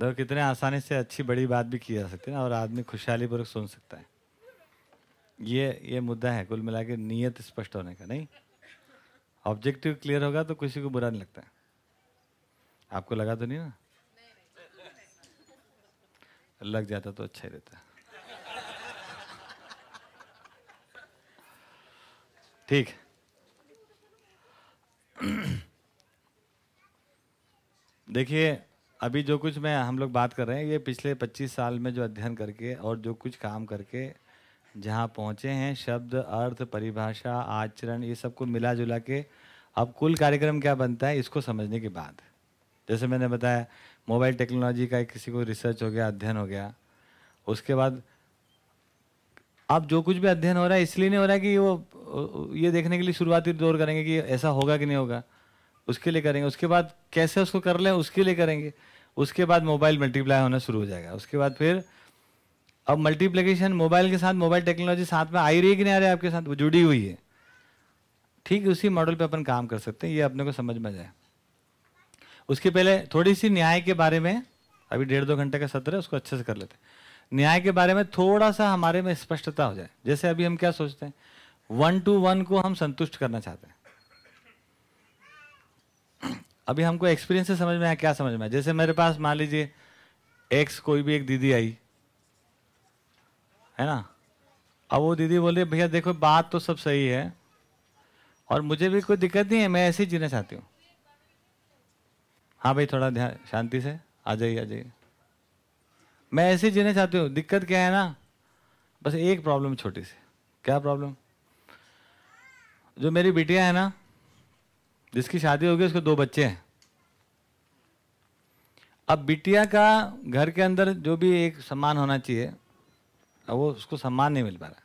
देखो कितने आसानी से अच्छी बड़ी बात भी की जा सकती है ना, और आदमी खुशहाली पूर्वक सुन सकता है। ये ये मुद्दा है कुल मिला के नीयत स्पष्ट होने का, नहीं? ऑब्जेक्टिव क्लियर होगा तो किसी को बुरा नहीं लगता। है आपको लगा तो नहीं ना? लग जाता तो अच्छा ही रहता। है ठीक। देखिए अभी जो कुछ मैं, हम लोग बात कर रहे हैं, ये पिछले 25 साल में जो अध्ययन करके और जो कुछ काम करके जहाँ पहुँचे हैं, शब्द, अर्थ, परिभाषा, आचरण, ये सबको मिला जुला के अब कुल कार्यक्रम क्या बनता है, इसको समझने के बाद। जैसे मैंने बताया, मोबाइल टेक्नोलॉजी का किसी को रिसर्च हो गया, अध्ययन हो गया, उसके बाद अब जो कुछ भी अध्ययन हो रहा है, इसलिए नहीं हो रहा है कि वो, ये देखने के लिए शुरुआती दौर करेंगे कि ऐसा होगा कि नहीं होगा, उसके लिए करेंगे, उसके बाद कैसे उसको कर लें, उसके लिए करेंगे। उसके बाद मोबाइल मल्टीप्लाई होना शुरू हो जाएगा। उसके बाद फिर अब मल्टीप्लीकेशन मोबाइल के साथ मोबाइल टेक्नोलॉजी साथ में आ ही रही कि नहीं आ रही आपके साथ? वो जुड़ी हुई है। ठीक उसी मॉडल पे अपन काम कर सकते हैं। ये अपने को समझ में जाए। उसके पहले थोड़ी सी न्याय के बारे में, अभी डेढ़ दो घंटे का सत्र है, उसको अच्छे से कर लेते हैं। न्याय के बारे में थोड़ा सा हमारे में स्पष्टता हो जाए। जैसे अभी हम क्या सोचते हैं? वन टू वन को हम संतुष्ट करना चाहते हैं। अभी हमको एक्सपीरियंस से समझ में आया, क्या समझ में आया? जैसे मेरे पास मान लीजिए एक्स कोई भी एक दीदी आई, है ना? अब वो दीदी बोली भैया देखो, बात तो सब सही है, और मुझे भी कोई दिक्कत नहीं है, मैं ऐसे ही जीना चाहती हूँ। हाँ भाई, थोड़ा ध्यान, शांति से, आ जाइए आ जाइए। मैं ऐसे ही जीना चाहती हूँ, दिक्कत क्या है ना? बस एक प्रॉब्लम छोटी सी। क्या प्रॉब्लम जो मेरी बिटिया है ना जिसकी शादी होगी, उसके दो बच्चे हैं। अब बिटिया का घर के अंदर जो भी एक सम्मान होना चाहिए, अब वो उसको सम्मान नहीं मिल पा रहा।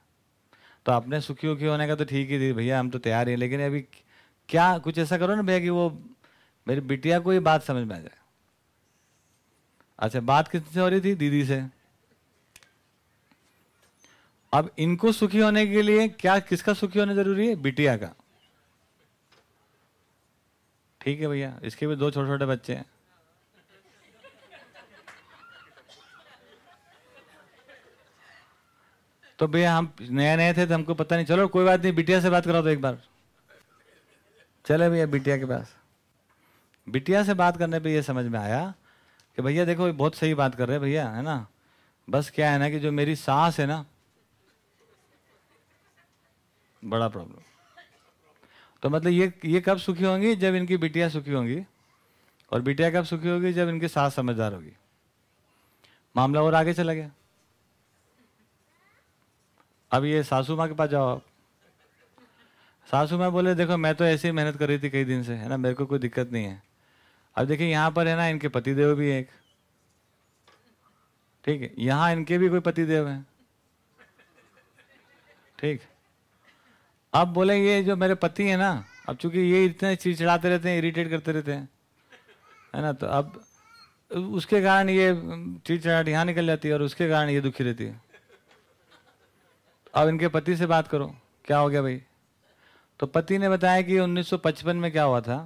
तो अपने सुखी उखी होने का तो ठीक ही थी भैया, हम तो तैयार हैं, लेकिन अभी क्या कुछ ऐसा करो ना भैया कि वो मेरी बिटिया को ये बात समझ में आ जाए। अच्छा बात किससे हो रही थी? दीदी से। अब इनको सुखी होने के लिए क्या, किसका सुखी होना ज़रूरी है? बिटिया का। ठीक है भैया, इसके भी दो छोटे छोटे बच्चे हैं। तो भैया, हम नए नए थे तो हमको पता नहीं, चलो कोई बात नहीं, बिटिया से बात करा दो एक बार। चले भैया, बिटिया के पास। बिटिया से बात करने पे ये समझ में आया कि भैया, देखो बहुत सही बात कर रहे हैं भैया, है ना? बस क्या है ना कि जो मेरी सांस है ना, बड़ा प्रॉब्लम तो मतलब ये ये कब सुखी होंगी? जब इनकी बिटिया सुखी होंगी। और बिटिया कब सुखी होगी? जब इनकी सास समझदार होगी। मामला और आगे चला गया। अब ये सासू माँ के पास जाओ आप। सासू माँ बोले, देखो, मैं तो ऐसे ही मेहनत कर रही थी कई दिन से, है ना? मेरे को कोई दिक्कत नहीं है। अब देखिए, यहाँ पर है ना, इनके पतिदेव भी एक। ठीक है? यहाँ इनके भी कोई पतिदेव हैं। ठीक? अब बोले ये जो मेरे पति है ना, अब चूँकि ये इतने चिड़चिड़ाते रहते हैं, इरिटेट करते रहते हैं, है ना तो अब, उसके कारण ये चिड़चिड़ाहट यहाँ निकल जाती है और उसके कारण ये दुखी रहती है। अब इनके पति से बात करो, क्या हो गया भाई? तो पति ने बताया कि 1955 में क्या हुआ था?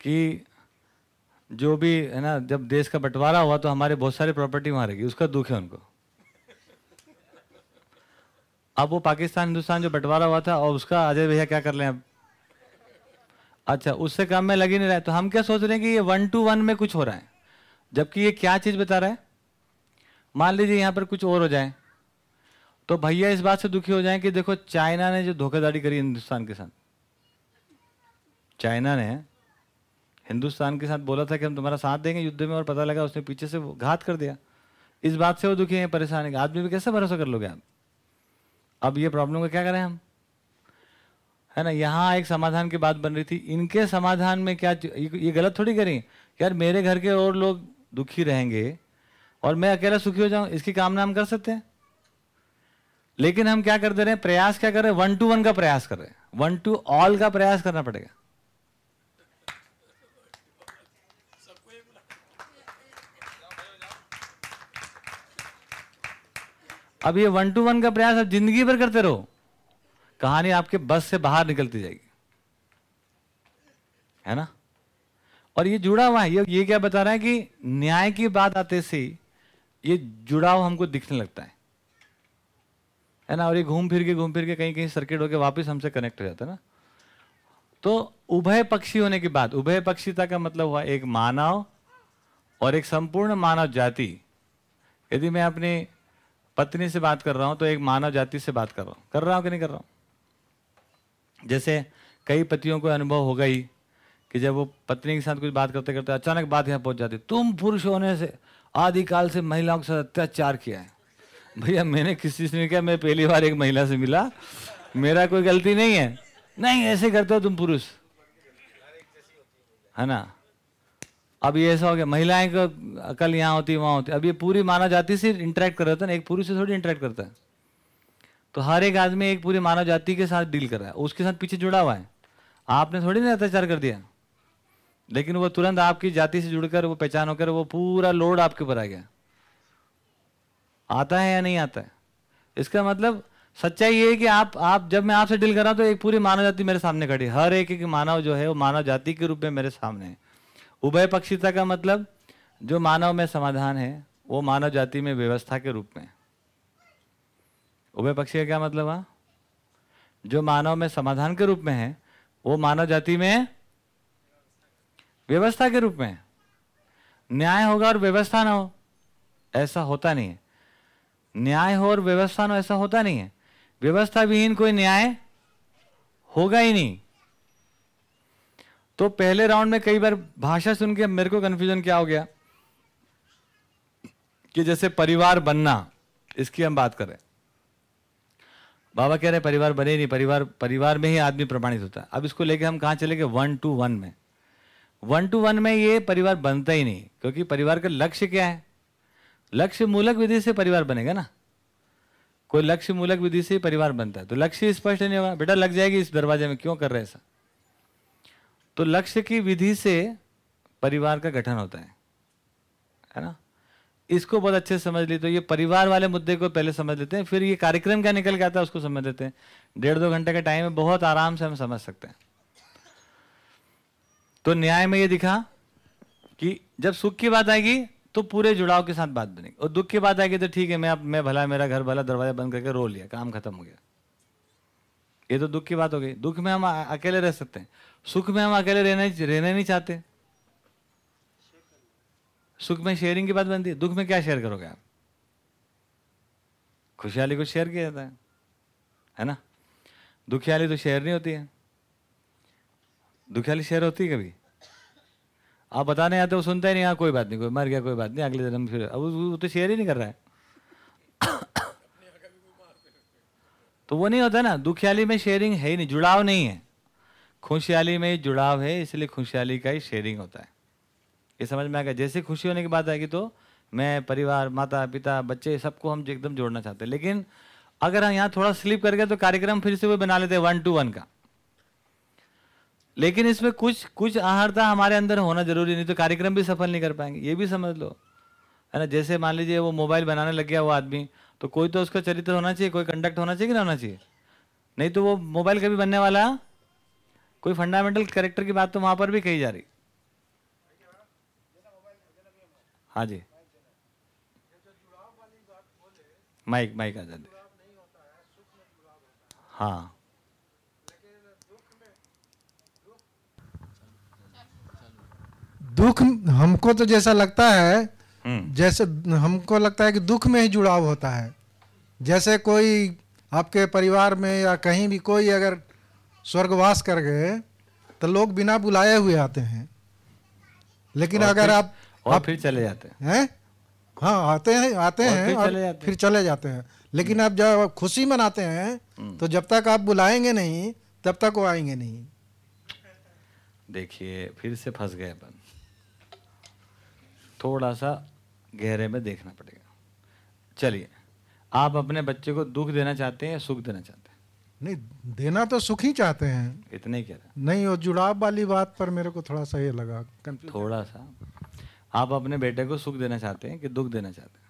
कि जो भी, है ना, जब देश का बंटवारा हुआ तो हमारे बहुत सारी प्रॉपर्टी वहाँ रहेगी उसका दुख है उनको। अब वो पाकिस्तान, हिंदुस्तान जो बंटवारा हुआ था, और उसका अजय भैया क्या कर लें अब? अच्छा उससे कम में लग ही नहीं रहा है। तो हम क्या सोच रहे हैं कि ये वन टू वन में कुछ हो रहा है? जबकि ये क्या चीज़ बता रहा है? मान लीजिए यहाँ पर कुछ और हो जाए तो भैया इस बात से दुखी हो जाए कि देखो, चाइना ने जो धोखाधड़ी करी हिंदुस्तान के साथ। चाइना ने हिंदुस्तान के साथ बोला था कि हम तुम्हारा साथ देंगे युद्ध में, और पता लगा उसने पीछे से घात कर दिया। इस बात से वो दुखी है, परेशान है। आदमी भी कैसे भरोसा कर लोगे आप? अब ये प्रॉब्लम का क्या करें हम? है ना, यहाँ एक समाधान की बात बन रही थी। इनके समाधान में क्या ये गलत थोड़ी करें? यार, मेरे घर के और लोग दुखी रहेंगे और मैं अकेला सुखी हो जाऊँ, इसकी कामना हम कर सकते हैं? लेकिन हम क्या कर दे रहे? हैं प्रयास क्या कर रहे हैं? वन टू वन का प्रयास कर रहे हैं। वन टू ऑल का प्रयास करना पड़ेगा। अब ये वन टू वन का प्रयास आप ज़िंदगी भर करते रहो। कहानी आपके बस से बाहर निकलती जाएगी। है ना? और ये जुड़ा हुआ है, ये ये क्या बता रहा है कि न्याय की बात आते से ये जुड़ाव हमको दिखने लगता है। है ना? और ये घूम फिर के, घूम फिर के कहीं कहीं सर्किट होकर वापस हमसे कनेक्ट हो जाता है ना? तो उभय पक्षी होने की बात, उभय पक्षीता का मतलब हुआ एक मानव और एक संपूर्ण मानव जाति। यदि मैं अपनी पत्नी से बात कर रहा हूँ तो एक मानव जाति से बात कर रहा हूँ। कर रहा हूँ कि नहीं कर रहा हूँ? जैसे कई पतियों को अनुभव ही कि जब वो पत्नी के साथ कुछ बात करते करते अचानक बात यहाँ पहुँच जाती तुम पुरुष होने से, आदिकाल से महिलाओं के साथ अत्याचार किया है। भैया, मैंने किसी से नहीं किया मैं पहली बार एक महिला से मिला। मेरा कोई गलती नहीं है। नहीं, ऐसे करते हो तुम पुरुष। है ना? अब ये ऐसा हो गया, महिलाएँ का अकल यहाँ होती, वहाँ होती। अब ये पूरी मानव जाति से इंटरेक्ट कर रहा था ना, एक पुरुष से थोड़ी इंटरेक्ट करता है। तो हर एक आदमी एक पूरी मानव जाति के साथ डील कर रहा है, उसके साथ पीछे जुड़ा हुआ है। आपने थोड़ी ना अत्याचार कर दिया। लेकिन वो तुरंत आपकी जाति से जुड़कर, वो पहचान होकर, वो पूरा लोड आपके ऊपर आ गया। आता है या नहीं आता है? इसका मतलब सच्चाई ये है कि आप आप, जब मैं आपसे डील कर रहा हूँ तो एक पूरी मानव जाति मेरे सामने खड़ी हर एक एक मानव जो है, वो मानव जाति के रूप में मेरे सामने है। उभय पक्षीता का मतलब जो मानव में समाधान है, वो मानव जाति में व्यवस्था के रूप में। उभय पक्षी का क्या मतलब हुआ? जो मानव में समाधान के रूप में है, वो मानव जाति में व्यवस्था के रूप में। न्याय होगा और व्यवस्था ना हो, ऐसा होता नहीं है। न्याय हो और व्यवस्था ना ऐसा होता नहीं है। व्यवस्था विहीन कोई न्याय होगा ही नहीं। तो पहले राउंड में कई बार भाषा सुन के मेरे को कंफ्यूजन क्या हो गया? कि जैसे परिवार बनना, इसकी हम बात करें। बाबा कह रहे परिवार बने नहीं, परिवार परिवार में ही आदमी प्रमाणित होता है। अब इसको लेके हम कहाँ चले गए? वन टू वन में। वन टू वन में ये परिवार बनता ही नहीं, क्योंकि परिवार का लक्ष्य क्या है? लक्ष्य मूलक विधि से परिवार बनेगा ना। कोई लक्ष्य मूलक विधि से परिवार बनता है। तो लक्ष्य स्पष्ट नहीं होगा। बेटा लग जाएगी इस दरवाजे में, क्यों कर रहे ऐसा? तो लक्ष्य की विधि से परिवार का गठन होता है। है ना? इसको बहुत अच्छे से समझ ली तो ये परिवार वाले मुद्दे को पहले समझ लेते हैं, फिर ये कार्यक्रम क्या निकल के आता है उसको समझ लेते हैं। डेढ़ दो घंटे का टाइम है बहुत आराम से हम समझ सकते हैं। तो न्याय में ये दिखा कि जब सुख की बात आएगी तो पूरे जुड़ाव के साथ बात बनेगी। और दुख की बात आएगी तो ठीक है, मैं अब, मैं भला, मेरा घर भला, दरवाज़ा बंद करके रो लिया, काम खत्म हो गया। ये तो दुख की बात हो गई। दुख में हम अकेले रह सकते हैं। सुख में हम अकेले रहने रहना नहीं चाहते। सुख में शेयरिंग की बात बनती है। दुख में क्या शेयर करोगे आप? खुशहाली को शेयर किया जाता है। है ना? दुखियाली तो शेयर नहीं होती है। दुखियाली शेयर होती है कभी? आप बताने आते हो, सुनते ही नहीं हाँ कोई बात नहीं, कोई मर गया, कोई बात नहीं, अगले जन्म फिर अब वो तो शेयर ही नहीं कर रहा है। तो वो नहीं होता ना। दुखियाली में शेयरिंग है ही नहीं, जुड़ाव नहीं है। खुशहाली में ही जुड़ाव है, इसलिए खुशहाली का ही शेयरिंग होता है। ये समझ में आ गया? जैसे खुशी होने की बात आएगी तो मैं, परिवार, माता, पिता, बच्चे, सबको हम एकदम जोड़ना चाहते हैं। लेकिन अगर हम यहाँ थोड़ा स्लिप कर गए तो कार्यक्रम फिर से वो बना लेते हैं वन टू वन का। लेकिन इसमें कुछ कुछ आहारता हमारे अंदर होना ज़रूरी नहीं तो कार्यक्रम भी सफल नहीं कर पाएँगे। ये भी समझ लो। है ना? जैसे मान लीजिए वो मोबाइल बनाने लग गया वो आदमी तो कोई तो उसका चरित्र होना चाहिए, कोई कंडक्ट होना चाहिए कि ना होना चाहिए? नहीं तो वो मोबाइल कभी बनने वाला कोई फंडामेंटल कैरेक्टर की बात तो वहाँ पर भी कही जा रही। हाँ जी। माइक माइक आ जाते हाँ। दुख हमको तो जैसा लगता है हम्म। जैसे हमको लगता है कि दुख में ही जुड़ाव होता है। जैसे कोई आपके परिवार में या कहीं भी कोई अगर स्वर्गवास कर गए तो लोग बिना बुलाए हुए आते हैं। लेकिन अगर आप और आप फिर चले जाते हैं। हैं? हाँ आते हैं आते और हैं फिर और चले जाते फिर चले जाते हैं। लेकिन आप जब खुशी मनाते हैं तो जब तक आप बुलाएँगे नहीं तब तक वो आएँगे नहीं। देखिए फिर से फंस गए अपन। थोड़ा सा गहरे में देखना पड़ेगा। चलिए आप अपने बच्चे को दुख देना चाहते हैं या सुख देना चाहते हैं? नहीं देना तो सुख ही चाहते हैं। इतने कह रहे नहीं वो जुड़ाव वाली बात पर मेरे को थोड़ा सा ये लगा। थोड़ा सा। आप अपने बेटे को सुख देना चाहते हैं कि दुख देना चाहते हैं?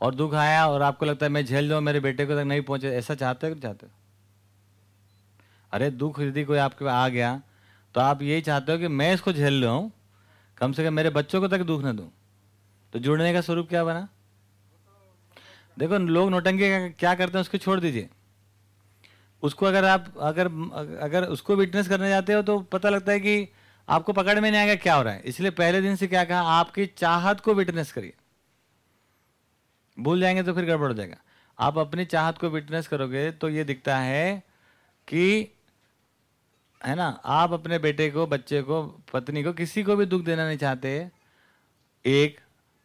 और दुख आया और आपको लगता है मैं झेल जाऊँ मेरे बेटे को तक नहीं पहुँचे। ऐसा चाहते हो चाहते हो? अरे दुख यदि कोई आपके आ गया तो आप यही चाहते हो कि मैं इसको झेल रहा हूँ कम से कम मेरे बच्चों को तक दुख ना दूँ। तो जुड़ने का स्वरूप क्या बना? देखो लोग नोटंकी क्या करते हैं उसको छोड़ दीजिए। उसको अगर आप, अगर अगर उसको विटनेस करने जाते हो तो पता लगता है कि आपको पकड़ में नहीं आएगा, क्या हो रहा है? इसलिए पहले दिन से क्या कहा, आपकी चाहत को विटनेस करिए। भूल जाएँगे तो फिर गड़बड़ हो जाएगा। आप अपनी चाहत को विटनेस करोगे तो ये दिखता है कि, है ना, आप अपने बेटे को, बच्चे को, पत्नी को किसी को भी दुख देना नहीं चाहते। एक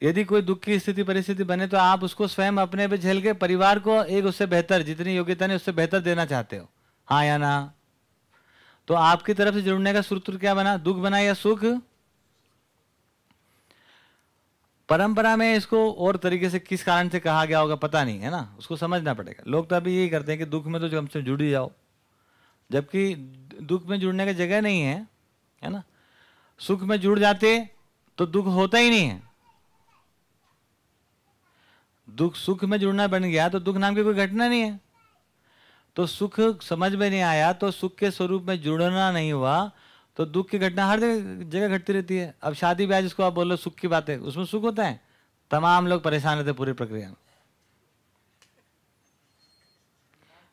यदि कोई दुख की स्थिति, परिस्थिति बने तो आप उसको स्वयं अपने पे झेल के परिवार को एक उससे बेहतर, जितनी योग्यता नहीं, उससे बेहतर देना चाहते हो। हाँ या ना? तो आपकी तरफ़ से जुड़ने का सूत्र क्या बना? दुख बना या सुख? परंपरा में इसको और तरीके से किस कारण से कहा गया होगा पता नहीं, है ना? उसको समझना पड़ेगा। लोग तो अभी यही करते हैं कि दुख में तो जो हमसे जुड़ ही जाओ। जबकि दुख में जुड़ने की जगह नहीं है है ना? सुख में जुड़ जाते तो दुख होता ही नहीं है। दुख सुख में जुड़ना बन गया तो दुख नाम की कोई घटना नहीं है। तो सुख समझ में नहीं आया तो सुख के स्वरूप में जुड़ना नहीं हुआ तो दुख की घटना हर जगह घटती रहती है। अब शादी ब्याह जिसको आप बोल रहे सुख की बात है उसमें सुख होता है? तमाम लोग परेशान रहते पूरी प्रक्रिया में।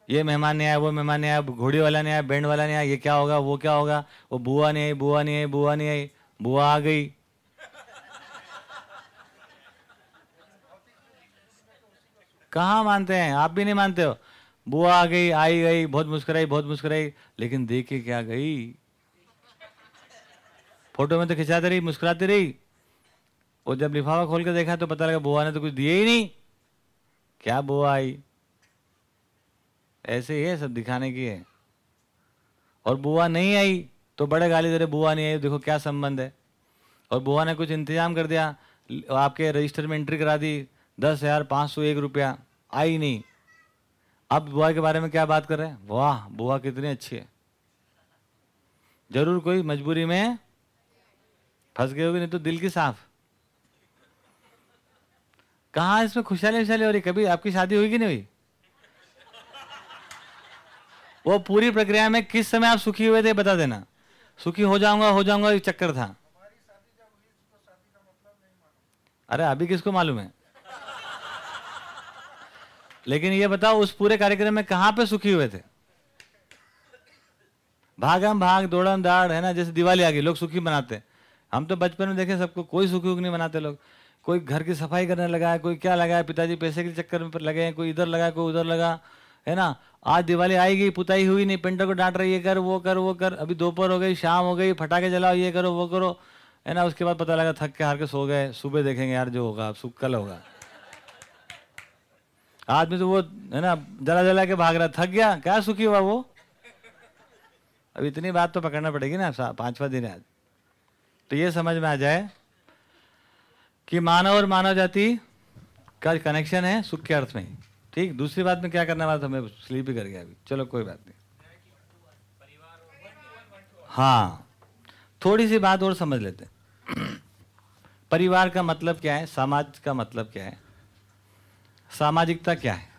ये मेहमान नहीं आया, वो मेहमान नहीं आया घोड़ी वाला नहीं आया, बैंड वाला नहीं आया, ये क्या होगा, वो क्या होगा? वो बुआ नहीं आई, बुआ नहीं आई, बुआ नहीं आई, बुआ आ गई। कहा मानते हैं? आप भी नहीं मानते हो? बुआ आ गई, आई गई, बहुत मुस्कुराई बहुत मुस्कुराई, लेकिन देख के क्या गई। फ़ोटो में तो खिंचाते रही, मुस्कुराती रही। और जब लिफाफा खोल के देखा तो पता लगा बुआ ने तो कुछ दिए ही नहीं। क्या बुआ आई? ऐसे ही है, सब दिखाने की है। और बुआ नहीं आई तो बड़े गाली दे रहे, बुआ नहीं आई, देखो क्या संबंध है? और बुआ ने कुछ इंतज़ाम कर दिया, आपके रजिस्टर में एंट्री करा दी दस हज़ार पाँच सौ एक रुपया। आई नहीं। अब बुआ के बारे में क्या बात कर रहे हैं? वाह, बुआ कितनी अच्छी है। ज़रूर कोई मजबूरी में फंस गए होगी, नहीं तो दिल की साफ़ कहा इसमें खुशहाली खुशहाली हो रही? कभी आपकी शादी हुई कि नहीं हुई? वो पूरी प्रक्रिया में किस समय आप सुखी हुए थे बता देना। सुखी हो जाऊँगा हो जाऊँगा एक चक्कर था। अरे, अभी किसको मालूम है? लेकिन ये बताओ, उस पूरे कार्यक्रम में कहाँ पे सुखी हुए थे? भागम भाग, दौड़म दाड़, है ना? जैसे दिवाली आ गई, लोग सुखी बनाते हम तो बचपन में देखे सबको, कोई सुखी नहीं मनाते लोग। कोई घर की सफ़ाई करने लगा है, कोई क्या लगा है, पिताजी पैसे के चक्कर में लगे हैं, कोई इधर लगा, कोई उधर लगा, है ना? आज दिवाली आएगी पुताई हुई नहीं, पेंटर को डांट रही है, कर, वो कर वो कर। अभी दोपहर हो गई, शाम हो गई फटाके जलाओ, ये करो, वो करो, है ना? उसके बाद पता लगा थक के हार के सो गए। सुबह देखेंगे यार, जो होगा सुख कल होगा। आदमी तो वो, है ना जला जला के भाग रहा, थक गया, क्या सुखी हुआ वो? अब इतनी बात तो पकड़ना पड़ेगी ना पांचवा दिन आज तो ये समझ में आ जाए कि मानव और मानव जाति का कनेक्शन है सुख के अर्थ में। ठीक? दूसरी बात में क्या करने वाला था? मैं स्लीप ही कर गया अभी। चलो, कोई बात नहीं। हाँ थोड़ी सी बात और समझ लेते परिवार का मतलब क्या है? समाज का मतलब क्या है? सामाजिकता क्या है?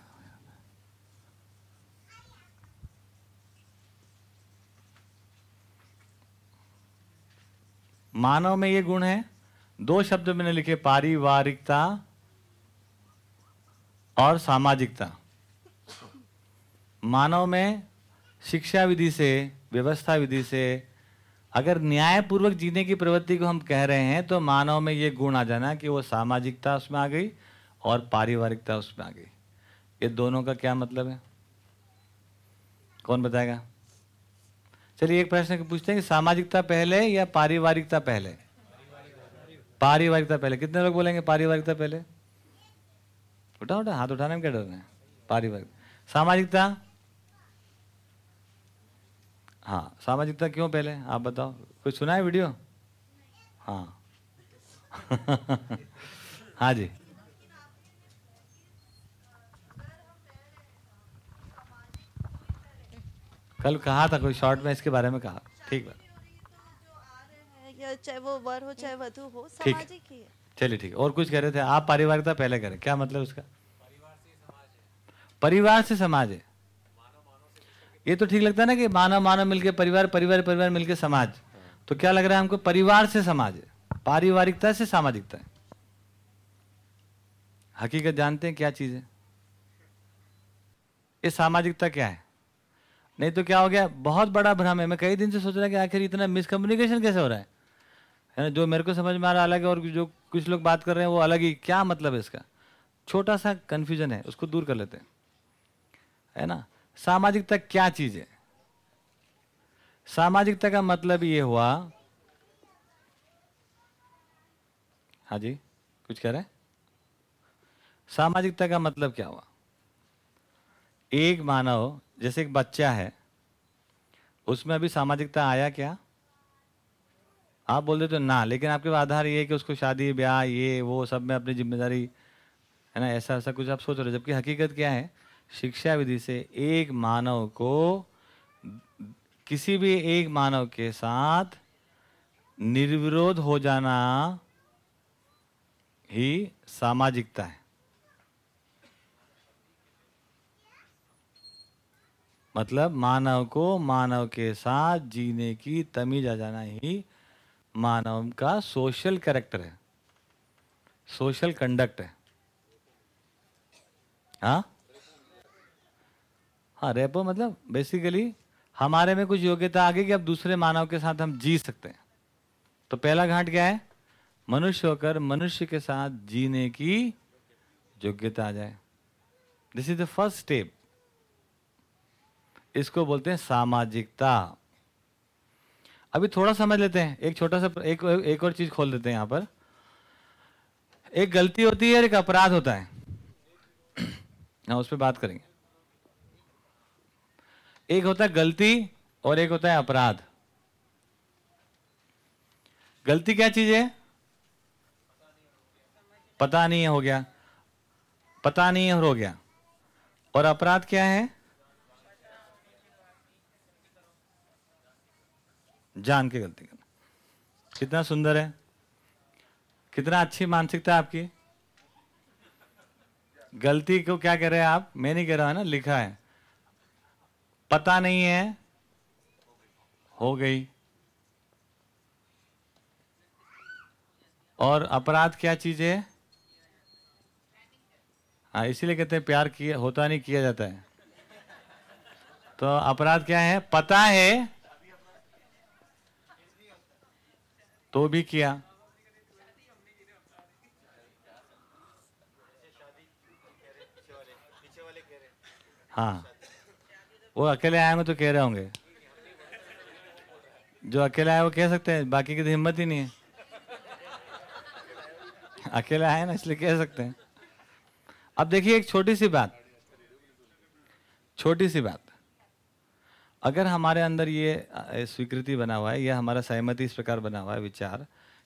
मानव में ये गुण है। दो शब्द मैंने लिखे, पारिवारिकता और सामाजिकता। मानव में शिक्षा विधि से, व्यवस्था विधि से, अगर न्यायपूर्वक जीने की प्रवृत्ति को हम कह रहे हैं तो मानव में ये गुण आ जाना कि वो सामाजिकता उसमें आ गई और पारिवारिकता उसमें आ गई। ये दोनों का क्या मतलब है? कौन बताएगा? चलिए एक प्रश्न पूछते हैं कि सामाजिकता पहले या पारिवारिकता पहले? पारिवारिकता पहले। कितने लोग बोलेंगे पारिवारिकता पहले? उठा उठा, हाथ उठाने में क्या डर रहे हैं? पारिवारिक, सामाजिकता? हाँ सामाजिकता क्यों पहले? आप बताओ। कोई सुना है वीडियो? हाँ। हाँ जी। कल कहा था कोई शॉर्ट में इसके बारे में कहा? ठीक बात। चाहे वो वर हो चाहे वधु हो। सामाजिक ही है। चलिए ठीक है। और कुछ कह रहे थे? आप पारिवारिकता पहले करें। क्या मतलब उसका? परिवार से समाज है। ये तो ठीक लगता है ना कि मानव मानव मिलके परिवार परिवार परिवार मिलके समाज। तो क्या लग रहा है हमको? परिवार से समाज है। पारिवारिकता से सामाजिकता है। हकीकत जानते हैं क्या चीज़ है? ये सामाजिकता क्या है? नहीं तो क्या हो गया? बहुत बड़ा भ्रम है। मैं कई दिन से सोच रहा कि आखिर इतना मिसकम्युनिकेशन कैसे हो रहा है? है ना, जो मेरे को समझ में आ रहा है अलग है और जो कुछ लोग बात कर रहे हैं वो अलग ही। क्या मतलब है इसका? छोटा सा कन्फ्यूज़न है, उसको दूर कर लेते हैं। है ना? सामाजिकता क्या चीज़ है? सामाजिकता का मतलब ये हुआ हाँ जी, कुछ कह रहे हैं? सामाजिकता का मतलब क्या हुआ? एक मानव जैसे एक बच्चा है, उसमें अभी सामाजिकता आया क्या? आप बोल हो ना, लेकिन आपके आधार ये है कि उसको शादी, ब्याह, ये, वो सब में अपनी ज़िम्मेदारी, है ना, ऐसा ऐसा कुछ आप सोच रहे हो। जबकि हकीकत क्या है, शिक्षा विधि से एक मानव को, किसी भी एक मानव के साथ निर्विरोध हो जाना ही सामाजिकता है। मतलब मानव को मानव के साथ जीने की तमीज आ जाना ही मानव का सोशल कैरेक्टर है। सोशल कंडक्ट है। हाँ? हाँ रेपो मतलब बेसिकली हमारे में कुछ योग्यता आ गई कि अब दूसरे मानव के साथ हम जी सकते हैं। तो पहला घाट क्या है? मनुष्य होकर मनुष्य के साथ जीने की योग्यता आ जाए। This is the first step इसको बोलते हैं सामाजिकता। अभी थोड़ा समझ लेते हैं। एक छोटा सा, एक एक और चीज़ खोल देते हैं यहाँ पर। एक गलती होती है और एक अपराध होता है। ना उस पर बात करेंगे। एक होता है गलती और एक होता है अपराध। गलती क्या चीज़ है? पता नहीं हो गया। पता नहीं और हो गया। और अपराध क्या है? जान के गलती करना। कितना सुंदर है। कितना अच्छी मानसिकता आपकी। गलती को क्या कह रहे हैं आप? मैं नहीं कह रहा, है ना? लिखा है। पता नहीं है। हो गई। और अपराध क्या चीज़ है? हाँ इसीलिए कहते हैं प्यार किया, होता नहीं, किया जाता है। तो अपराध क्या है? पता है। तो भी किया। हाँ। वो अकेले आए में तो कह रहे होंगे। जो अकेले आए वो कह सकते हैं, बाकी की तो हिम्मत ही नहीं है। अकेले आए ना, इसलिए कह सकते हैं। अब देखिए एक छोटी सी बात। छोटी सी बात। अगर हमारे अंदर ये स्वीकृति बना हुआ है, या हमारा सहमति इस प्रकार बना हुआ है विचार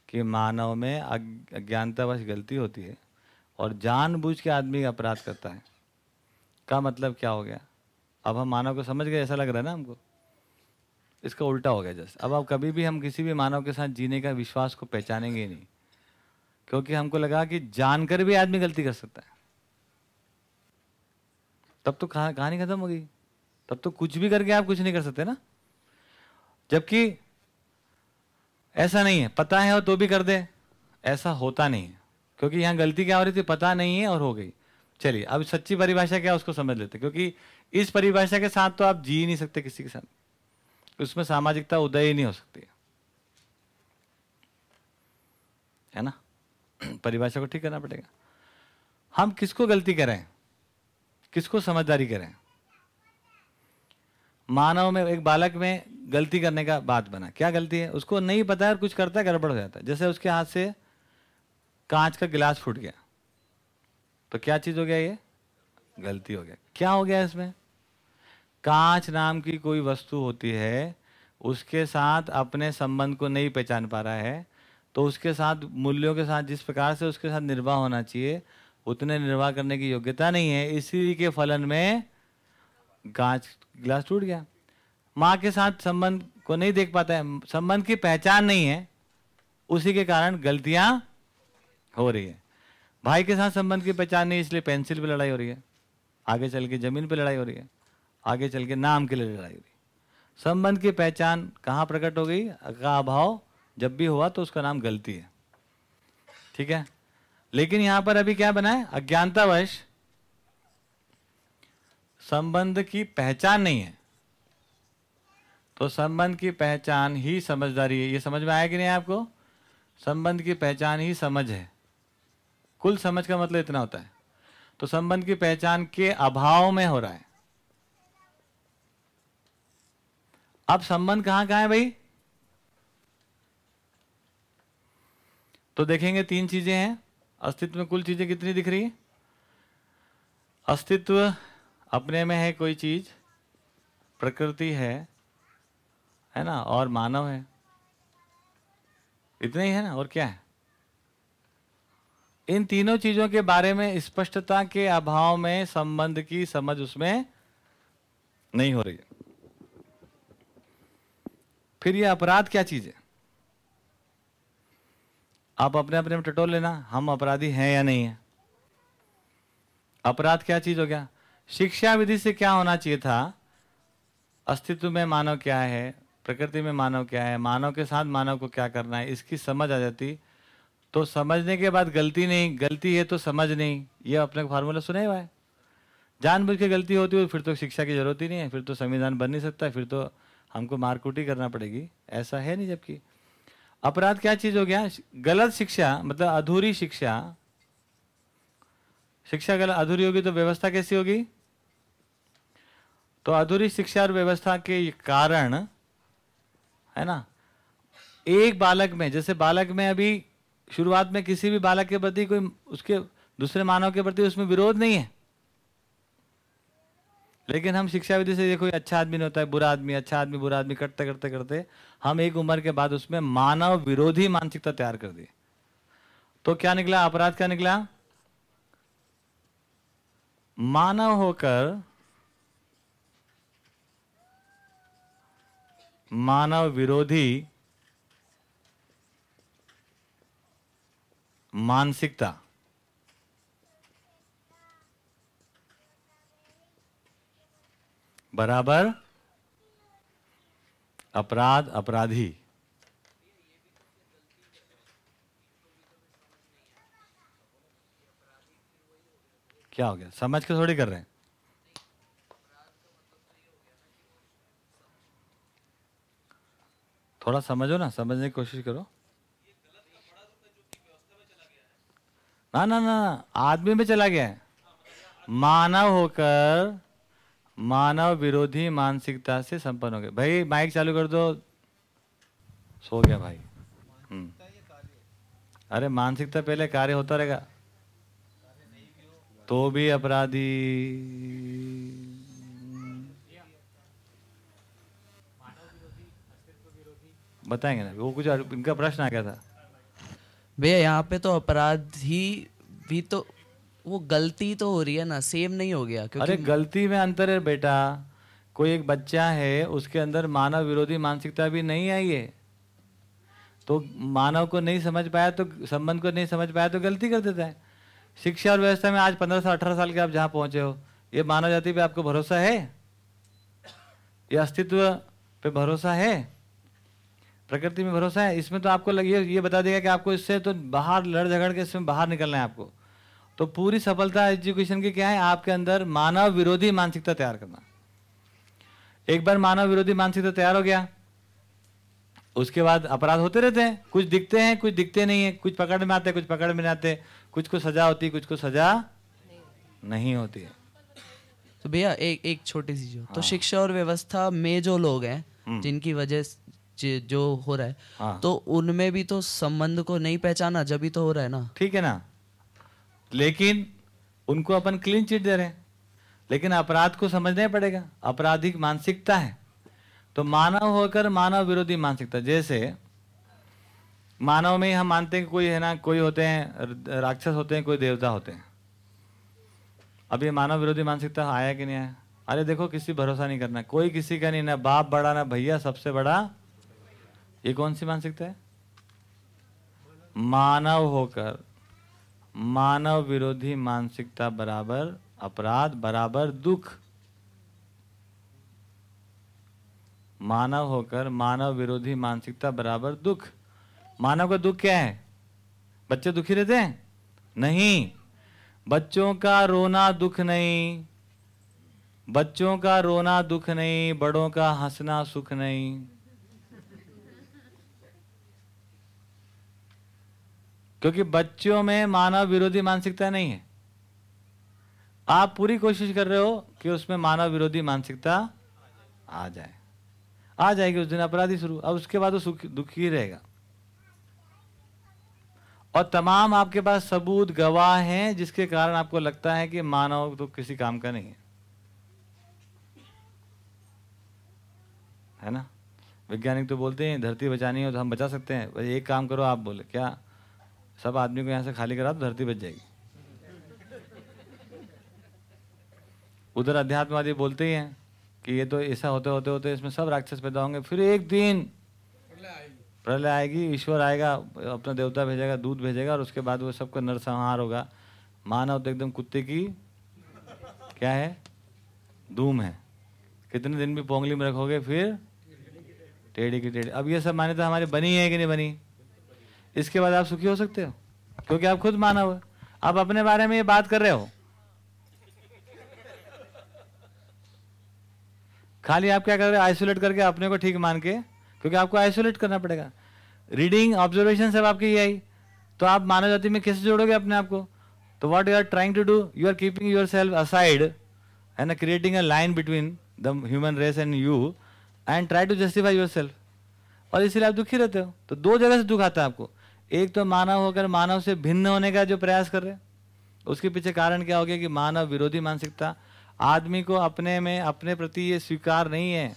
कि मानव में अज्ञानतावश गलती होती है और जानबूझ के आदमी अपराध करता है। का मतलब क्या हो गया? अब हम मानव को समझ गए, ऐसा लग रहा है ना हमको? इसका उल्टा हो गया जैसे। अब अब कभी भी हम किसी भी मानव के साथ जीने का विश्वास को पहचानेंगे नहीं, क्योंकि हमको लगा कि जानकर भी आदमी गलती कर सकता है। तब तो कहानी खत्म हो गई। तब तो कुछ भी करके आप कुछ नहीं कर सकते ना। जबकि ऐसा नहीं है, पता है और तो भी कर दे, ऐसा होता नहीं है। क्योंकि यहाँ गलती क्या हो रही थी? पता नहीं है और हो गई। चलिए, अब सच्ची परिभाषा क्या उसको समझ लेते क्योंकि इस परिभाषा के साथ तो आप जी नहीं सकते किसी के साथ। उसमें सामाजिकता उदय ही नहीं हो सकती है ना? परिभाषा को ठीक करना पड़ेगा। हम किसको गलती करें? किसको समझदारी करें? मानव में एक बालक में गलती करने का बात बना। क्या गलती है? उसको नहीं पता है और कुछ करता है, गड़बड़ हो जाता है। जैसे उसके हाथ से कांच का गिलास फूट गया। तो क्या चीज़ हो गया ये? गलती हो गया। क्या हो गया इसमें? कांच नाम की कोई वस्तु होती है, उसके साथ अपने संबंध को नहीं पहचान पा रहा है तो उसके साथ मूल्यों के साथ, जिस प्रकार से उसके साथ निर्वाह होना चाहिए, उतने निर्वाह करने की योग्यता नहीं है। इसी के फलन में कांच गिलास टूट गया। माँ के साथ संबंध को नहीं देख पाता है। संबंध की पहचान नहीं है। उसी के कारण गलतियाँ हो रही है। भाई के साथ संबंध की पहचान नहीं, इसलिए पेंसिल पे लड़ाई हो रही है। आगे चल के ज़मीन पे लड़ाई हो रही है। आगे चल के नाम के लिए लड़ाई हो रही है। संबंध की पहचान कहाँ प्रकट हो गई? का अभाव जब भी हुआ तो उसका नाम गलती है। ठीक है? लेकिन यहाँ पर अभी क्या बना है? अज्ञानतावश संबंध की पहचान नहीं है। तो संबंध की पहचान ही समझदारी है। ये समझ में आया कि नहीं आपको? संबंध की पहचान ही समझ है। कुल समझ का मतलब इतना होता है। तो संबंध की पहचान के अभाव में हो रहा है। अब संबंध कहाँ कहाँ है भाई? तो देखेंगे तीन चीज़ें हैं। अस्तित्व में कुल चीज़ें कितनी दिख रही है? अस्तित्व अपने में है कोई चीज़, प्रकृति है है ना, और मानव है। इतना ही है ना, और क्या है? इन तीनों चीज़ों के बारे में स्पष्टता के अभाव में संबंध की समझ उसमें नहीं हो रही फिर ये अपराध क्या चीज़ है? आप अपने अपने में टटोल लेना, हम अपराधी हैं या नहीं है? अपराध क्या चीज़ हो गया? शिक्षा विधि से क्या होना चाहिए था? अस्तित्व में मानव क्या है? प्रकृति में मानव क्या है? मानव के साथ मानव को क्या करना है? इसकी समझ आ जाती। तो समझने के बाद गलती नहीं। गलती है तो समझ नहीं। ये अपने फार्मूला सुने हुआ है? जानबूझ के गलती होती हो, फिर तो शिक्षा की ज़रूरत ही नहीं है। फिर तो संविधान बन नहीं सकता। फिर तो हमको मारकुटी करना पड़ेगी। ऐसा है नहीं जबकि। अपराध क्या चीज़ हो गया? गलत शिक्षा मतलब अधूरी शिक्षा। शिक्षा गलत, अधूरी होगी तो व्यवस्था कैसी होगी? तो अधूरी शिक्षा और व्यवस्था के कारण, है ना, एक बालक में, जैसे बालक में अभी शुरुआत में किसी भी बालक के प्रति कोई, उसके दूसरे मानव के प्रति उसमें विरोध नहीं है। लेकिन हम शिक्षा विधि से, देखो अच्छा आदमी नहीं होता है, बुरा आदमी अच्छा आदमी, बुरा आदमी, करते करते करते, हम एक उम्र के बाद उसमें मानव विरोधी मानसिकता तैयार कर दी। तो क्या निकला? अपराध क्या निकला? मानव होकर मानव विरोधी मानसिकता। बराबर? अपराध, अपराधी। क्या हो गया? समझ के थोड़ी कर रहे हैं। थोड़ा समझो ना, समझने की कोशिश करो। ना ना ना, आदमी में चला गया है। मानव होकर, मानव विरोधी मानसिकता से संपन्न हो गए भाई माइक चालू कर दो। सो गया भाई। हम्म। अरे, मानसिकता पहले कार्य होता रहेगा। तो भी अपराधी। बताएँगे ना वो कुछ इनका प्रश्न आ गया था। भैया यहाँ पे तो अपराध ही भी तो वो गलती तो हो रही है ना सेम नहीं हो गया क्योंकि अरे गलती में अंतर है बेटा कोई एक बच्चा है उसके अंदर मानव विरोधी मानसिकता भी नहीं आई है तो मानव को नहीं समझ पाया तो संबंध को नहीं समझ पाया तो गलती कर देता है। शिक्षा और व्यवस्था में आज पंद्रह से अठारह साल के आप जहाँ पहुँचे हो ये मानव जाति पे आपको भरोसा है? ये अस्तित्व पे भरोसा है? प्रकृति में भरोसा है इसमें तो आपको लगे ये बता देगा कि आपको इससे तो बाहर लड़ झगड़ के इसमें बाहर निकलना है आपको। तो पूरी सफलता एजुकेशन की क्या है? आपके अंदर मानव विरोधी मानसिकता तैयार करना। एक बार मानव विरोधी मानसिकता तैयार हो गया उसके बाद अपराध होते रहते हैं। कुछ दिखते हैं कुछ दिखते नहीं है। कुछ पकड़ में आते कुछ पकड़ में नहीं आते। कुछ को सजा होती कुछ को सजा नहीं होती है। तो भैया एक एक छोटी सी जो हाँ। तो शिक्षा और व्यवस्था में जो लोग हैं हम्म। जिनकी वजह जो हो रहा है हाँ। तो उनमें भी तो संबंध को नहीं पहचाना जब भी तो हो रहा है ना। ठीक है ना? लेकिन उनको अपन क्लीन चिट दे रहे हैं। लेकिन अपराध को समझना ही पड़ेगा। आपराधिक मानसिकता है। तो मानव होकर मानव विरोधी मानसिकता जैसे मानव में हम मानते हैं कि कोई है ना कोई होते हैं राक्षस होते हैं कोई देवता होते हैं। अब ये मानव विरोधी मानसिकता आया कि नहीं आया? अरे देखो किसी भरोसा नहीं करना। कोई किसी का नहीं ना बाप बड़ा ना भैया सबसे बड़ा ये कौन सी मानसिकता है? मानव होकर, मानव विरोधी मानसिकता बराबर, अपराध बराबर दुख। मानव होकर मानव विरोधी मानसिकता बराबर दुख। मानव का दुख क्या है? बच्चे दुखी रहते हैं? नहीं। बच्चों का रोना दुख नहीं। बच्चों का रोना दुख नहीं, बड़ों का हंसना सुख नहीं। क्योंकि बच्चों में मानव विरोधी मानसिकता नहीं है। आप पूरी कोशिश कर रहे हो कि उसमें मानव विरोधी मानसिकता आ जाए। आ जाएगी उस दिन, अपराधी शुरू। अब उसके बाद वो दुखी रहेगा। और तमाम आपके पास सबूत, गवाह हैं, जिसके कारण आपको लगता है कि मानव तो किसी काम का नहीं है। है ना? वैज्ञानिक तो बोलते हैं, धरती बचानी हो तो हम बचा सकते हैं। एक काम करो, आप बोले। क्या? सब आदमी को यहाँ से खाली करा तो धरती बच जाएगी। उधर अध्यात्मवादी बोलते ही हैं कि ये तो ऐसा होते होते होते इसमें सब राक्षस पैदा होंगे, फिर एक दिन प्रलय आएगी, ईश्वर आएगा, अपना देवता भेजेगा दूध भेजेगा, और उसके बाद वो सबका नरसंहार होगा। मानव तो एकदम कुत्ते की क्या है? धूम है। कितने दिन भी पोंगली में रखोगे, फिर टेढ़ी की टेढ़ी। अब ये सब मान्यता हमारी बनी है कि नहीं बनी? इसके बाद आप सुखी हो सकते हो, क्योंकि आप खुद मानव हो। आप अपने बारे में ये बात कर रहे हो। खाली आप क्या कर रहे हो? आइसोलेट करके अपने को ठीक मान के, क्योंकि आपको आइसोलेट करना पड़ेगा। रीडिंग ऑब्जर्वेशन सब आपकी ये आई तो आप मानव जाति में कैसे जोड़ोगे अपने आप को? तो what you are trying to do you are keeping yourself aside ना? Creating a line between the human race and you and try to justify yourself और इसीलिए आप दुखी रहते हो। तो दो जगह से दुख आता है आपको। एक तो मानव होकर मानव से भिन्न होने का जो प्रयास कर रहे उसके पीछे कारण क्या हो गया कि मानव विरोधी मानसिकता, आदमी को अपने में, अपने प्रति ये स्वीकार नहीं है।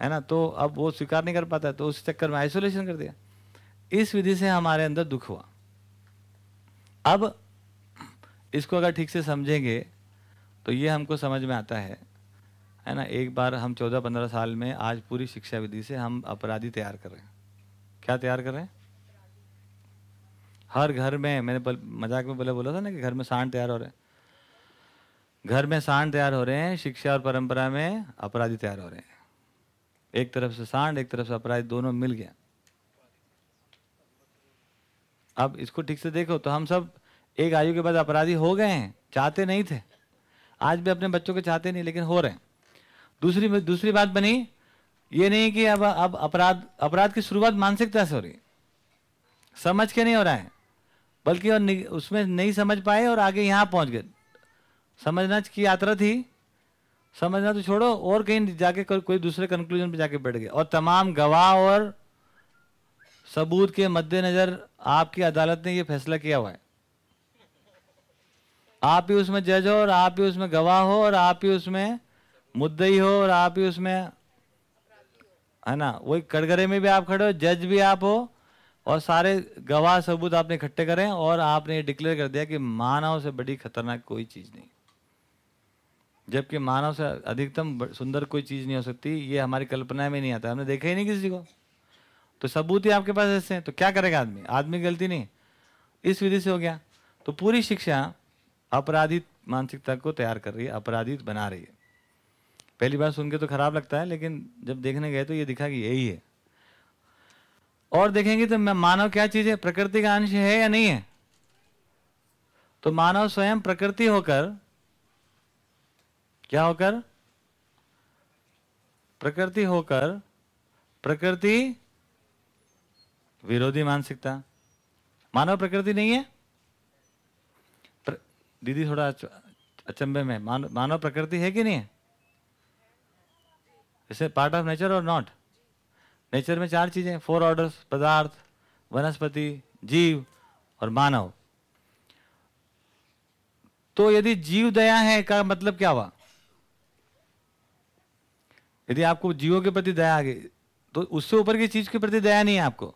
है ना? तो अब वो स्वीकार नहीं कर पाता तो उस चक्कर में आइसोलेशन कर दिया। इस विधि से हमारे अंदर दुख हुआ। अब इसको अगर ठीक से समझेंगे तो ये हमको समझ में आता है है ना? एक बार हम चौदह पंद्रह साल में आज पूरी शिक्षा विधि से हम अपराधी तैयार कर रहे हैं। क्या तैयार कर रहे हैं? हर घर में, मैंने मज़ाक में बोले, बोला था ना कि घर में सांड तैयार हो रहे हैं। घर में सांड तैयार हो रहे हैं, शिक्षा और परंपरा में अपराधी तैयार हो रहे हैं। एक तरफ़ से सांड, एक तरफ़ से अपराधी, दोनों मिल गया। अब इसको ठीक से देखो तो हम सब एक आयु के बाद अपराधी हो गए हैं, चाहते नहीं थे। आज भी अपने बच्चों के चाहते नहीं, लेकिन हो रहे हैं। दूसरी दूसरी बात बनी, ये नहीं कि अब अब अपराध अपराध की शुरुआत मानसिकता से हो रही समझ के नहीं हो रहा है। बल्कि और उसमें नहीं समझ पाए और आगे यहाँ पहुँच गए। समझना की यात्रा थी। समझना तो छोड़ो, और कहीं जाके कोई दूसरे कंक्लूजन पे जाके बैठ गए। और तमाम गवाह और सबूत के मद्देनजर आपकी अदालत ने यह फैसला किया हुआ है। आप ही उसमें जज हो और आप ही उसमें गवाह हो और आप ही उसमें मुद्दई हो और आप ही उसमें है ना? वही कड़गरे में भी आप खड़े हो, जज भी आप हो और सारे गवाह सबूत आपने इकट्ठे करें और आपने ये डिक्लेयर कर दिया कि मानव से बड़ी खतरनाक कोई चीज़ नहीं। जबकि मानव से अधिकतम सुंदर कोई चीज़ नहीं हो सकती, ये हमारी कल्पना में नहीं आता। हमने देखा ही नहीं किसी को। तो सबूत ही आपके पास ऐसे हैं। तो क्या करेगा आदमी? आदमी गलती नहीं। इस विधि से हो गया। तो पूरी शिक्षा अपराधित मानसिकता को तैयार कर रही है, अपराधित बना रही है। पहली बार सुन के तो खराब लगता है, लेकिन जब देखने गए तो ये दिखा कि यही है। और देखेंगे तो मानव क्या चीज़ है? प्रकृति का अंश है या नहीं है? तो मानव स्वयं प्रकृति होकर क्या होकर? प्रकृति होकर प्रकृति विरोधी मानसिकता। मानव प्रकृति नहीं है? प्र... दीदी थोड़ा अचंबे में मानव मानव प्रकृति है कि नहीं है? इसे पार्ट ऑफ़ नेचर और नॉट नेचर में चार चीज़ें फोर ऑर्डर्स पदार्थ, वनस्पति, जीव और मानव। तो यदि जीव दया है का मतलब क्या हुआ? यदि आपको जीवों के प्रति दया आ गई तो उससे ऊपर की चीज़ के प्रति दया नहीं है आपको।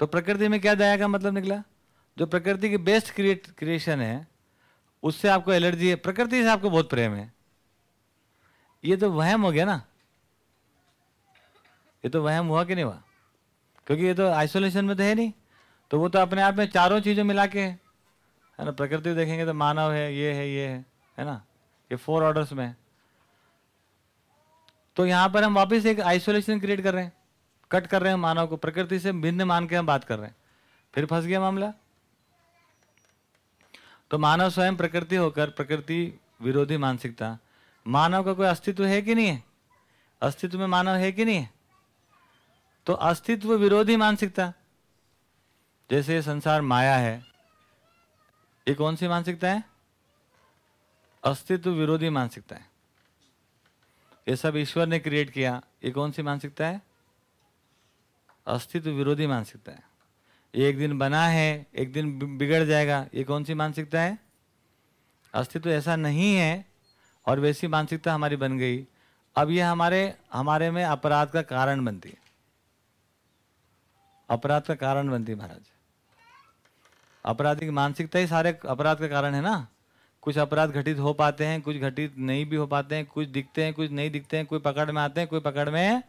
तो प्रकृति में क्या दया का मतलब निकला? जो प्रकृति की बेस्ट क्रिएट क्रिएशन है, उससे आपको एलर्जी है। प्रकृति से आपको बहुत प्रेम है। ये तो वहम हो गया ना। ये तो वहम हुआ कि नहीं हुआ? क्योंकि ये तो आइसोलेशन में तो है नहीं। तो वो तो अपने आप में चारों चीज़ों मिला के है। ना? प्रकृति देखेंगे तो मानव है, ये है ये है। है ना? ये फोर ऑर्डर्स में तो यहाँ पर हम वापस एक आइसोलेशन क्रिएट कर रहे हैं। कट कर रहे हैं मानव को। प्रकृति से भिन्न मान के हम बात कर रहे हैं। फिर फंस गया मामला। तो मानव स्वयं प्रकृति होकर प्रकृति विरोधी मानसिकता। मानव का कोई अस्तित्व है कि नहीं है? अस्तित्व में मानव है कि नहीं है? तो अस्तित्व विरोधी मानसिकता। जैसे संसार माया है, ये कौन सी मानसिकता है? अस्तित्व विरोधी मानसिकता है। ये सब ईश्वर ने क्रिएट किया, ये कौन सी मानसिकता है? अस्तित्व विरोधी मानसिकता है। ये एक दिन बना है, एक दिन बिगड़ जाएगा, ये कौन सी मानसिकता है? अस्तित्व ऐसा नहीं है और वैसी मानसिकता हमारी बन गई। अब ये हमारे हमारे में अपराध का कारण बनती है। अपराध का कारण बनती है महाराज। आपराधिक मानसिकता ही सारे अपराध का कारण है ना? कुछ अपराध घटित हो पाते हैं, कुछ घटित नहीं भी हो पाते हैं, कुछ दिखते हैं, कुछ नहीं दिखते हैं, कोई पकड़ में आते हैं, कोई पकड़ में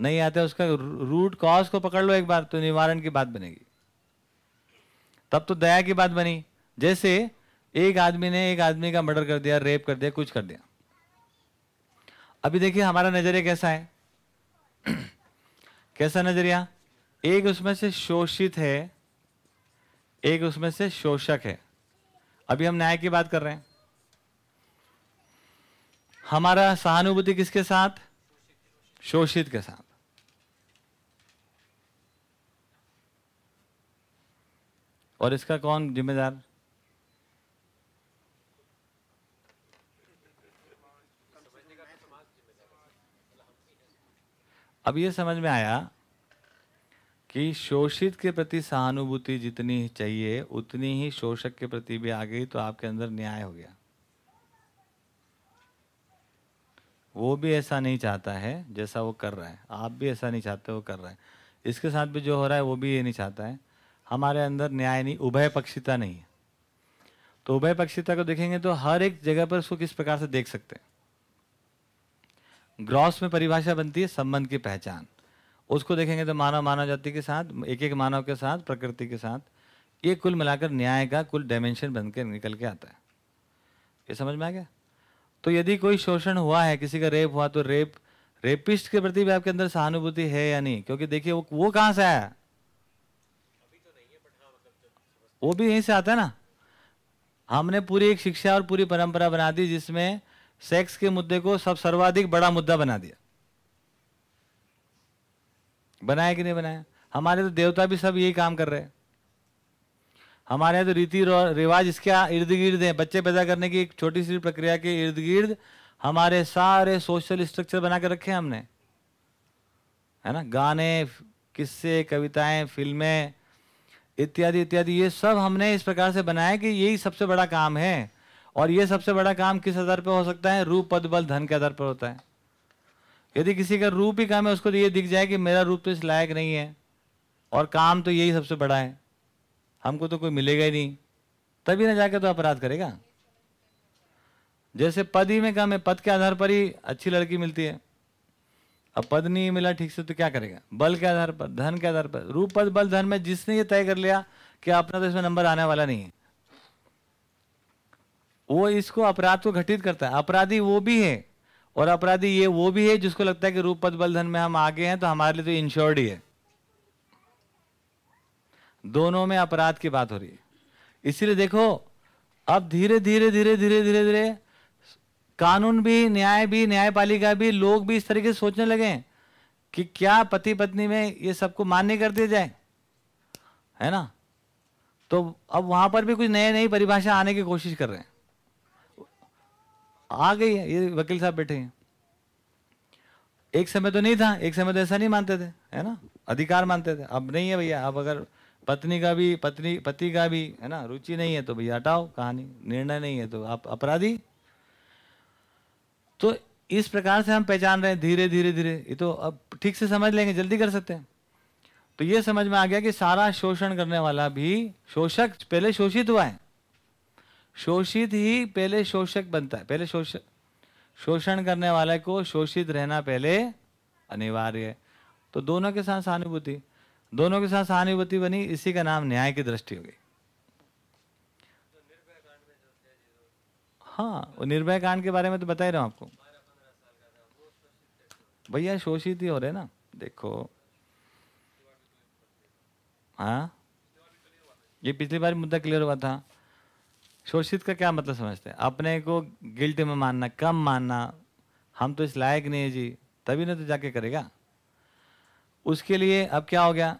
नहीं आते, उसका रूट कॉज को पकड़ लो एक बार तो निवारण की बात बनेगी। तब तो दया की बात बनी। जैसे एक आदमी ने, एक आदमी का मर्डर कर दिया रेप कर दिया, कुछ कर दिया। अभी देखिए हमारा नज़रिया कैसा है। कैसा नज़रिया? एक उसमें से शोषित है, एक उसमें से शोषक है। अभी हम न्याय की बात कर रहे हैं। हमारा सहानुभूति किसके साथ? शोषित के साथ। और इसका कौन जिम्मेदार? अब ये समझ में आया कि शोषित के प्रति सहानुभूति जितनी चाहिए, उतनी ही शोषक के प्रति भी आ गई तो आपके अंदर न्याय हो गया। वो भी ऐसा नहीं चाहता है जैसा वो कर रहा है। आप भी ऐसा नहीं चाहते वो कर रहा है। इसके साथ भी जो हो रहा है, वो भी ये नहीं चाहता है। हमारे अंदर न्याय नहीं, उभय पक्षिता नहीं है। तो उभय पक्षिता को देखेंगे तो हर एक जगह पर उसको किस प्रकार से देख सकते हैं? ग्रॉस में परिभाषा बनती है, संबंध की पहचान। उसको देखेंगे तो मानव मानव जाति के साथ एक एक मानव के साथ, प्रकृति के साथ, ये कुल मिलाकर न्याय का कुल डायमेंशन बन के निकल के आता है। ये समझ में आ गया? तो यदि कोई शोषण हुआ है, किसी का रेप हुआ तो रेप रेपिस्ट के प्रति भी आपके अंदर सहानुभूति है या नहीं? क्योंकि देखिए, वो वो कहाँ से आया? वो भी यहीं से आता है ना। हमने पूरी एक शिक्षा और पूरी परंपरा बना दी जिसमें सेक्स के मुद्दे को सब सर्वाधिक बड़ा मुद्दा बना दिया। बनाया कि नहीं बनाया? हमारे तो देवता भी सब यही काम कर रहे हैं। हमारे यहाँ तो रीति रिवाज इसके इर्द गिर्द है। बच्चे पैदा करने की एक छोटी सी प्रक्रिया के इर्द गिर्द हमारे सारे सोशल स्ट्रक्चर बना के रखे हैं हमने। है ना? गाने, किस्से, कविताएँ, फ़िल्में, इत्यादि इत्यादि, ये सब हमने इस प्रकार से बनाया कि यही सबसे बड़ा काम है। और ये सबसे बड़ा काम किस आधार पर हो सकता है? रूप, पद, बल, धन के आधार पर होता है। यदि किसी का रूप ही काम है, उसको तो ये दिख जाए कि मेरा रूप तो इस लायक नहीं है, और काम तो यही सबसे बड़ा है। हमको तो कोई मिलेगा ही नहीं। तभी ना जाके तो अपराध करेगा। जैसे पद ही में काम है, पद के आधार पर ही अच्छी लड़की मिलती है। अब पद नहीं मिला ठीक से तो क्या करेगा? बल के आधार पर, धन के आधार पर। रूप, पद, बल, धन में जिसने ये तय कर लिया कि अपना तो इसमें नंबर आने वाला नहीं है। वो इसको अपराध को घटित करता है। अपराधी वो भी है और अपराधी ये वो भी है जिसको लगता है कि रूप पद बल धन में हम आगे हैं तो हमारे लिए तो इंश्योर्ड ही है। दोनों में अपराध की बात हो रही है। इसीलिए देखो, अब धीरे धीरे धीरे धीरे धीरे धीरे कानून भी, न्याय भी, न्यायपालिका भी, लोग भी इस तरीके से सोचने लगे कि क्या पति पत्नी में ये सबको मान्य कर दिया जाए, है ना? तो अब वहाँ पर भी कुछ नए, नई परिभाषा आने की कोशिश कर रहे हैं। आ गई है, ये वकील साहब बैठे हैं। एक समय तो नहीं था, एक समय तो ऐसा नहीं मानते थे, है ना? अधिकार मानते थे। अब नहीं है भैया, अब अगर पत्नी का भी, पत्नी, पति का भी, है ना, रुचि नहीं है तो भैया हटाओ, कहानी, निर्णय नहीं है तो आप अपराधी। तो इस प्रकार से हम पहचान रहे हैं, धीरे धीरे धीरे। ये तो अब ठीक से समझ लेंगे, जल्दी कर सकते हैं। तो ये समझ में आ गया कि सारा शोषण करने वाला भी शोषक पहले शोषित हुआ है। शोषित ही पहले शोषक बनता है, पहले शोषक शोषण करने वाले को शोषित रहना पहले अनिवार्य है। तो दोनों के साथ सहानुभूति, दोनों के साथ सहानुभूति बनी, इसी का नाम न्याय की दृष्टि हो गई। हाँ वो निर्भय कांड के बारे में तो बता ही रहा हूँ आपको। भैया, शोषित ही हो रहे ना, देखो। हाँ? ये पिछली बार मुद्दा क्लियर हुआ था। शोषित का क्या मतलब समझते हैं? अपने को गिल्ट में मानना, कम मानना, हम तो इस लायक नहीं है जी, तभी ना तो जाके करेगा। उसके लिए अब क्या हो गया?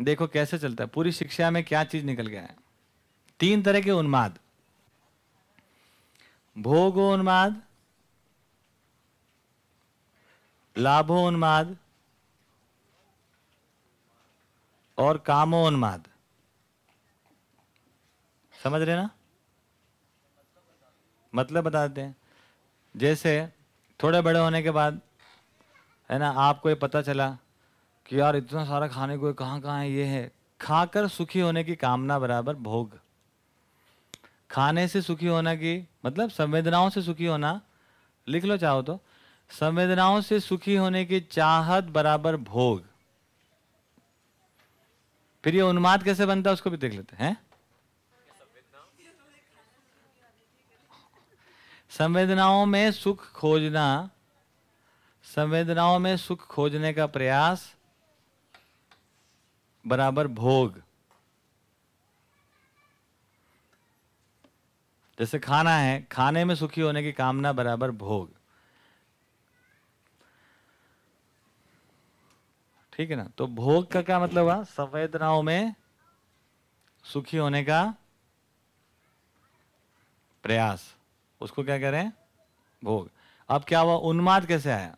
देखो कैसे चलता है। पूरी शिक्षा में क्या चीज़ निकल गया है? तीन तरह के उन्माद। भोगो उन्माद, लाभो उन्माद और कामो उन्माद। समझ रहे ना? मतलब बता देते हैं जैसे थोड़े बड़े होने के बाद, है ना, आपको ये पता चला कि यार इतना सारा खाने को कहाँ कहाँ है, ये है। खाकर सुखी होने की कामना बराबर भोग। खाने से सुखी होना की मतलब संवेदनाओं से सुखी होना, लिख लो चाहो तो संवेदनाओं से सुखी होने की चाहत बराबर भोग। फिर ये उन्माद कैसे बनता है, उसको भी देख लेते हैं। संवेदनाओं में सुख खोजना, संवेदनाओं में सुख खोजने का प्रयास बराबर भोग। जैसे खाना है, खाने में सुखी होने की कामना बराबर भोग। ठीक है ना? तो भोग का क्या मतलब हुआ? संवेदनाओं में सुखी होने का प्रयास। उसको क्या कह रहे हैं? भोग। अब क्या हुआ? उन्माद कैसे आया?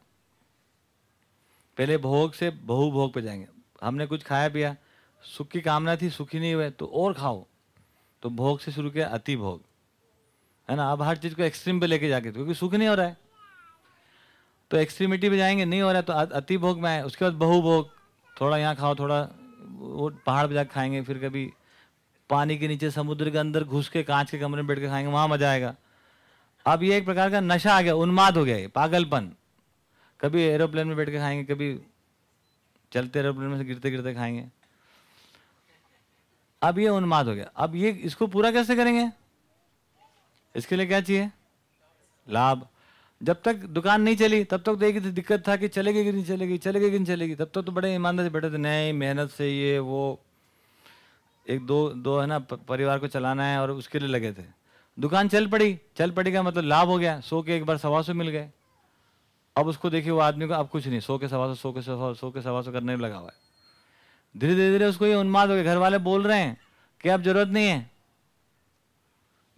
पहले भोग से बहु भोग पे जाएँगे। हमने कुछ खाया पिया। सुख की कामना थी, सुखी नहीं हुए तो और खाओ। तो भोग से शुरू किया अति भोग। है ना? अब हर चीज़ को एक्सट्रीम पे लेके जाके, क्योंकि सुख नहीं हो रहा है। तो एक्सट्रीमिटी पे जाएँगे, नहीं हो रहा है तो अति भोग में आए। उसके बाद बहु भोग। थोड़ा यहाँ खाओ, थोड़ा वो पहाड़ पे जाकर खाएँगे, फिर कभी पानी के नीचे समुद्र के अंदर घुस के, कांच के कमरे में बैठ के खाएँगे, वहाँ मज़ा आएगा। अब ये एक प्रकार का नशा आ गया उन्माद हो गया ये पागलपन। कभी एरोप्लेन में बैठ के खाएँगे कभी चलते एरोप्लेन में से गिरते गिरते खाएँगे। अब ये उन्माद हो गया। अब ये इसको पूरा कैसे करेंगे? इसके लिए क्या चाहिए? लाभ। जब तक दुकान नहीं चली तब तक तो एक दिक्कत था कि चलेगी कि नहीं चलेगी चलेगी कि नहीं चलेगी। तब तक तो, तो बड़े ईमानदार से बैठे थे नहीं मेहनत से ये वो एक दो दो है ना परिवार को चलाना है और उसके लिए लगे थे। दुकान चल पड़ी चल पड़ी का मतलब लाभ हो गया, सौ के एक बार सवा सौ मिल गए। अब उसको देखिए वो आदमी को अब कुछ नहीं, सौ के सवा सौ सौ के सवा सौ के सवा सौ करने में लगा हुआ है। धीरे धीरे धीरे उसको ये उन्माद हो गया घर वाले बोल रहे हैं कि अब ज़रूरत नहीं है।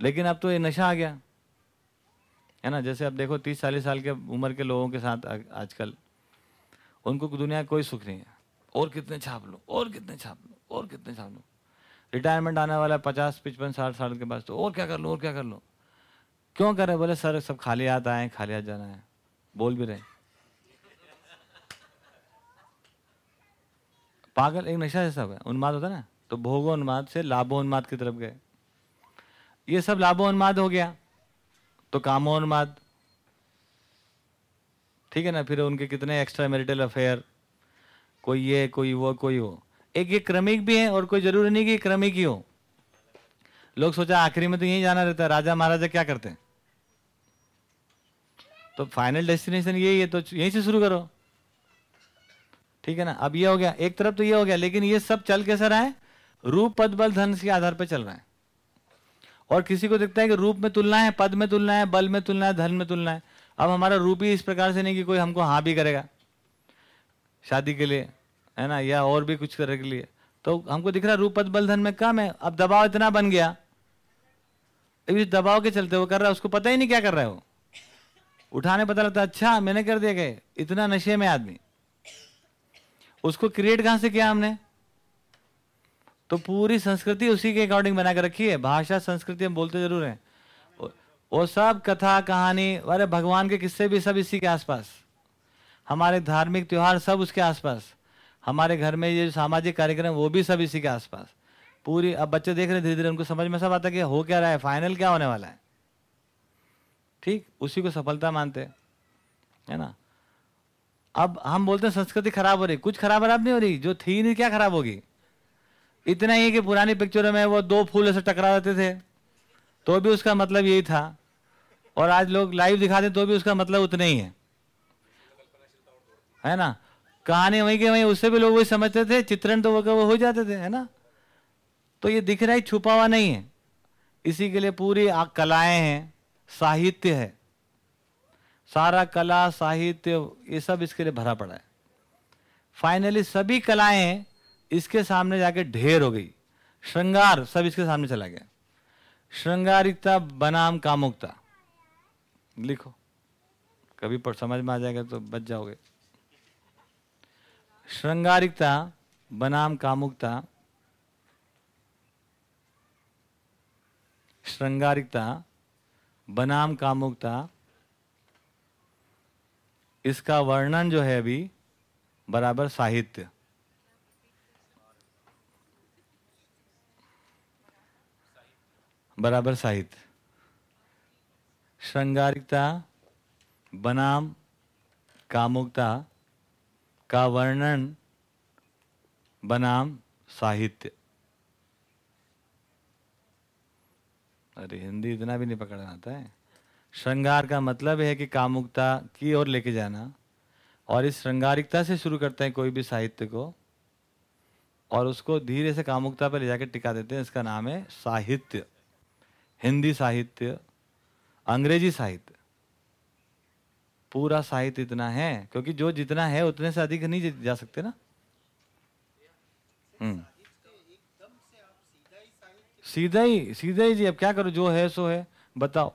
लेकिन अब तो ये नशा आ गया। है ना, जैसे अब देखो तीस, चालीस साल के उम्र के लोगों के साथ आजकल, उनको दुनिया कोई सुख नहीं है। और कितने छाप लो, और कितने छाप लो, और कितने छाप लो। रिटायरमेंट आने वाला है, पचास, पचपन साठ साल के बाद तो और क्या कर लो, और क्या कर लो? क्यों कर बोले, सर, सब खाली हाथ आए खाली हाथ जाना है। बोल भी रहे पागल, एक नशा जैसा है। उन्माद होता ना? तो भोगो उन्माद से, लाभो उन्माद की तरफ़ गए। ये सब लाभो उन्माद हो गया। तो कामो उन्माद। ठीक है ना? फिर उनके कितने एक्स्ट्रा मैरिटल अफेयर कोई ये, कोई वो कोई वो। एक ये क्रमिक भी है और कोई ज़रूरी नहीं कि क्रमिक ही हो। लोग सोचा आखिरी में तो यही जाना रहता है, राजा महाराजा क्या करते हैं? तो फाइनल डेस्टिनेशन यही है तो यहीं से शुरू करो। ठीक है ना? अब ये हो गया, एक तरफ़ तो ये हो गया, लेकिन ये सब चल कैसा रहा है? रूप, पद, बल, धन के आधार पर चल रहा है। और किसी को दिखता है कि रूप में तुलना है, पद में तुलना है, बल में तुलना है, धन में तुलना है। अब हमारा रूप ही इस प्रकार से नहीं कि कोई हमको हाँ भी करेगा। शादी के लिए है ना, या और भी कुछ करने के लिए। तो हमको दिख रहा रूप बल धन में कम है, अब दबाव इतना बन गया। इस दबाव के चलते वो कर रहा है, उसको पता ही नहीं क्या कर रहा है वो। उठाने पता लगता अच्छा मैंने कर दिया गए इतना नशे में आदमी। उसको क्रिएट कहाँ से किया हमने? तो पूरी संस्कृति उसी के अकॉर्डिंग बना कर रखी है। भाषा, संस्कृति हम बोलते ज़रूर हैं। वो सब कथा, कहानी, अरे भगवान के किस्से भी सब इसी के आसपास। हमारे धार्मिक त्योहार सब उसके आसपास। हमारे घर में ये सामाजिक कार्यक्रम वो भी सब इसी के आसपास। पूरी, अब बच्चे देख रहे धीरे धीरे उनको समझ में सब आता कि हो क्या रहा है फाइनल क्या होने वाला है। ठीक, उसी को सफलता मानते है ना? अब हम बोलते हैं संस्कृति खराब हो रही, कुछ खराब खराब नहीं हो रही, जो थी नहीं, क्या खराब होगी? इतना ही कि पुरानी पिक्चरों में वो दो फूल ऐसे टकरा देते थे तो भी उसका मतलब यही था। और आज लोग लाइव दिखाते तो भी उसका मतलब उतना ही है। है ना? कहानी वहीं के वहीं, उससे भी लोग वही समझते थे, चित्रण तो वो हो जाते थे, है ना? तो ये दिख रहा है छुपा हुआ नहीं है। इसी के लिए पूरी कलाएँ हैं, साहित्य है। सारा कला, साहित्य, ये सब इसके लिए भरा पड़ा है। फाइनली सभी कलाएँ इसके सामने जाके ढेर हो गई। श्रृंगार सब इसके सामने चला गया। श्रृंगारिकता बनाम, कामुकता। लिखो। कभी पर समझ में आ जाएगा तो बच जाओगे। श्रृंगारिकता, बनाम कामुकता, श्रृंगारिकता, बनाम कामुकता, इसका वर्णन जो है अभी बराबर साहित्य। बराबर साहित्य। श्रृंगारिकता, बनाम कामुकता का वर्णन, बनाम साहित्य। अरे, हिंदी इतना भी नहीं पकड़ना आता है। श्रृंगार का मतलब है कि कामुकता की ओर लेके जाना और इस श्रृंगारिकता से शुरू करते हैं कोई भी साहित्य को और उसको धीरे से कामुकता पर ले जाकर टिका देते हैं। इसका नाम है साहित्य। हिंदी साहित्य, अंग्रेज़ी साहित्य। पूरा साहित्य इतना है, क्योंकि जो जितना है, उतने से अधिक नहीं जा सकते ना। हम्म। सीधा ही सीधा ही जी, अब क्या करो, जो है, सो है। बताओ।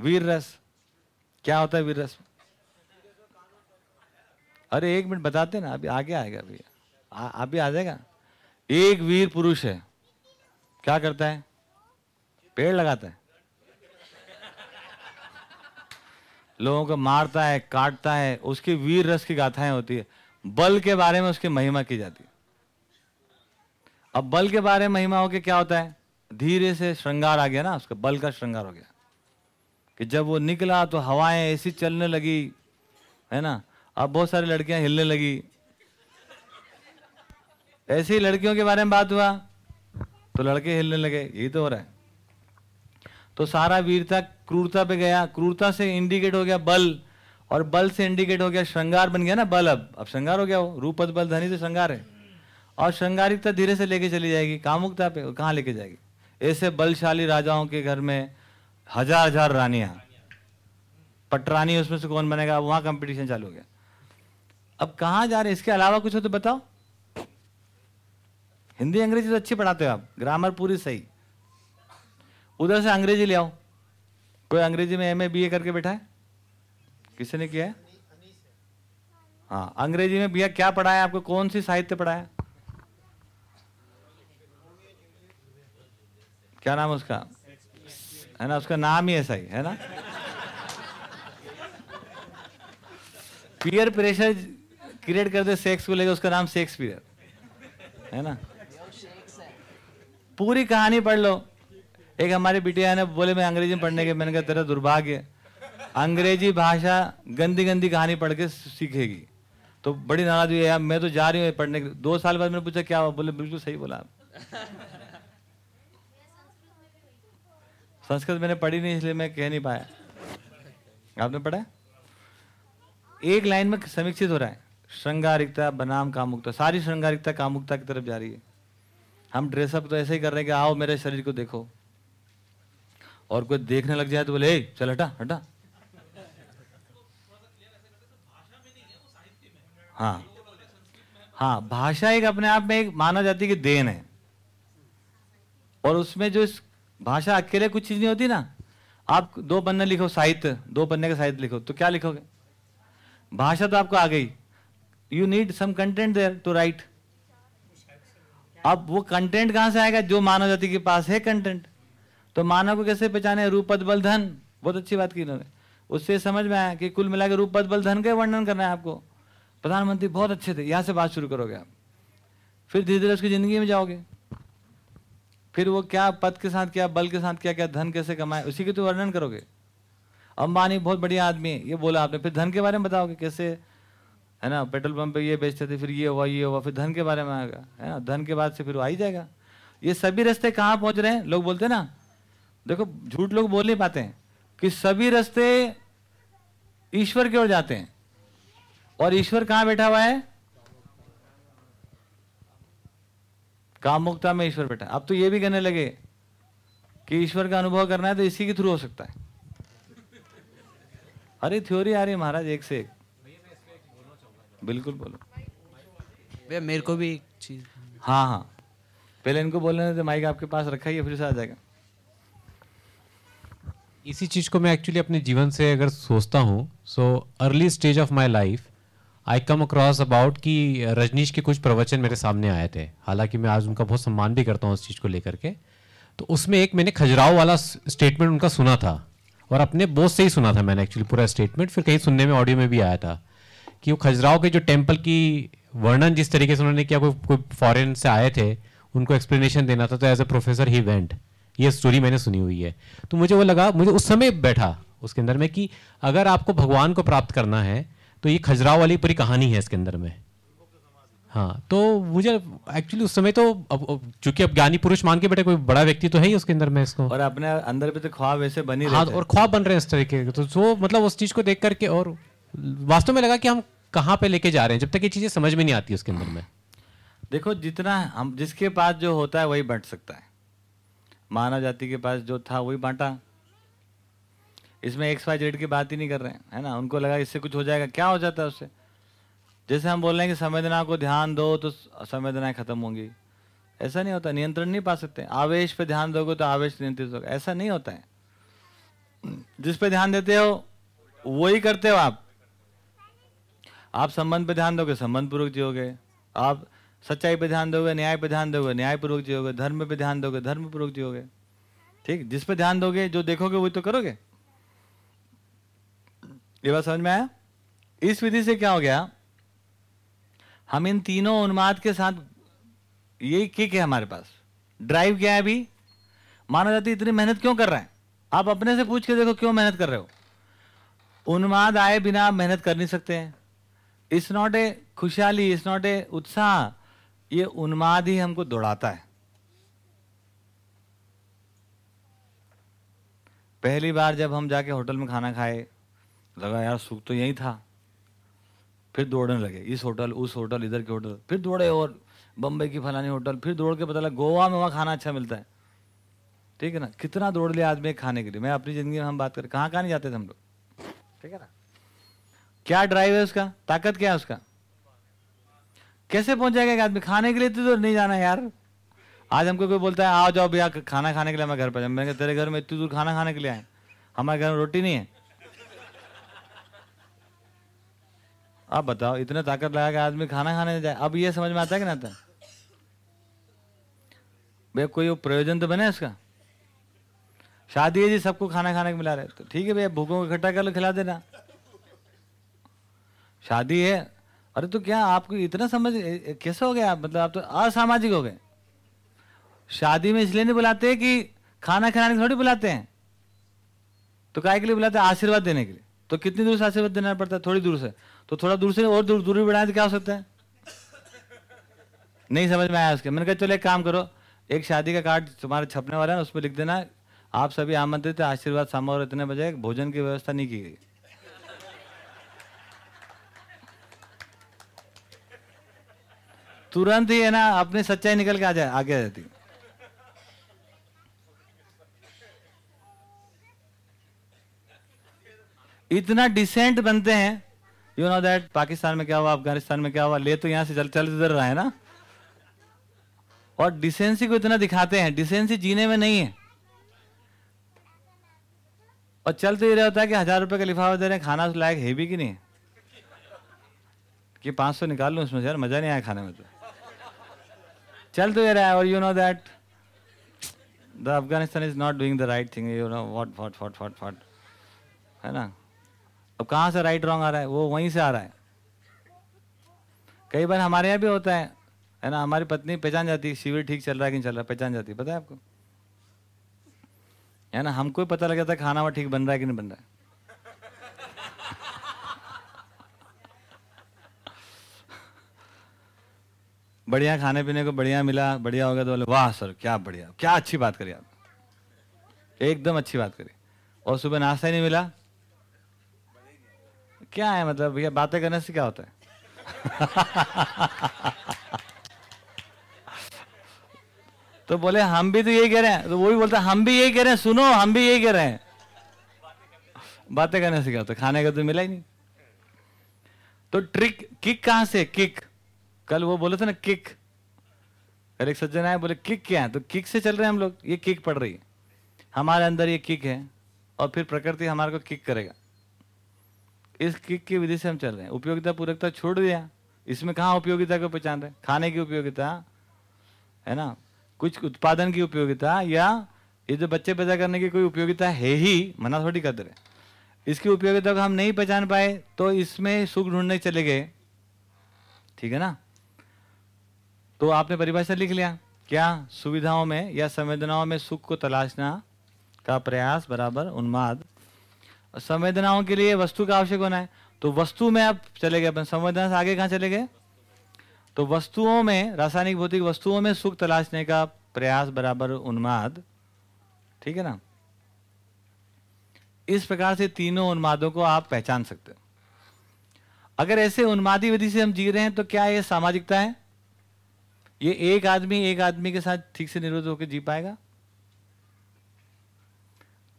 वीर रस। क्या होता है वीर रस? अरे, एक मिनट, बताते ना, अभी आगे आएगा, अभी। अभी आ जाएगा? एक वीर पुरुष है। क्या करता है? पेड़ लगाता है। लोगों को मारता है, काटता है, उसकी वीर रस की गाथाएँ होती है। बल के बारे में उसकी महिमा की जाती है। अब बल के बारे में महिमा होके क्या होता है? धीरे से श्रृंगार आ गया ना, उसका बल का श्रृंगार हो गया। कि जब वो निकला तो हवाएँ ऐसी चलने लगी, है ना? अब बहुत सारी लड़कियाँ हिलने लगी। ऐसी लड़कियों के बारे में बात हुआ तो लड़के हिलने लगे, यही तो हो रहा है। तो सारा वीरता क्रूरता पे गया। क्रूरता से इंडिकेट हो गया बल, और बल से इंडिकेट हो गया श्रृंगार बन गया ना बल अब। अब श्रृंगार हो गया वो। रूपद बल धनी तो श्रृंगार है। और श्रृंगारिकता धीरे से लेके चली जाएगी। कामुकता पे कहाँ लेके जाएगी? ऐसे बलशाली राजाओं के घर में हज़ार हज़ार रानियाँ। पटरानी उसमें से कौन बनेगा? वहाँ कंपटीशन चालू हो गया। अब कहाँ जा रहे इसके अलावा कुछ हो तो बताओ। हिंदी, अंग्रेज़ी तो अच्छी पढ़ाते हो आप। ग्रामर पूरी सही। उधर से अंग्रेज़ी ले आओ। कोई अंग्रेज़ी में एम ए बी ए करके बैठा है? किसी ने किया है? हाँ अंग्रेज़ी में भैया क्या पढ़ाया आपको? कौन सी साहित्य पढ़ाया क्या नाम उसका? है ना, उसका नाम ही ऐसा ही, है ना? पीयर प्रेशर क्रिएट कर दे सेक्स को लेकर उसका नाम शेक्सपियर है ना? पूरी कहानी पढ़ लो। एक हमारी बिटिया ने बोले, मैं अंग्रेज़ी में पढ़ने के मैंने कहा, तेरा दुर्भाग्य, अंग्रेज़ी भाषा गंदी गंदी कहानी पढ़ के सीखेगी। तो बड़ी नाराज़ हुई, यार, मैं तो जा रही हूँ पढ़ने के दो साल बाद मैंने पूछा, क्या हुआ? बोले, बिल्कुल सही बोला आप। संस्कृत मैंने पढ़ी नहीं, इसलिए मैं कह नहीं पाया। आपने पढ़ा? एक लाइन में समीक्षित हो रहा है। श्रृंगारिकता, बनाम कामुकता, सारी श्रृंगारिकता कामुकता की तरफ़ जा रही है। हम ड्रेसअप तो ऐसे ही कर रहे हैं कि आओ मेरे शरीर को देखो। और कोई देखने लग जाए तो बोले चल हटा हटा। हाँ। हाँ भाषा एक अपने आप में एक मानव जाति की देन है। और उसमें जो इस भाषा अकेले कुछ चीज़ नहीं होती ना, आप दो पन्ने लिखो, साहित्य, दो पन्ने का साहित्य लिखो तो क्या लिखोगे? भाषा तो आपको आ गई। You need some content there to write अब वो कंटेंट कहाँ से आएगा? जो मानव जाति के पास है कंटेंट तो मानव को कैसे पहचाने? रूप पद बल धन। बहुत अच्छी बात की इन्होंने। उससे समझ में आया कि कुल मिला के रूप पद बल धन का वर्णन करना है आपको। प्रधानमंत्री बहुत अच्छे थे। यहाँ से बात शुरू करोगे आप। फिर धीरे धीरे उसकी ज़िंदगी में जाओगे। फिर वो क्या पद के साथ, क्या बल के साथ, क्या क्या धन कैसे कमाए, उसी के तो वर्णन करोगे। अंबानी बहुत बढ़िया आदमी है, ये बोला आपने। फिर धन के बारे में बताओगे कैसे? है ना, पेट्रोल पंप पे ये बेचते थे, फिर ये हुआ ये हुआ, फिर धन के बारे में आएगा। है ना, धन के बाद से फिर वो आ ही जाएगा। ये सभी रास्ते कहाँ पहुँच रहे हैं? लोग बोलते हैं ना देखो झूठ लोग बोल नहीं पाते हैं कि सभी रास्ते ईश्वर की ओर जाते हैं। और ईश्वर कहाँ बैठा हुआ है? काम मुक्ता में ईश्वर बैठा है। अब तो ये भी कहने लगे कि ईश्वर का अनुभव करना है तो इसी के थ्रू हो सकता है। अरे थ्योरी आ रही महाराज एक से एक। बिल्कुल बोलो। भैया मेरे को भी एक चीज़। हाँ हाँ। पहले इनको बोलने देते माइक आपके पास रखा ही है फिर से आ जाएगा। इसी चीज़ को मैं एक्चुअली अपने जीवन से अगर सोचता हूँ so early stage of my life I come across about कि रजनीश के कुछ प्रवचन मेरे सामने आए थे। हालाँकि मैं आज उनका बहुत सम्मान भी करता हूँ उस चीज़ को लेकर के। तो उसमें एक मैंने खजुराहो वाला स्टेटमेंट उनका सुना था। और अपने बोस से ही सुना था मैंने एक्चुअली पूरा स्टेटमेंट फिर कहीं सुनने में ऑडियो में भी आया था कि वो खजुराहो के जो टेंपल की वर्णन जिस तरीके से उन्होंने किया, कोई कोई फॉरेन से आए थे, उनको एक्सप्लेनेशन देना था तो as a professor he went ये स्टोरी मैंने सुनी हुई है। तो मुझे वो लगा मुझे उस समय बैठा उसके अंदर में कि अगर आपको भगवान को प्राप्त करना है तो ये खजुराहो वाली पूरी कहानी है इसके अंदर में। हाँ तो मुझे एक्चुअली उस समय तो अब चूँकि अब ज्ञानी पुरुष मान के बैठे कोई बड़ा व्यक्ति तो है ही उसके अंदर में इसको। और अपने अंदर भी तो ख्वाब ऐसे बनी हाँ और ख्वाब बन रहे हैं इस तरीके के तो जो मतलब उस चीज़ को देख करके और वास्तव में लगा कि हम कहाँ पे लेके जा रहे हैं जब तक ये चीज़ें समझ में नहीं आती उसके अंदर में। देखो जितना हम जिसके पास जो होता है वही बांट सकता है। मानव जाति के पास जो था वही बांटा। इसमें एक्स वाई जेड की बात ही नहीं कर रहे हैं, है ना? उनको लगा इससे कुछ हो जाएगा। क्या हो जाता है उससे? जैसे हम बोल रहे हैं कि संवेदना को ध्यान दो तो संवेदनाएँ खत्म होंगी। ऐसा नहीं होता, नियंत्रण नहीं पा सकते। आवेश पे ध्यान दोगे तो आवेश नियंत्रित होगा। ऐसा नहीं होता है। जिस पे ध्यान देते हो, वही करते हो आप। आप संबंध पे ध्यान दोगे, संबंध पूर्वक जियोगे। आप सच्चाई पे ध्यान दोगे, न्याय पे ध्यान दोगे, न्याय पूर्वक जियोगे, धर्म पे ध्यान दोगे, धर्म पूर्वक जियोगे। ठीक? जिस पे ध्यान दोगे, जो देखोगे, वही तो करोगे। ये बात समझ में आया? इस विधि से क्या हो गया? हम इन तीनों उन्माद के साथ यही किक है हमारे पास। ड्राइव क्या है अभी? मानव जाति इतनी मेहनत क्यों कर रहा है? आप अपने से पूछ के देखो क्यों मेहनत कर रहे हो। उन्माद आए बिना आप मेहनत कर नहीं सकते हैं। इट्स नॉट ए खुशहाली इट्स नॉट ए उत्साह। ये उन्माद ही हमको दौड़ाता है। पहली बार जब हम जाके होटल में खाना खाए, लगा यार सुख तो यही था। फिर दौड़ने लगे, इस होटल, उस होटल, इधर के होटल, फिर दौड़े और बम्बई की फलानी होटल, फिर दौड़ के पता लगा गोवा में वहाँ खाना अच्छा मिलता है। ठीक है ना? कितना दौड़ लिया आदमी खाने के लिए? मैं अपनी ज़िंदगी में हम बात करें, कहाँ कहाँ नहीं जाते थे हम लोग? ठीक है ना? क्या ड्राइव है उसका? ताकत क्या है उसका? कैसे पहुँच जाएगा एक आदमी? खाने के लिए तो नहीं जाना यार। आज हमको कोई बोलता है आओ जाओ भैया खाना खाने के लिए मैं घर पर मैं कहता, तेरे घर में इतनी दूर खाना खाने के लिए आए हमारे घर में रोटी नहीं है? आप बताओ इतने ताकत लगा के आदमी खाना खाने जाए। अब ये समझ में आता है कि नहीं आता भैया कोई प्रयोजन तो बने इसका? शादी है जी सबको खाना खाने को मिला रहे तो ठीक है भैया भूखों को इकट्ठा कर लो खिला देना। शादी है अरे तो क्या आपको इतना समझ कैसे हो गया? मतलब आप तो असामाजिक हो गए। शादी में इसलिए नहीं बुलाते कि खाना खिलाने थोड़ी बुलाते हैं। तो काय के लिए बुलाते हैं? आशीर्वाद देने के लिए। तो कितनी दूर से आशीर्वाद देना पड़ता है? थोड़ी दूर से। तो थोड़ा दूर से और दूर, दूरी बढ़ाए तो क्या हो सकता है? नहीं समझ में आया उसके। मैंने कहा, चलो एक काम करो। एक शादी का कार्ड तुम्हारे छपने वाला है, उसमें लिख देना। आप सभी आमंत्रित आशीर्वाद समारोह इतने बजे भोजन की व्यवस्था नहीं की गई। तुरंत ही है ना, अपनी सच्चाई निकल के आ जाए, आगे आ जाती। इतना डिसेंट बनते हैं यू नो दैट पाकिस्तान में क्या हुआ, अफ़गानिस्तान में क्या हुआ, ले तो यहाँ से चल चल इधर रहा है ना। और डिसेंसी को इतना दिखाते हैं डिसेंसी जीने में नहीं है। और चल तो ये है कि हज़ार रुपए का लिफाफा दे रहे हैं, खाना उस लायक है भी कि नहीं? कि पाँच सौ निकाल लूँ उसमें यार मज़ा नहीं आया खाने में तो। चल तो ये रहा है और you know that the Afghanistan is not doing the right thing you know what what what what what है ना? अब कहाँ से राइट रॉन्ग आ रहा है? वो वहीं से आ रहा है। कई बार हमारे यहाँ भी होता है है ना? हमारी पत्नी पहचान जाती है शिविर ठीक चल रहा है कि नहीं चल रहा है, पहचान जाती है, पता है आपको? है ना? हमको ही पता लग जाता है खाना वहाँ ठीक बन रहा है कि नहीं बन रहा है। बढ़िया खाने पीने को बढ़िया मिला, बढ़िया हो गया तो बोले, वाह सर, क्या बढ़िया, क्या अच्छी बात करी आप। एकदम अच्छी बात करी। और सुबह नाश्ता ही नहीं मिला। क्या है मतलब भैया, बातें करने से क्या होता है? तो बोले, हम भी तो यही कह रहे हैं। तो वो भी बोलता, हम भी यही कह रहे हैं, सुनो, हम भी यही कह रहे हैं। बातें करने से क्या होता है? खाने का तो मिला ही नहीं। तो ट्रिक किक कहाँ से किक कल वो बोले थे ना किक कल एक सज्जन आए, बोले किक क्या है? तो किक से चल रहे हैं हम लोग। ये किक पड़ रही है। हमारे अंदर ये किक है, और फिर प्रकृति हमारे को किक करेगा। इस किक की विधि से हम चल रहे हैं। उपयोगिता पूरकता छोड़ दिया। इसमें कहाँ उपयोगिता को पहचान रहे? खाने की उपयोगिता, है ना? कुछ उत्पादन की उपयोगिता, या ये जो बच्चे पैदा करने की कोई उपयोगिता है ही, मना थोड़ी कर रहे इसकी उपयोगिता को हम नहीं पहचान पाए तो इसमें सुख ढूँढने चले गए। ठीक है ना? तो आपने परिभाषा लिख लिया। क्या सुविधाओं में या संवेदनाओं में सुख को तलाशना का प्रयास बराबर उन्माद? संवेदनाओं के लिए वस्तु का आवश्यक होना है। तो वस्तु में आप चले गए, अपन संवेदना से आगे कहाँ चले गए? तो वस्तुओं में, रासायनिक, भौतिक वस्तुओं में सुख तलाशने का प्रयास बराबर उन्माद। ठीक है ना? इस प्रकार से तीनों उन्मादों को आप पहचान सकते हो। अगर ऐसे उन्मादी विधि से हम जी रहे हैं तो क्या ये सामाजिकता है? ये एक आदमी एक आदमी के साथ ठीक से निरोध होकर जी पाएगा?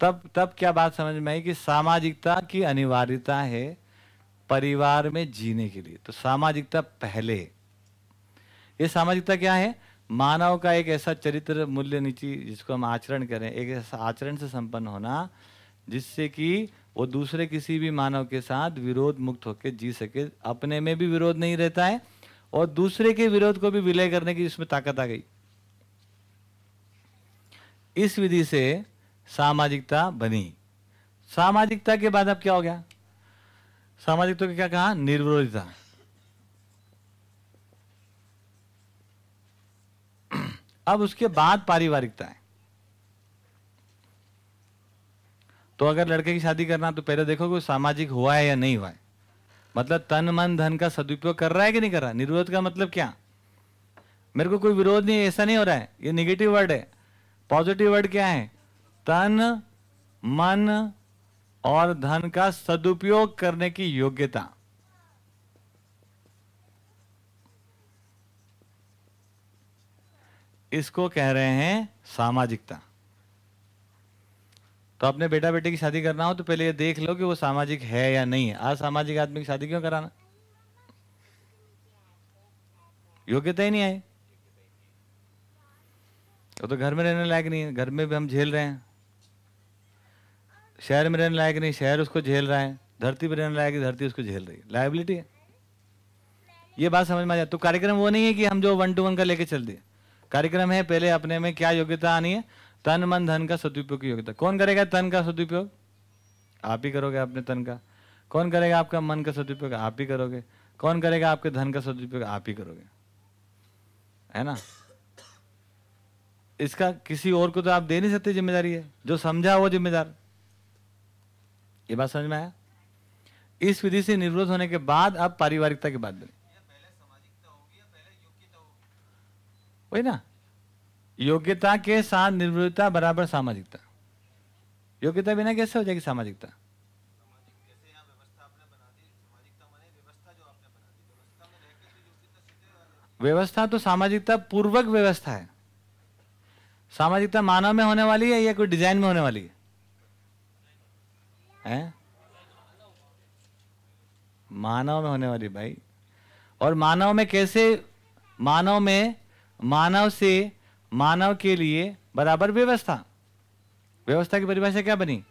तब तब क्या बात समझ में आई कि सामाजिकता की अनिवार्यता है परिवार में जीने के लिए। तो सामाजिकता पहले ये सामाजिकता क्या है? मानव का एक ऐसा चरित्र मूल्य नीति जिसको हम आचरण करें, एक ऐसा आचरण से संपन्न होना, जिससे कि वो दूसरे किसी भी मानव के साथ विरोध मुक्त होकर जी सके। अपने में भी विरोध नहीं रहता है और दूसरे के विरोध को भी विलय करने की इसमें ताकत आ गई। इस विधि से सामाजिकता बनी। सामाजिकता के बाद अब क्या हो गया? सामाजिकता क्या कहा? निर्विरोधिता। अब उसके बाद पारिवारिकता है। तो अगर लड़के की शादी करना तो पहले देखो कि सामाजिक हुआ है या नहीं हुआ है। मतलब तन मन धन का सदुपयोग कर रहा है कि नहीं कर रहा? निर्विरोध का मतलब क्या? मेरे को कोई विरोध नहीं, ऐसा नहीं हो रहा है। ये निगेटिव वर्ड है। पॉजिटिव वर्ड क्या है? तन, मन और धन का सदुपयोग करने की योग्यता। इसको कह रहे हैं सामाजिकता। तो अपने बेटा बेटे की शादी करना हो तो पहले ये देख लो कि वो सामाजिक है या नहीं है। असामाजिक आदमी की शादी क्यों कराना? योग्यता ही नहीं आई। वो तो घर में रहने लायक नहीं है। घर में भी हम झेल रहे हैं। शहर में रहने लायक नहीं। शहर उसको झेल रहा है। धरती पर रहने लायक धरती उसको झेल रही है। लाइबिलिटी है। ये बात समझ में आ जाए। तो कार्यक्रम वो नहीं है कि हम जो वन टू वन का लेके चल दिए। कार्यक्रम है पहले अपने में क्या योग्यता आनी है। तन मन धन का सदुपयोग की योग्यता। कौन करेगा तन का सदुपयोग? आप ही करोगे अपने तन का। कौन करेगा आपका मन का सदुपयोग? आप ही करोगे। कौन करेगा आपके धन का सदुपयोग? आप ही करोगे। है ना? इसका किसी और को तो आप दे नहीं सकते ज़िम्मेदारी है। जो समझा वो जिम्मेदार। ये बात समझ में आया? इस विधि से निवृत्त होने के बाद आप पारिवारिकता की बात बनी। वही ना। योग्यता के साथ निर्भरता बराबर सामाजिकता। योग्यता बिना कैसे हो जाएगी सामाजिकता? व्यवस्था तो सामाजिकता पूर्वक व्यवस्था है। सामाजिकता मानव में होने वाली है या कोई डिज़ाइन में होने वाली है? हैं? मानव में होने वाली भाई। और मानव में कैसे, मानव में, मानव से मानव के लिए बराबर व्यवस्था। व्यवस्था की परिभाषा क्या बनी?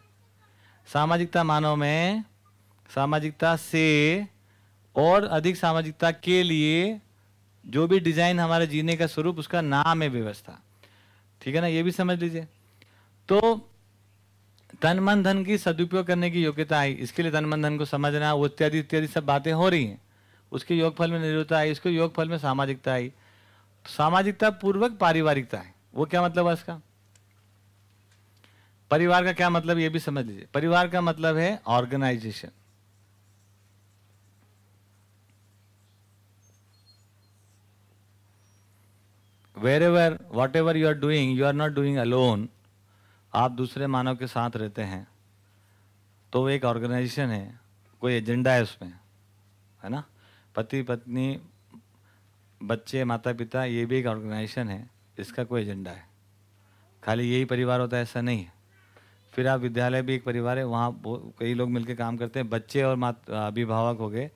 सामाजिकता मानव में, सामाजिकता से और अधिक सामाजिकता के लिए जो भी डिज़ाइन हमारे जीने का स्वरूप, उसका नाम है व्यवस्था। ठीक है ना? ये भी समझ लीजिए। तो तन, मन, धन की सदुपयोग करने की योग्यता आई। इसके लिए तन, मन, धन को समझना इत्यादि इत्यादि सब बातें हो रही हैं। उसके योगफल में निरुता आई, उसके योगफल में सामाजिकता आई। सामाजिकता पूर्वक पारिवारिकता है। वो क्या मतलब है इसका? परिवार का क्या मतलब ये भी समझ लीजिए। परिवार का मतलब है organisation. Wherever whatever you are doing you are not doing alone आप दूसरे मानव के साथ रहते हैं तो एक ऑर्गेनाइजेशन है, कोई एजेंडा है उसमें, है ना? पति पत्नी बच्चे माता पिता ये भी एक ऑर्गेनाइजेशन है, इसका कोई एजेंडा है। खाली यही परिवार होता है, ऐसा नहीं है। फिर आप विद्यालय भी एक परिवार है, वहाँ कई लोग मिलकर काम करते हैं, बच्चे और मात, अभिभावक हो गए,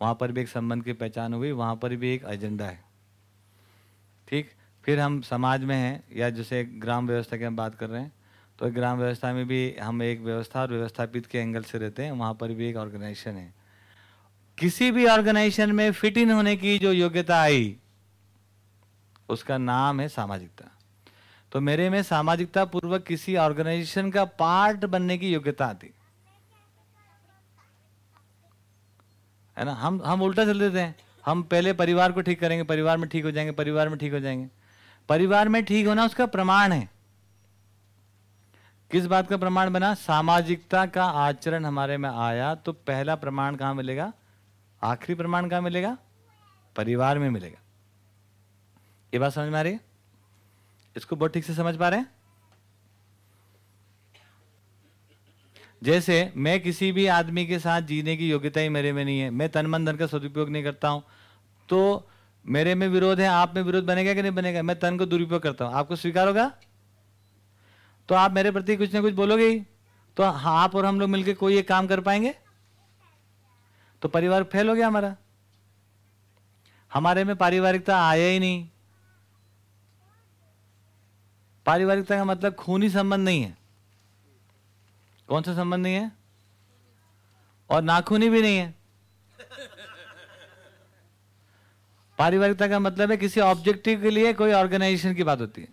वहाँ पर भी एक संबंध की पहचान हुई, वहाँ पर भी एक एजेंडा है। ठीक? फिर हम समाज में हैं, या जैसे ग्राम व्यवस्था की हम बात कर रहे हैं तो ग्राम व्यवस्था में भी हम एक व्यवस्था और व्यवस्थापित के एंगल से रहते हैं, वहाँ पर भी एक ऑर्गेनाइजेशन है। किसी भी ऑर्गेनाइजेशन में फिट इन होने की जो योग्यता आई, उसका नाम है सामाजिकता। तो मेरे में सामाजिकता पूर्वक किसी ऑर्गेनाइजेशन का पार्ट बनने की योग्यता आती है ना? हम हम उल्टा चल देते हैं। हम पहले परिवार को ठीक करेंगे, परिवार में ठीक हो जाएँगे, परिवार में ठीक हो जाएँगे। परिवार में ठीक होना उसका प्रमाण है। किस बात का प्रमाण बना? सामाजिकता का आचरण हमारे में आया तो पहला प्रमाण कहाँ मिलेगा? आखिरी प्रमाण कहाँ मिलेगा? परिवार में मिलेगा। ये बात समझ में आ रही है? इसको बहुत ठीक से समझ पा रहे हैं? जैसे, मैं किसी भी आदमी के साथ जीने की योग्यता ही मेरे में नहीं है। मैं तन मन धन का सदुपयोग नहीं करता हूँ। तो मेरे में विरोध है, आप में विरोध बनेगा कि नहीं बनेगा? मैं तन को दुरुपयोग करता हूँ। आपको स्वीकार होगा? तो आप मेरे प्रति कुछ ना कुछ बोलोगे ही। तो हाँ आप और हम लोग मिलकर कोई एक काम कर पाएँगे? तो परिवार फेल हो गया हमारा। हमारे में पारिवारिकता आया ही नहीं। पारिवारिकता का मतलब खूनी संबंध नहीं है। कौन सा संबंध नहीं है? और नाखूनी भी नहीं है। पारिवारिकता का मतलब है किसी ऑब्जेक्टिव के लिए कोई ऑर्गेनाइजेशन की बात होती है।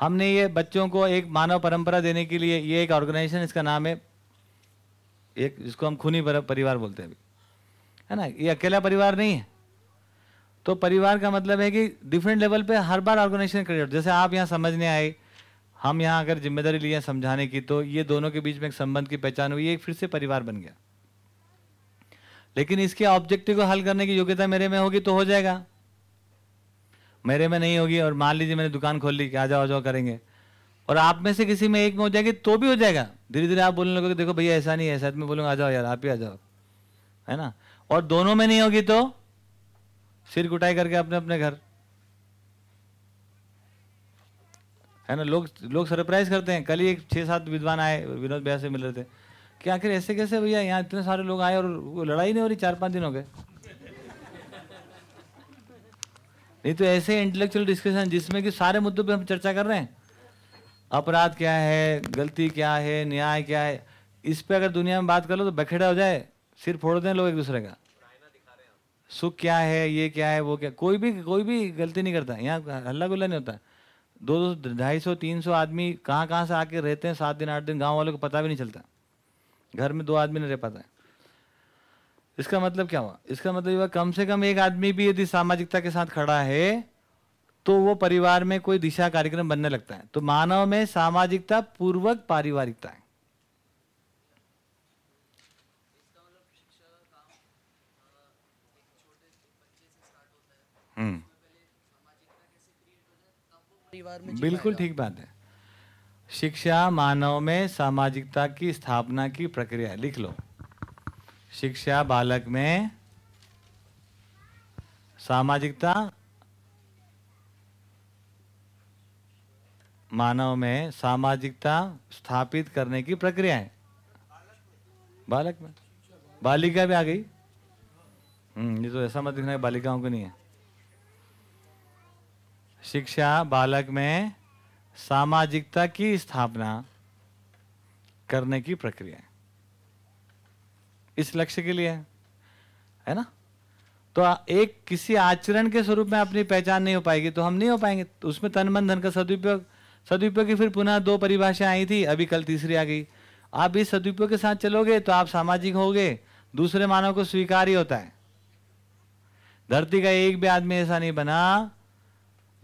हमने ये बच्चों को एक मानव परंपरा देने के लिए ये एक ऑर्गेनाइजेशन इसका नाम है एक जिसको हम खूनी परिवार बोलते हैं अभी। है ना? ये अकेला परिवार नहीं है। तो परिवार का मतलब है कि डिफरेंट लेवल पे हर बार ऑर्गेनाइजेशन क्रिएट जैसे आप यहाँ समझने आए, हम यहाँ अगर ज़िम्मेदारी लिए समझाने की तो ये दोनों के बीच में एक संबंध की पहचान हुई, एक फिर से परिवार बन गया। लेकिन इसके ऑब्जेक्टिव को हल करने की योग्यता मेरे में होगी तो हो जाएगा। मेरे में नहीं होगी और मान लीजिए मैंने दुकान खोल ली कि आ जाओ आ जाओ करेंगे। और आप में से किसी में एक में हो जाएगी तो भी हो जाएगा। धीरे धीरे आप बोलने लगोगे, देखो भैया, ऐसा नहीं है, ऐसा। तो मैं बोलूँगा, आ जाओ यार, आप ही आ जाओ। है ना? और दोनों में नहीं होगी तो सिर कुटाई करके अपने अपने घर। है ना? लोग लोग सरप्राइज़ करते हैं। कल ही एक छः सात विद्वान आए, विनोद भैया से मिल रहे थे। कि आखिर ऐसे कैसे भैया? यहाँ इतने सारे लोग आए और लड़ाई नहीं हो रही, चार पाँच दिन हो गए। नहीं तो ऐसे इंटेलेक्चुअल डिस्कशन जिसमें कि सारे मुद्दों पे हम चर्चा कर रहे हैं। अपराध क्या है, गलती क्या है, न्याय क्या है, इस पे अगर दुनिया में बात कर लो तो बखेड़ा हो जाए, सिर फोड़ दें लोग एक दूसरे का। सुख क्या है, ये क्या है, वो क्या, कोई भी कोई भी गलती नहीं करता, यहाँ हल्ला गुल्ला नहीं होता। दो दो, ढाई सौ, तीन सौ आदमी कहाँ कहाँ से आके रहते हैं, सात दिन, आठ दिन, गाँव वालों को पता भी नहीं चलता। घर में दो आदमी नहीं रह पाता। है इसका मतलब क्या हुआ? इसका मतलब हुआ, कम से कम एक आदमी भी यदि सामाजिकता के साथ खड़ा है तो वो परिवार में कोई दिशा कार्यक्रम बनने लगता है। तो मानव में सामाजिकता पूर्वक पारिवारिकता है। हम्म। बिल्कुल ठीक बात है। शिक्षा मानव में सामाजिकता की स्थापना की प्रक्रिया है। लिख लो। शिक्षा बालक में सामाजिकता मानव में सामाजिकता स्थापित करने की प्रक्रिया है। बालक में। बालिका भी आ गई। हम्म ये तो ऐसा मत दिखना बालिकाओं को नहीं है। शिक्षा बालक में सामाजिकता की स्थापना करने की प्रक्रिया है। इस लक्ष्य के लिए है। है ना? तो एक किसी आचरण के स्वरूप में अपनी पहचान नहीं हो पाएगी तो हम नहीं हो पाएँगे। तो उसमें तन मन धन का सदुपयोग सदुपयोग की फिर पुनः दो परिभाषा आई थी, अभी कल तीसरी आ गई। आप इस सदुपयोग के साथ चलोगे तो आप सामाजिक होगे, दूसरे मानव को स्वीकार ही होता है। धरती का एक भी आदमी ऐसा नहीं बना,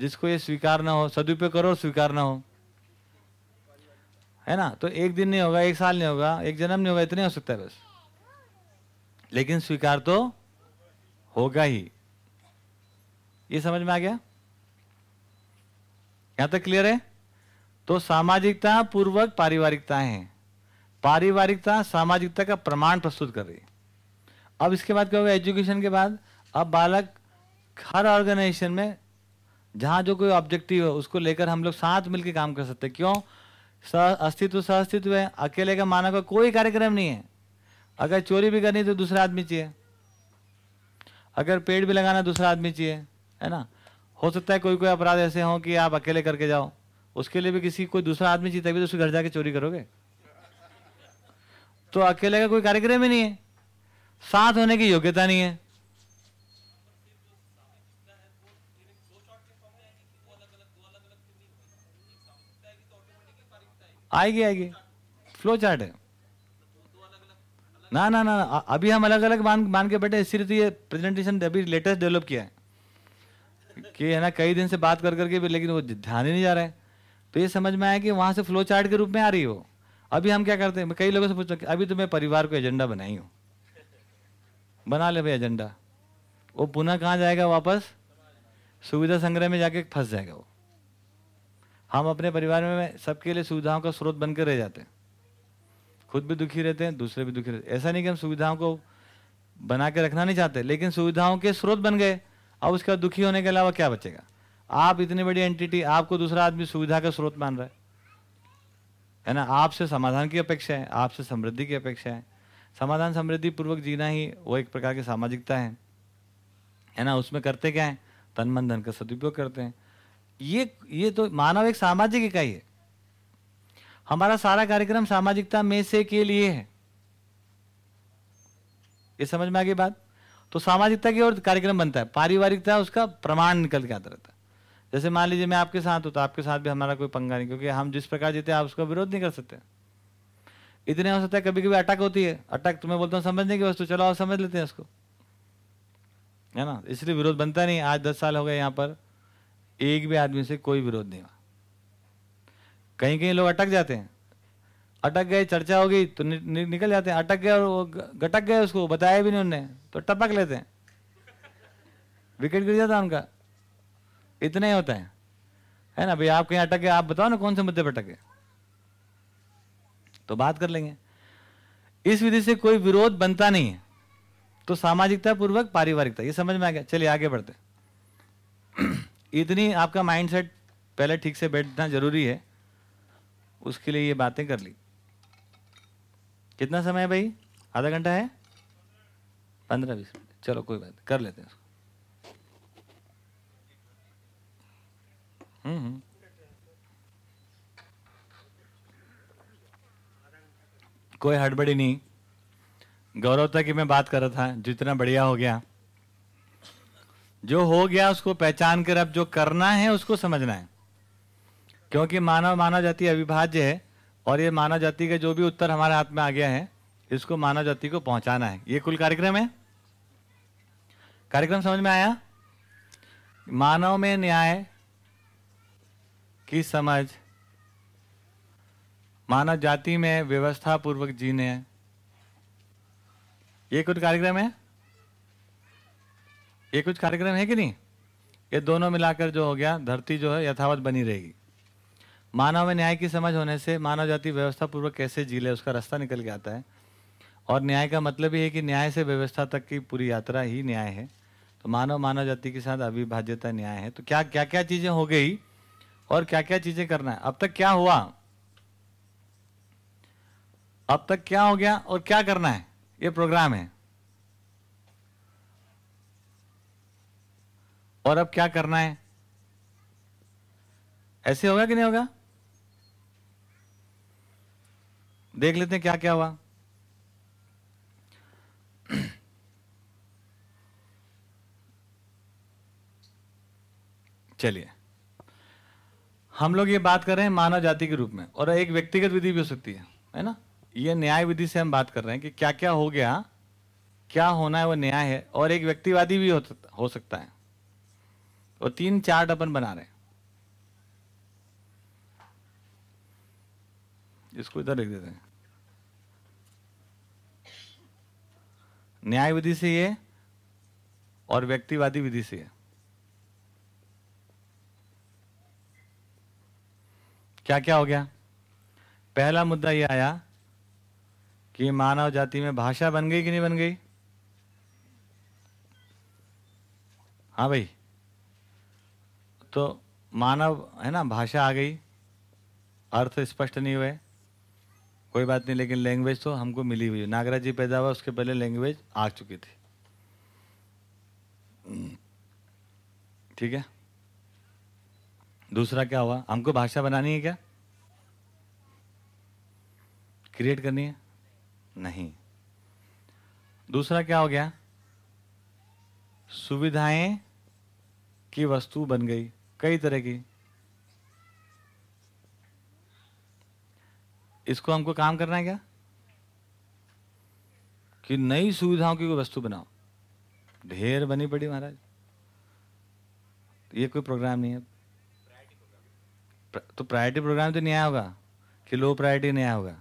जिसको ये स्वीकार ना हो, सदुपयोग करो स्वीकार ना हो। है ना? तो एक दिन नहीं होगा, एक साल नहीं होगा, एक जन्म नहीं होगा, इतने हो सकता है बस। लेकिन स्वीकार तो होगा ही। ये समझ में आ गया? यहाँ तक क्लियर है? तो सामाजिकता पूर्वक पारिवारिकता है। पारिवारिकता सामाजिकता का प्रमाण प्रस्तुत कर रही है। अब इसके बाद क्या होगा? एजुकेशन के बाद अब बालक हर ऑर्गेनाइजेशन में जहाँ जो कोई ऑब्जेक्टिव है, उसको लेकर हम लोग साथ मिलकर काम कर सकते हैं। क्यों? अस्तित्व सह, अस्तित्व है। अकेले का मानव का कोई कार्यक्रम नहीं है। अगर चोरी भी करनी तो दूसरा आदमी चाहिए। अगर पेड़ भी लगाना दूसरा आदमी चाहिए। है ना? हो सकता है कोई कोई अपराध ऐसे हों कि आप अकेले करके जाओ। उसके लिए भी किसी, कोई दूसरा आदमी चाहिए तभी तो उसके घर जाके चोरी करोगे। तो अकेले का कोई कार्यक्रम ही नहीं है। साथ होने की योग्यता नहीं है। आएगी आएगी। फ्लो चार्ट है। ना ना ना अभी हम अलग अलग मान मान के बैठे इसी रीति ये प्रेजेंटेशन अभी लेटेस्ट डेवलप किया है। कि है ना, कई दिन से बात कर करके भी, लेकिन वो ध्यान ही नहीं जा रहा है। तो ये समझ में आया कि वहाँ से फ्लो चार्ट के रूप में आ रही हो। अभी हम क्या करते हैं? कई लोगों से पूछता अभी तो मैं परिवार को एजेंडा बनाई हूँ। बना ले भाई एजेंडा वो पुनः कहाँ जाएगा वापस? सुविधा संग्रह में जाके फंस जाएगा वो। हम अपने परिवार में सबके लिए सुविधाओं का स्रोत बनकर रह जाते हैं। खुद भी दुखी रहते हैं, दूसरे भी दुखी रहते हैं। ऐसा नहीं कि हम सुविधाओं को बना के रखना नहीं चाहते, लेकिन सुविधाओं के स्रोत बन गए। अब उसका दुखी होने के अलावा क्या बचेगा? आप इतनी बड़ी एंटिटी आपको दूसरा आदमी सुविधा का स्रोत मान रहा है। है ना? आपसे समाधान की अपेक्षा है, आपसे समृद्धि की अपेक्षा है। समाधान समृद्धि पूर्वक जीना ही वो एक प्रकार की सामाजिकता है। है ना? उसमें करते क्या है? तन, मन, धन का सदुपयोग करते हैं। ये ये तो मानव एक सामाजिक इकाई है। हमारा सारा कार्यक्रम सामाजिकता में से के लिए है। ये समझ में आ गई बात? तो सामाजिकता की ओर कार्यक्रम बनता है। पारिवारिकता उसका प्रमाण निकल के आता रहता है। जैसे मान लीजिए मैं आपके साथ हूँ तो आपके साथ भी हमारा कोई पंगा नहीं क्योंकि हम जिस प्रकार जीते आप उसका विरोध नहीं कर सकते। इतने हो सकता है कभी कभी अटक होती है। अटक तुम्हें बोलता हूँ समझने की वस्तु चलो आप समझ लेते हैं उसको। है ना? इसलिए विरोध बनता नहीं। आज दस साल हो गए यहाँ पर एक भी आदमी से कोई विरोध नहीं हुआ। कहीं कहीं लोग अटक जाते हैं। अटक गए चर्चा हो गई तो नि, नि, निकल जाते हैं। अटक गए और वो गटक गए उसको बताया भी नहीं उनने तो टपक लेते हैं। विकेट गिर जाता उनका। इतना ही होता है। है ना? भाई आप कहीं अटक गए आप बताओ ना कौन से मुद्दे पर अटक। तो बात कर लेंगे। इस विधि से कोई विरोध बनता नहीं है। तो सामाजिकता पूर्वक पारिवारिकता, ये समझ में आ गया। चलिए, आगे बढ़ते। इतनी आपका माइंडसेट पहले ठीक से बैठना ज़रूरी है। उसके लिए ये बातें कर ली। कितना समय है भाई? आधा घंटा है? पंद्रह बीस मिनट। चलो, कोई बात कर लेते हैं हम्म। कोई हड़बड़ी नहीं। गौरव गौरवता की मैं बात कर रहा था जितना बढ़िया हो गया। जो हो गया, उसको पहचान कर अब जो करना है, उसको समझना है। क्योंकि मानव मानव जाति अविभाज्य है, और ये मानव जाति का जो भी उत्तर हमारे हाथ में आ गया है, इसको मानव जाति को पहुंचाना है। ये कुल कार्यक्रम है? कार्यक्रम समझ में आया? मानव में न्याय की समझ मानव जाति में व्यवस्था पूर्वक जीने। ये कुछ कार्यक्रम है? ये कुछ कार्यक्रम है कि नहीं? ये दोनों मिलाकर जो हो गया, धरती जो है, यथावत बनी रहेगी। मानव में न्याय की समझ होने से मानव जाति व्यवस्था पूर्वक कैसे जी ले, उसका रास्ता निकल के आता है। और न्याय का मतलब ये है कि न्याय से व्यवस्था तक की पूरी यात्रा ही न्याय है। तो मानव मानव जाति के साथ अविभाज्यता न्याय है। तो क्या क्या क्या चीज़ें हो गई? और क्या क्या चीज़ें करना है। अब तक क्या हुआ? अब तक क्या हो गया और क्या करना है? ये प्रोग्राम है। और अब क्या करना है? ऐसे होगा कि नहीं होगा? देख लेते हैं क्या क्या हुआ। चलिए। हम लोग ये बात कर रहे हैं मानव जाति के रूप में और एक व्यक्तिगत विधि भी हो सकती है है ना? ये न्याय विधि से हम बात कर रहे हैं कि क्या क्या हो गया क्या होना है वो न्याय है और एक व्यक्तिवादी भी हो, सकता- हो सकता है। और तीन चार्ट अपन बना रहे हैं। इसको इधर लिख देते हैं। न्याय विधि से ये और व्यक्तिवादी विधि से ये। क्या क्या हो गया? पहला मुद्दा ये आया कि मानव जाति में भाषा बन गई कि नहीं बन गई? हाँ भाई। तो मानव, है ना, भाषा आ गई। अर्थ स्पष्ट नहीं हुए। कोई बात नहीं, लेकिन लैंग्वेज तो हमको मिली हुई नागराज जी पैदा हुआ, उसके पहले लैंग्वेज आ चुकी थी। ठीक है? दूसरा क्या हुआ? हमको भाषा बनानी है क्या? क्रिएट करनी है? नहीं। दूसरा क्या हो गया? सुविधाएँ की वस्तु बन गई, कई तरह की। इसको हमको काम करना है क्या? कि नई सुविधाओं की कोई वस्तु बनाओ। ढेर बनी पड़ी महाराज। ये कोई प्रोग्राम नहीं है। तो प्रायोरिटी प्रोग्राम तो नहीं आया होगा, कि लो प्रायोरिटी नहीं आया होगा।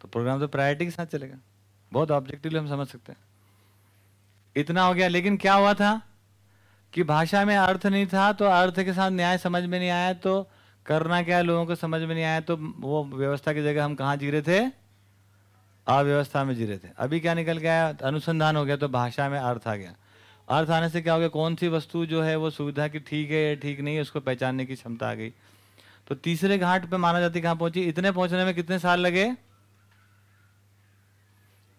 तो प्रोग्राम तो प्रायोरिटी के साथ चलेगा। बहुत ऑब्जेक्टिवली हम समझ सकते हैं। इतना हो गया, लेकिन क्या हुआ था? कि भाषा में अर्थ नहीं था तो अर्थ के साथ न्याय समझ में नहीं आया तो करना क्या है लोगों को समझ में नहीं आया तो वो व्यवस्था की जगह हम कहाँ जी रहे थे? अव्यवस्था में जी रहे थे। अभी क्या निकल गया अनुसंधान हो गया तो भाषा में अर्थ आ गया। अर्थ आने से क्या हो गया? कौन सी वस्तु जो है वो सुविधा की ठीक है या ठीक नहीं है, उसको पहचानने की क्षमता आ गई। तो तीसरे घाट पे माना जाती कहाँ पहुँची? इतने पहुँचने में कितने साल लगे?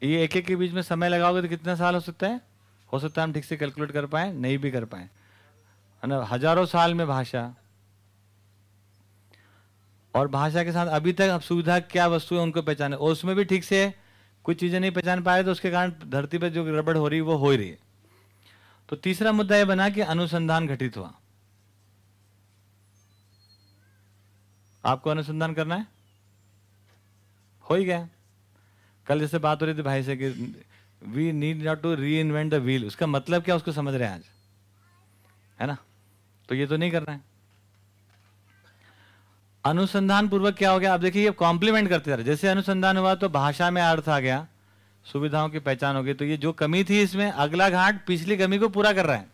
ये एक एक के बीच में समय लगाओगे तो कितने साल हो सकता है? हो सकता है हम ठीक से कैलकुलेट कर पाए, नहीं भी कर पाए। है ना? हज़ारों साल में भाषा। और भाषा के साथ अभी तक अब सुविधा क्या वस्तु है उनको पहचाने? और उसमें भी ठीक से कुछ चीज़ें नहीं पहचान पाए तो उसके कारण धरती पर जो गड़बड़ हो रही है, वो हो ही रही है। तो तीसरा मुद्दा यह बना कि अनुसंधान घटित हुआ। आपको अनुसंधान करना है? हो ही गया। कल जैसे बात हो रही थी भाई से कि we need not to reinvent the wheel उसका मतलब क्या उसको समझ रहे हैं आज? है ना? तो ये तो नहीं करना है। अनुसंधान पूर्वक क्या हो गया? आप देखिए, ये कॉम्प्लीमेंट करते जा रहे जैसे अनुसंधान हुआ तो भाषा में अर्थ आ गया, सुविधाओं की पहचान हो गई तो ये जो कमी थी इसमें, अगला घाट पिछली कमी को पूरा कर रहा है।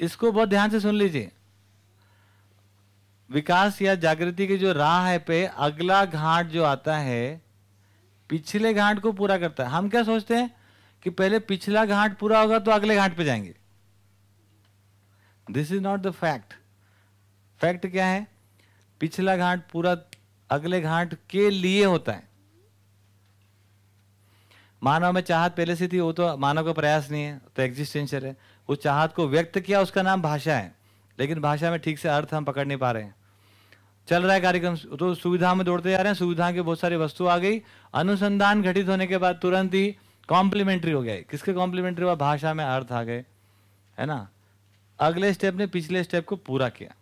इसको बहुत ध्यान से सुन लीजिए। विकास या जागृति की जो राह है पे अगला घाट जो आता है, पिछले घाट को पूरा करता है। हम क्या सोचते हैं कि पहले पिछला घाट पूरा होगा तो अगले घाट पे जाएँगे। This is not the fact fact क्या है? पिछला घाट पूरा अगले घाट के लिए होता है। मानव में चाहत पहले से थी, वो तो मानव का प्रयास नहीं है तो एग्जिस्टेंशियल है। उस चाहत को व्यक्त किया, उसका नाम भाषा है। लेकिन भाषा में ठीक से अर्थ हम पकड़ नहीं पा रहे हैं। चल रहा है कार्यक्रम। तो सुविधा में दौड़ते जा रहे हैं। सुविधा की बहुत सारी वस्तु आ गई। अनुसंधान घटित होने के बाद तुरंत ही कॉम्प्लीमेंट्री हो गया किसके कॉम्प्लीमेंट्री हुआ? भाषा में अर्थ आ गए। है ना? अगले स्टेप ने पिछले स्टेप को पूरा किया।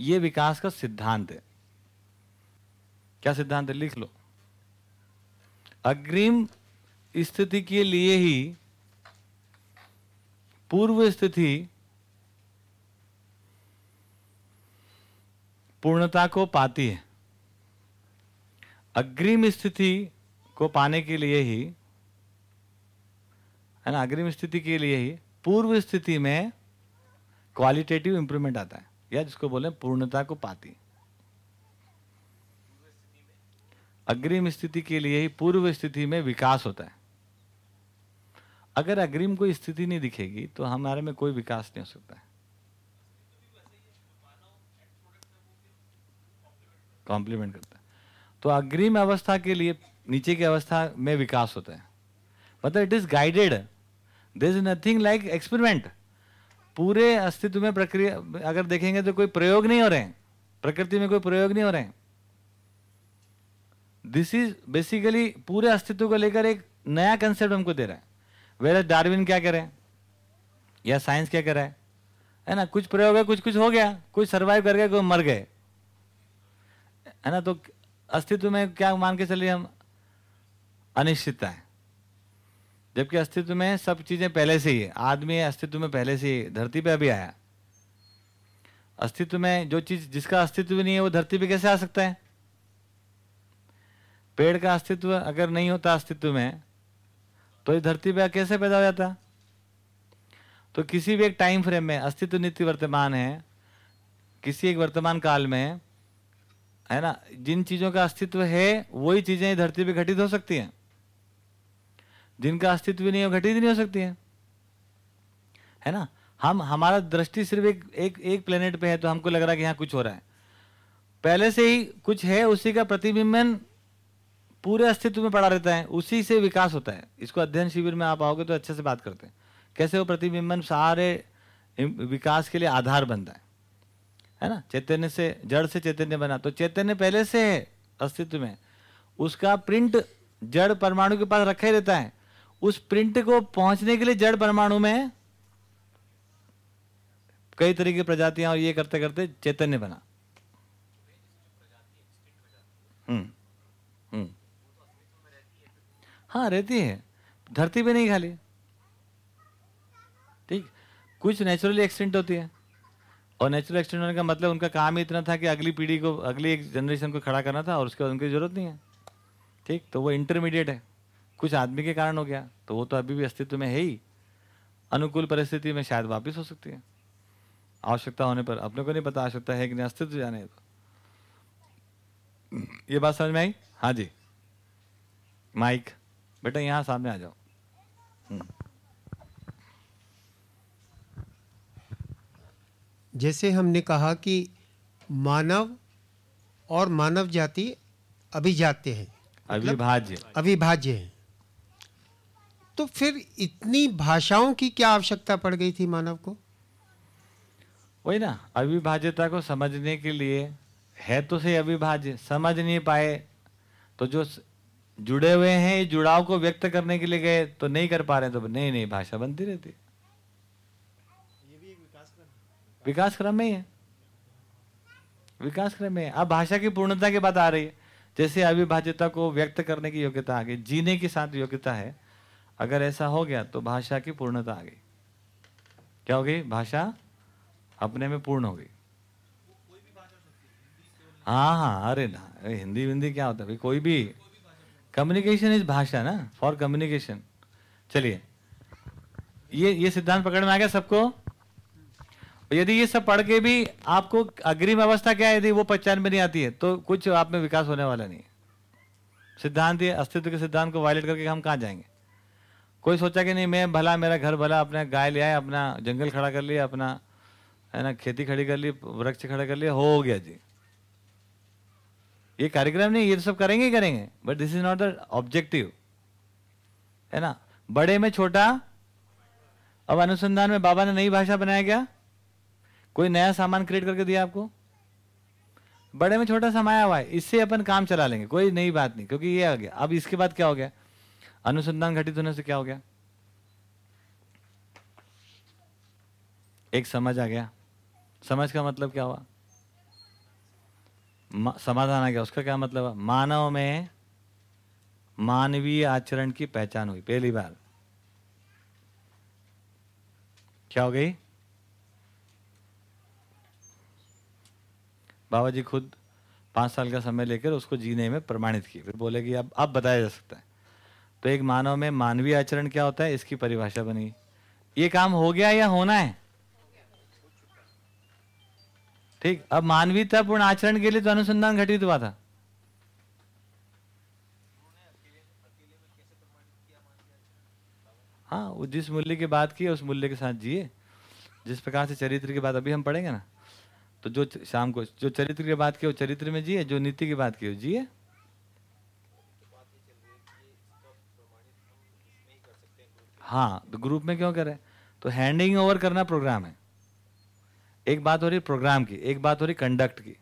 ये विकास का सिद्धांत है। क्या सिद्धांत है? लिख लो। अग्रिम स्थिति के लिए ही पूर्व स्थिति पूर्णता को पाती है। अग्रिम स्थिति को पाने के लिए ही, है ना, अग्रिम स्थिति के लिए ही पूर्व स्थिति में क्वालिटेटिव इंप्रूवमेंट आता है, या जिसको बोले पूर्णता को पाती अग्रिम स्थिति के लिए ही पूर्व स्थिति में विकास होता है। अगर अग्रिम कोई स्थिति नहीं दिखेगी तो हमारे में कोई विकास नहीं हो सकता है। कॉम्प्लीमेंट करता है। तो अग्रिम अवस्था के लिए, नीचे की अवस्था में विकास होता है। मतलब it is guided this is nothing like experiment पूरे अस्तित्व में प्रक्रिया, अगर देखेंगे तो कोई प्रयोग नहीं हो रहे हैं। प्रकृति में कोई प्रयोग नहीं हो रहे हैं। दिस इज़ बेसिकली पूरे अस्तित्व को लेकर एक नया कंसेप्ट हमको दे रहा है। वेर डार्विन क्या कह रहे हैं? या साइंस क्या कह रहा है? है ना? कुछ प्रयोग है कुछ कुछ हो गया। कोई सर्वाइव कर गया, कोई मर गए। है ना? तो अस्तित्व में क्या मान के चलिए हम? अनिश्चितता है। जबकि अस्तित्व में सब चीज़ें पहले से ही आदमी अस्तित्व में पहले से ही धरती पे अभी आया। अस्तित्व में जो चीज़ जिसका अस्तित्व नहीं है, वो धरती पे कैसे आ सकता है? पेड़ का अस्तित्व अगर नहीं होता अस्तित्व में तो ये धरती पे कैसे पैदा हो जाता? तो किसी भी एक टाइम फ्रेम में अस्तित्व नित्य वर्तमान है। किसी एक वर्तमान काल में है ना? जिन चीज़ों का अस्तित्व है, वही चीज़ें धरती पे घटित हो सकती हैं। जिनका अस्तित्व नहीं है घटित नहीं हो सकती हैं। है ना? हम, हमारा दृष्टि सिर्फ़ एक एक एक प्लेनेट पे है तो हमको लग रहा है कि यहाँ कुछ हो रहा है। पहले से ही कुछ है, उसी का प्रतिबिंबन पूरे अस्तित्व में पड़ा रहता है, उसी से विकास होता है। इसको अध्ययन शिविर में आप आओगे तो अच्छे से बात करते हैं। कैसे वो प्रतिबिंबन सारे विकास के लिए आधार बनता है? है ना? चैतन्य से, जड़ से चैतन्य बना। तो चैतन्य पहले से है अस्तित्व में। उसका प्रिंट जड़ परमाणु के पास रखा ही रहता है। उस प्रिंट को पहुँचने के लिए जड़ परमाणु में कई तरह की प्रजातियाँ और ये करते करते चैतन्य बना। हम्म हम्म। हाँ रहती है। धरती पे नहीं खाली। ठीक? कुछ नेचुरली एक्सटेंट होती है। और नेचुरल एक्सटेंट होने का मतलब उनका काम ही इतना था कि अगली पीढ़ी को, अगली एक जनरेशन को खड़ा करना था और उसके बाद उनकी ज़रूरत नहीं है। ठीक? तो वो इंटरमीडिएट है। कुछ आदमी के कारण हो गया। तो वो तो अभी भी अस्तित्व में है ही। अनुकूल परिस्थिति में शायद वापस हो सकती है। आवश्यकता होने पर। अपने को नहीं पता, आवश्यकता है कि नहीं, अस्तित्व जाने तो। ये बात समझ में आई? हाँ जी। माइक। बेटा यहाँ सामने आ जाओ। जैसे हमने कहा कि मानव और मानव जाति अभिजात्य है। अविभाज्य। अविभाज्य है। तो फिर इतनी भाषाओं की क्या आवश्यकता पड़ गई थी मानव को? वही ना अविभाज्यता को समझने के लिए है तो सही अविभाज्य समझ नहीं पाए तो जो जुड़े हुए हैं जुड़ाव को व्यक्त करने के लिए गए तो नहीं कर पा रहे तो नहीं नहीं भाषा बनती रहती। है। विकास क्रम में ही है। विकास क्रम में अब भाषा की पूर्णता की बात आ रही है। जैसे अविभाज्यता को व्यक्त करने की योग्यता आ गई, जीने के साथ योग्यता है। अगर ऐसा हो गया तो भाषा की पूर्णता आ गई। क्या हो गई? भाषा अपने में पूर्ण हो गई। हाँ हाँ अरे ना, अरे हिंदी विंदी क्या होता है? कोई भी कम्युनिकेशन इज़ भाषा ना फॉर कम्युनिकेशन चलिए, ये ये सिद्धांत पकड़ में आ गया सबको? यदि ये सब पढ़ के भी आपको अग्रिम अवस्था क्या है, यदि वो पहचान में नहीं आती है तो कुछ आप में विकास होने वाला नहीं है। सिद्धांत ये अस्तित्व के सिद्धांत को वायलेट करके हम कहाँ जाएँगे? कोई सोचा कि नहीं, मैं भला, मेरा घर भला, अपना गाय ले आया अपना जंगल खड़ा कर लिया, अपना, है ना, खेती खड़ी कर ली, वृक्ष खड़ा कर लिया, हो गया जी। ये कार्यक्रम नहीं, ये तो सब करेंगे ही करेंगे but this is not the objective है ना? बड़े में छोटा, अब अनुसंधान में बाबा ने नई भाषा बनाया क्या? कोई नया सामान क्रिएट करके दिया आपको? बड़े में छोटा समाया हुआ है, इससे अपन काम चला लेंगे, कोई नई बात नहीं, क्योंकि ये आ गया। अब इसके बाद क्या हो गया? अनुसंधान घटित होने से क्या हो गया? एक समझ आ गया। समझ का मतलब क्या हुआ? समाधान आ गया। उसका क्या मतलब हुआ? मानव में मानवीय आचरण की पहचान हुई, पहली बार। क्या हो गई? बाबा जी खुद पाँच साल का समय लेकर उसको जीने में प्रमाणित किए। फिर बोले कि अब अब बताया जा सकता है। तो एक मानव में मानवीय आचरण क्या होता है? इसकी परिभाषा बनी। ये काम हो गया या होना है? ठीक, अब मानवीयतापूर्ण आचरण के लिए तो अनुसंधान घटित हुआ था। हाँ वो जिस मूल्य की बात की उस मूल्य के साथ जिए। जिस प्रकार से चरित्र की बात अभी हम पढ़ेंगे ना तो जो शाम को, जो चरित्र की बात की, वो चरित्र में जिए, जो नीति की बात की, वो जिए। हाँ तो ग्रुप में क्यों करें? तो हैंडिंग ओवर करना प्रोग्राम है। एक बात हो रही प्रोग्राम की, एक बात हो रही कंडक्ट की।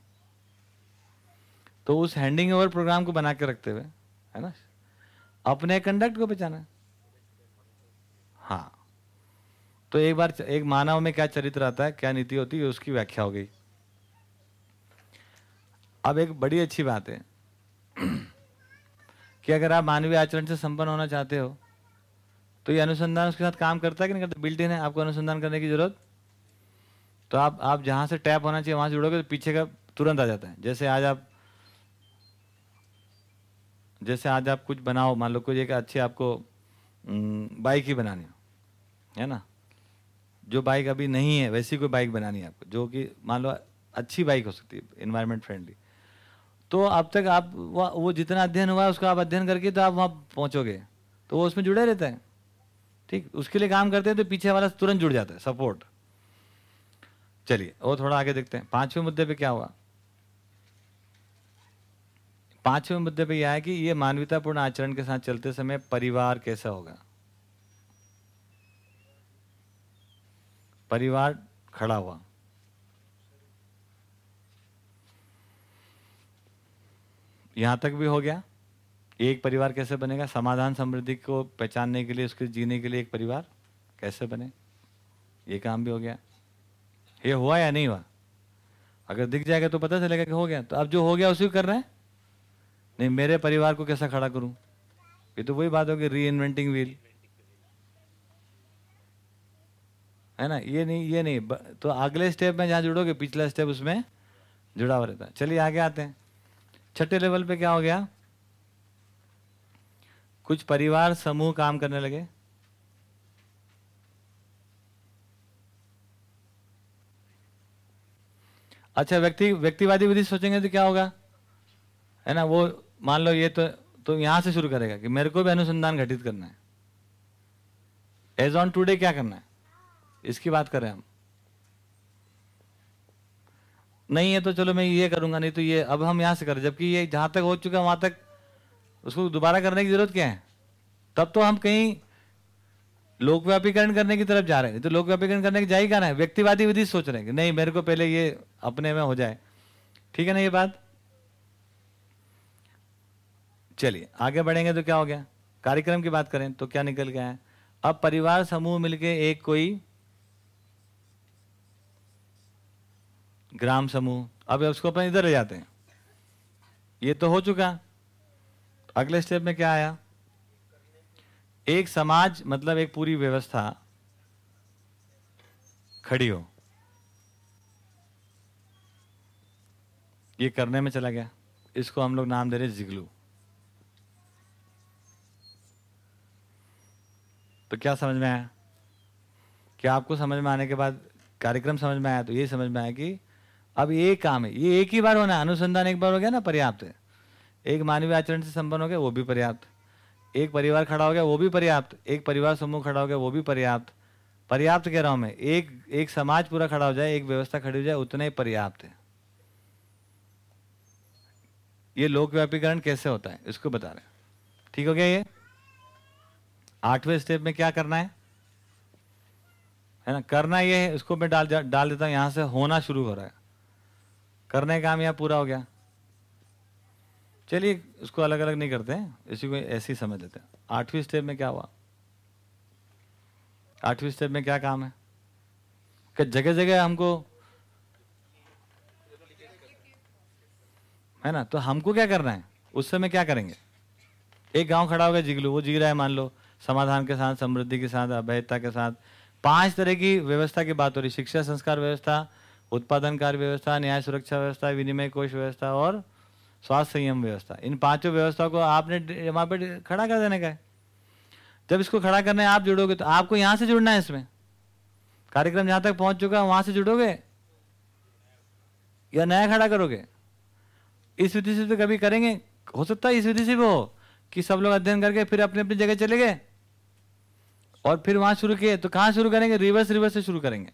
तो उस हैंडिंग ओवर प्रोग्राम को बना के रखते हुए, है ना? अपने कंडक्ट को पहचाना है। हाँ तो एक बार एक मानव में क्या चरित्र आता है, क्या नीति होती है, उसकी व्याख्या हो गई। अब एक बड़ी अच्छी बात है कि अगर आप मानवीय आचरण से संपन्न होना चाहते हो तो ये अनुसंधान उसके साथ काम करता है कि नहीं करता? बिल्ट इन है, आपको अनुसंधान करने की ज़रूरत? तो आप आप जहाँ से टैप होना चाहिए, वहाँ से जुड़ोगे तो पीछे का तुरंत आ जाता है। जैसे आज आप, जैसे आज आप कुछ बनाओ, मान लो कोई एक अच्छी आपको बाइक ही बनानी हो, है ना? जो बाइक अभी नहीं है, वैसी कोई बाइक बनानी है आपको, जो कि मान लो अच्छी बाइक हो सकती है इन्वायरमेंट फ्रेंडली तो अब तक आप वो जितना अध्ययन हुआ उसका आप अध्ययन करके तो आप वहाँ पहुँचोगे। तो वो उसमें जुड़े रहते हैं। ठीक? उसके लिए काम करते हैं तो पीछे वाला तुरंत जुड़ जाता है सपोर्ट चलिए, और थोड़ा आगे देखते हैं। पाँचवें मुद्दे पे क्या हुआ? पाँचवें मुद्दे पे यह है कि ये मानवतापूर्ण आचरण के साथ चलते समय परिवार कैसा होगा? परिवार खड़ा हुआ। यहाँ तक भी हो गया। एक परिवार कैसे बनेगा? समाधान समृद्धि को पहचानने के लिए, उसके जीने के लिए एक परिवार कैसे बने? ये काम भी हो गया। ये हुआ या नहीं हुआ? अगर दिख जाएगा तो पता चलेगा कि हो गया। तो अब जो हो गया, उसी कर रहे हैं? नहीं, मेरे परिवार को कैसा खड़ा करूँ? ये तो वही बात होगी री इन्वेंटिंग व्हील है ना? ये नहीं ये नहीं। तो अगले स्टेप में जहाँ जुड़ोगे, पिछला स्टेप उसमें जुड़ा हुआ रहता चलिए, आगे आते हैं। छठे लेवल पे क्या हो गया? कुछ परिवार समूह काम करने लगे। अच्छा व्यक्ति, व्यक्तिवादी विधि सोचेंगे तो क्या होगा? है ना, वो मान लो ये तो तो यहाँ से शुरू करेगा कि मेरे को भी अनुसंधान घटित करना है। एज ऑन टूडे क्या करना है? इसकी बात करें हम। नहीं है तो चलो मैं ये करूँगा, नहीं तो ये, अब हम यहाँ से करें। जबकि ये जहाँ तक हो चुका वहाँ तक उसको दोबारा करने की ज़रूरत क्या है? तब तो हम कहीं लोकव्यापीकरण करने की तरफ़ जा रहे हैं। तो लोकव्यापीकरण करने की जा ही है? व्यक्तिवादी विधि सोच रहे हैं कि नहीं, मेरे को पहले ये अपने में हो जाए। ठीक है ना ये बात? चलिए, आगे बढ़ेंगे तो क्या हो गया? कार्यक्रम की बात करें तो क्या निकल गया है? अब परिवार, समूह मिलके एक कोई ग्राम समूह, अब उसको अपन इधर ले जाते हैं। ये तो हो चुका। अगले स्टेप में क्या आया? एक समाज मतलब एक पूरी व्यवस्था खड़ी हो। ये करने में चला गया। इसको हम लोग नाम दे रहे जिगलू। तो क्या समझ में आया? क्या आपको समझ में आने के बाद कार्यक्रम समझ में आया? तो ये समझ में आया कि अब ये काम है। ये एक ही बार होना अनुसंधान एक बार हो गया ना, पर्याप्त है। एक मानवीय आचरण से संपन्न हो गया, वो भी पर्याप्त। एक परिवार खड़ा हो गया, वो भी पर्याप्त। एक परिवार समूह खड़ा हो गया, वो भी पर्याप्त। पर्याप्त कह रहा हूँ मैं, एक एक समाज पूरा खड़ा हो जाए, एक व्यवस्था खड़ी हो जाए, उतना ही पर्याप्त है। ये लोक व्यापीकरण कैसे होता है, इसको बता रहे ठीक हो गया ये? आठवें स्टेप में क्या करना है? है ना, करना ये है उसको मैं डाल डाल देता हूँ, यहाँ से होना शुरू हो रहा है। करने काम यहाँ पूरा हो गया। चलिए उसको अलग अलग नहीं करते हैं, इसी को ऐसे ही समझ लेते हैं। आठवीं स्टेप में क्या हुआ? आठवीं स्टेप में क्या काम है? कि जगह जगह हमको है ना? तो हमको क्या करना है? उस समय क्या करेंगे? एक गाँव खड़ा होगा, जिगलू, वो जिग रहा है, मान लो। समाधान के साथ, समृद्धि के साथ, अभयता के साथ। पाँच तरह की व्यवस्था की बात हो रही, शिक्षा, संस्कार व्यवस्था उत्पादन कार्य व्यवस्था, न्याय सुरक्षा व्यवस्था, विनिमय कोष व्यवस्था और स्वास्थ्य संयम व्यवस्था। इन पाँचों व्यवस्था को आपने वहाँ पे खड़ा कर देने का है। जब इसको खड़ा करने आप जुड़ोगे तो आपको यहाँ से जुड़ना है इसमें। कार्यक्रम जहाँ तक पहुँच चुका है, वहाँ से जुड़ोगे या नया खड़ा करोगे। इस विधि से तो कभी करेंगे, हो सकता है इस विधि से हो कि सब लोग अध्ययन करके फिर अपनी अपनी जगह चले गए और फिर वहाँ शुरू किए। तो कहाँ शुरू करेंगे? रिवर्स रिवर्स से शुरू करेंगे।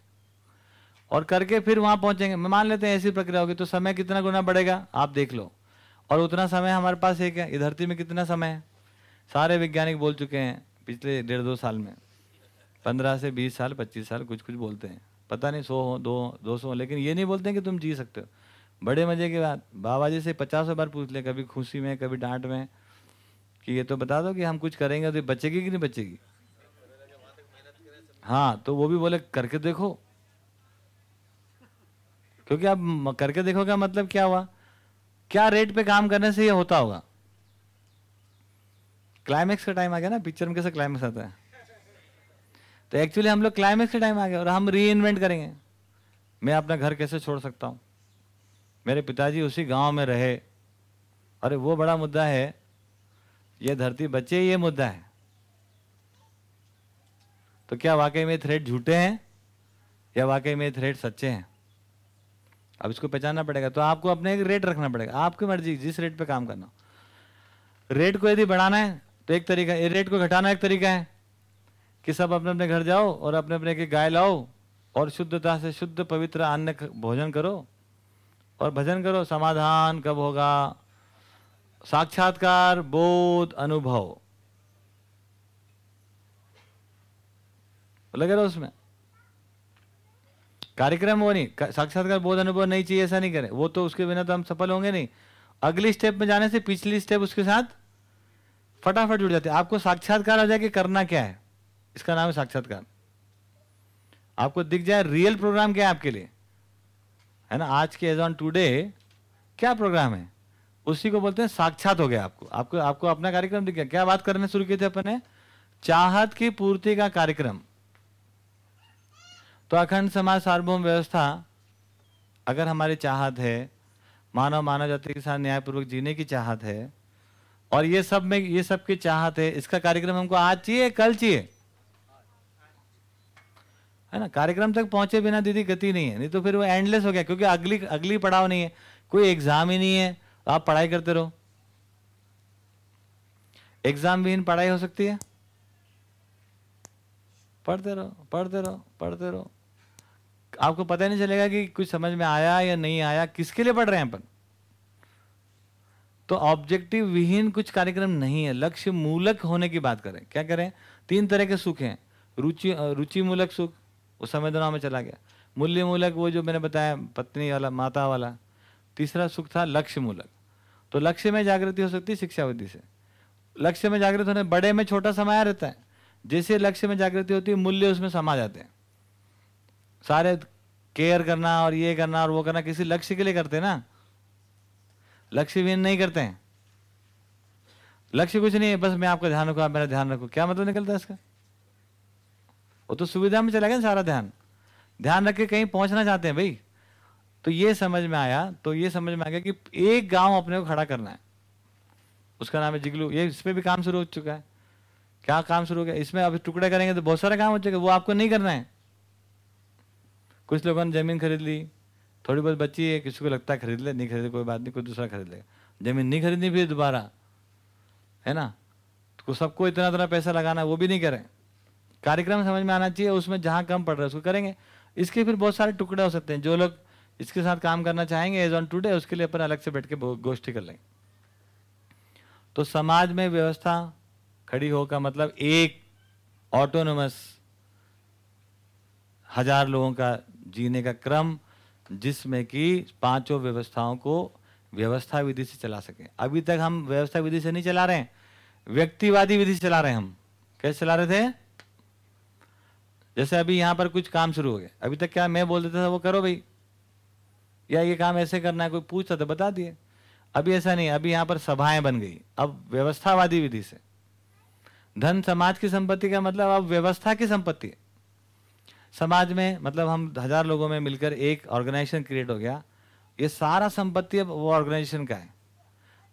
और करके फिर वहाँ पहुँचेंगे। मान लेते हैं ऐसी प्रक्रिया होगी तो समय कितना गुना बढ़ेगा? आप देख लो। और उतना समय हमारे पास एक है। ये धरती में कितना समय है? सारे वैज्ञानिक बोल चुके हैं पिछले डेढ़ दो साल में। पंद्रह से बीस साल, पच्चीस साल कुछ कुछ बोलते हैं। पता नहीं, सौ हो, दो दो सौ लेकिन ये नहीं बोलते कि तुम जी सकते हो। बड़े मज़े की बात। बाबा जी से पचासों बार पूछ ले, कभी खुशी में, कभी डांट में, कि ये तो बता दो कि हम कुछ करेंगे तो बचेगी कि नहीं बचेगी? हाँ तो वो भी बोले, करके देखो। क्योंकि आप करके देखोगे मतलब क्या हुआ? क्या रेट पे काम करने से ये होता होगा? क्लाइमेक्स का टाइम आ गया ना पिक्चर में कैसे क्लाइमेक्स आता है? तो एक्चुअली हम लोग क्लाइमेक्स का टाइम आ गया और हम री करेंगे। मैं अपना घर कैसे छोड़ सकता हूँ? मेरे पिताजी उसी गाँव में रहे। अरे वो बड़ा मुद्दा है। ये धरती बचे ये मुद्दा है। तो क्या वाकई में थ्रेड झूठे हैं? या वाकई में थ्रेड सच्चे हैं? अब इसको पहचानना पड़ेगा तो आपको अपने एक रेट रखना पड़ेगा। आपकी मर्ज़ी, जिस रेट पे काम करना। रेट को यदि बढ़ाना है तो एक तरीका है रेट को घटाना एक तरीका है कि सब अपने अपने घर जाओ और अपने अपने के गाय लाओ और शुद्धता से शुद्ध पवित्र अन्न भोजन करो और भजन करो। समाधान कब होगा? साक्षात्कार, बोध, अनुभव। लगे रहो उसमें। कार्यक्रम वो नहीं। साक्षात्कार बोध अनुभव नहीं चाहिए, ऐसा नहीं करें। वो तो उसके बिना तो हम सफल होंगे नहीं। अगली स्टेप में जाने से पिछली स्टेप उसके साथ फटाफट जुड़ जाती है। आपको साक्षात्कार हो जाए कि करना क्या है? इसका नाम है साक्षात्कार। आपको दिख जाए रियल प्रोग्राम क्या है आपके लिए? है ना? आज के एज ऑन टूडे क्या प्रोग्राम है? उसी को बोलते हैं साक्षात हो गया आपको। आपको आपको अपना कार्यक्रम दिख गया। क्या बात करने शुरू किए थे अपन? चाहत की पूर्ति का कार्यक्रम। तो अखंड समाज सार्वभौम व्यवस्था अगर हमारी चाहत है, मानव मानव जाति के साथ न्यायपूर्वक जीने की चाहत है, और ये सब में, ये सब की चाहत है, इसका कार्यक्रम हमको आज चाहिए, कल चाहिए? है ना? कार्यक्रम तक पहुँचे बिना दीदी गति नहीं है, नहीं तो फिर वो एंडलेस हो गया, क्योंकि अगली अगली पड़ाव नहीं है, कोई एग्ज़ाम ही नहीं है आप पढ़ाई करते रहो। एग्ज़ाम विहीन पढ़ाई हो सकती है? पढ़ते रहो पढ़ते रहो पढ़ते रहो। आपको पता नहीं चलेगा कि कुछ समझ में आया या नहीं आया, किसके लिए पढ़ रहे हैं अपन? तो ऑब्जेक्टिव विहीन कुछ कार्यक्रम नहीं है, लक्ष्य मूलक होने की बात करें। क्या करें? तीन तरह के सुख हैं। रुचि रुचि मूलक सुख, वो संवेदनाओं में चला गया। मूल्य मूलक वो जो मैंने बताया, पत्नी वाला, माता वाला। तीसरा सुख था लक्ष्य मूलक तो लक्ष्य में जागृति हो सकती है शिक्षाविधि से। लक्ष्य में जागृत होने, बड़े में छोटा समाया रहता है। जैसे लक्ष्य में जागृति होती है, मूल्य उसमें समा जाते हैं। सारे केयर करना और ये करना और वो करना किसी लक्ष्य के लिए करते हैं ना? लक्ष्य विहीन नहीं करते हैं। लक्ष्य कुछ नहीं है, बस मैं आपका ध्यान रखूँ, आप मेरा ध्यान रखो। क्या मतलब निकलता है इसका? वो तो सुविधा में चला गया सारा ध्यान। ध्यान रख के कहीं पहुँचना चाहते हैं भाई। तो ये समझ में आया तो ये समझ में आ गया कि एक गाँव अपने को खड़ा करना है। उसका नाम है जिगलू। ये इस पे भी काम शुरू हो चुका है। क्या काम शुरू हो गया? इसमें अभी टुकड़े करेंगे तो बहुत सारा काम हो चुका है, वो आपको नहीं करना है। कुछ लोगों ने ज़मीन खरीद ली, थोड़ी बहुत बची है, किसी को लगता है खरीद ले, नहीं खरीदे, कोई बात नहीं, कोई दूसरा खरीद लेगा। ज़मीन नहीं खरीदनी, फिर दोबारा। है ना? तो सबको इतना इतना पैसा लगाना, वो भी नहीं करें। कार्यक्रम समझ में आना चाहिए, उसमें जहाँ कम पड़ रहा है, उसको करेंगे। इसके फिर बहुत सारे टुकड़े हो सकते हैं, जो लोग इसके साथ काम करना चाहेंगे एज ऑन टूडे उसके लिए अपन अलग से बैठ के गोष्ठी कर लेंगे। तो समाज में व्यवस्था खड़ी हो का मतलब एक ऑटोनोमस हज़ार लोगों का जीने का क्रम जिसमें कि पाँचों व्यवस्थाओं को व्यवस्था विधि से चला सके। अभी तक हम व्यवस्था विधि से नहीं चला रहे व्यक्तिवादी विधि से चला रहे हैं हम। कैसे चला रहे थे? जैसे अभी यहाँ पर कुछ काम शुरू हो गया। अभी तक क्या मैं बोल देता था, वो करो भाई। या ये काम ऐसे करना है, कोई पूछता था बता दिए। अभी ऐसा नहीं, अभी यहाँ पर सभाएँ बन गई। अब व्यवस्थावादी विधि से। धन समाज की संपत्ति का मतलब अब व्यवस्था की संपत्ति है। समाज में मतलब हम हज़ार लोगों में मिलकर एक ऑर्गेनाइजेशन क्रिएट हो गया। ये सारा संपत्ति अब वो ऑर्गेनाइजेशन का है।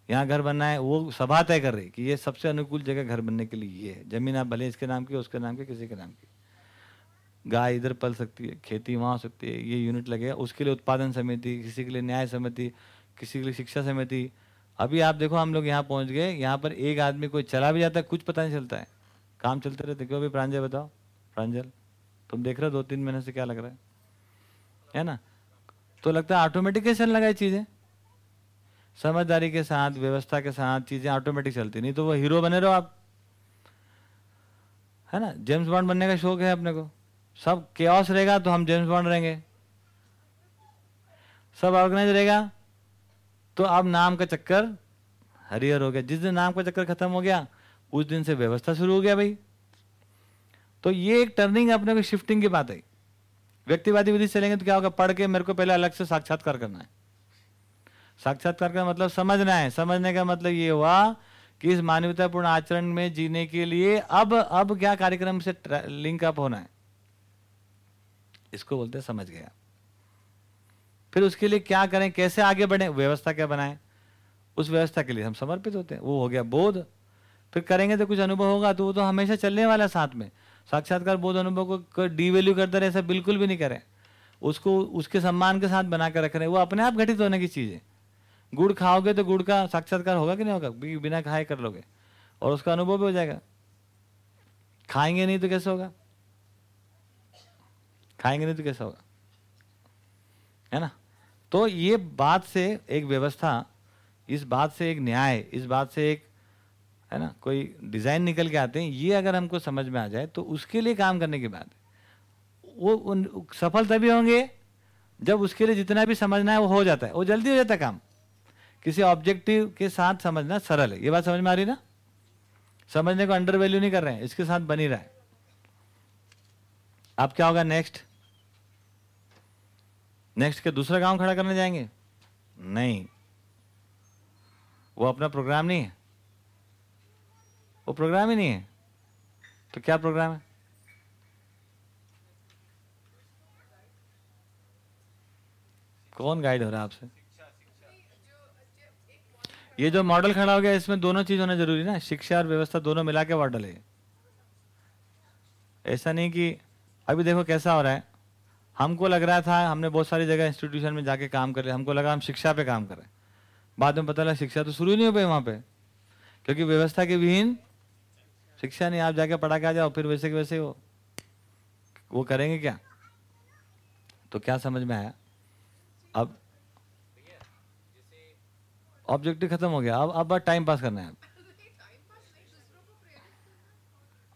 यहाँ घर बनना है, वो सभा तय कर रही कि ये सबसे अनुकूल जगह घर बनने के लिए ये है। ज़मीन आप भले इसके नाम की उसके नाम की किसी के नाम की। गाय इधर पल सकती है, खेती वहाँ हो सकती है, ये यूनिट लगेगा। उसके लिए उत्पादन समिति, किसी के लिए न्याय समिति, किसी के लिए शिक्षा समिति। अभी आप देखो, हम लोग यहाँ पहुँच गए, यहाँ पर एक आदमी कोई चला भी जाता है, कुछ पता नहीं चलता है। काम चलते रहते क्यों? अभी प्रांजल बताओ। प्रांजल? तुम देख रहे हो दो तीन महीने से क्या लग रहा है? है ना? तो लगता है ऑटोमेटिक कैसे लगा चीज़ें। समझदारी के साथ, व्यवस्था के साथ चीज़ें ऑटोमेटिक चलती नहीं तो वो हीरो बने रहो आप। है ना? जेम्स बॉन्ड बनने का शौक है अपने को। सब केओस रहेगा तो हम जेम्स बॉन्ड रहेंगे। सब ऑर्गेनाइज रहेगा तो अब नाम का चक्कर हरिहर हो गया। जिस दिन नाम का चक्कर खत्म हो गया, उस दिन से व्यवस्था शुरू हो गया भाई। तो ये एक टर्निंग अपने को शिफ्टिंग की बात है। व्यक्तिवादी विधि चलेंगे तो क्या होगा? पढ़ के मेरे को पहले अलग से साक्षात्कार करना है। साक्षात्कार का मतलब समझना है। समझने का मतलब ये हुआ कि इस मानवतापूर्ण आचरण में जीने के लिए अब अब क्या कार्यक्रम से लिंक अप होना है? इसको बोलते समझ गया। फिर उसके लिए क्या करें? कैसे आगे बढ़े? व्यवस्था क्या बनाए? उस व्यवस्था के लिए हम समर्पित होते हैं। वो हो गया बोध। फिर करेंगे तो कुछ अनुभव होगा तो वो तो हमेशा चलने वाला साथ में। साक्षात्कार बोध अनुभव को डिवैल्यू करते रहे, ऐसा बिल्कुल भी नहीं करें। उसको, उसके सम्मान के साथ बना कर रख रहे हैं। वो अपने आप घटित होने की चीज़ है। गुड़ खाओगे तो गुड़ का साक्षात्कार होगा कि नहीं होगा? बिना खाए कर लोगे। और उसका अनुभव भी हो जाएगा। खाएँगे नहीं तो कैसे होगा? खाएँगे नहीं तो कैसे होगा? है ना? तो ये बात से एक व्यवस्था, इस बात से एक न्याय, इस बात से एक है ना? कोई डिज़ाइन निकल के आते हैं, ये अगर हमको समझ में आ जाए तो उसके लिए काम करने की है। वो उन, सफल तभी होंगे जब उसके लिए जितना भी समझना है वो हो जाता है। वो जल्दी हो जाता है काम। किसी ऑब्जेक्टिव के साथ समझना सरल है। ये बात समझ में आ रही ना? समझने को अंडर वैल्यू नहीं कर रहे हैं, इसके साथ बनी रहा। है अब क्या होगा नेक्स्ट नेक्स्ट के दूसरा गाँव खड़ा करने जाएँगे? नहीं। वो अपना प्रोग्राम नहीं है। वो प्रोग्राम ही नहीं है। तो क्या प्रोग्राम है? कौन गाइड हो रहा है आपसे? ये जो मॉडल खड़ा हो गया, इसमें दोनों चीज़ होना ज़रूरी ना। शिक्षा और व्यवस्था दोनों मिला के मॉडल है। ऐसा नहीं कि, अभी देखो कैसा हो रहा है। हमको लग रहा था, हमने बहुत सारी जगह इंस्टीट्यूशन में जाके काम कर रहे हमको लगा हम शिक्षा पे काम कर बाद में पता लगा, शिक्षा तो शुरू ही नहीं हो पाई वहाँ पे। क्योंकि व्यवस्था के विहीन शिक्षा नहीं, आप जाके पढ़ा के आ जाओ, फिर वैसे के वैसे वो वो करेंगे क्या? तो क्या समझ में आया? अब ऑब्जेक्टिव खत्म हो गया। अब अब बस टाइम पास करना है।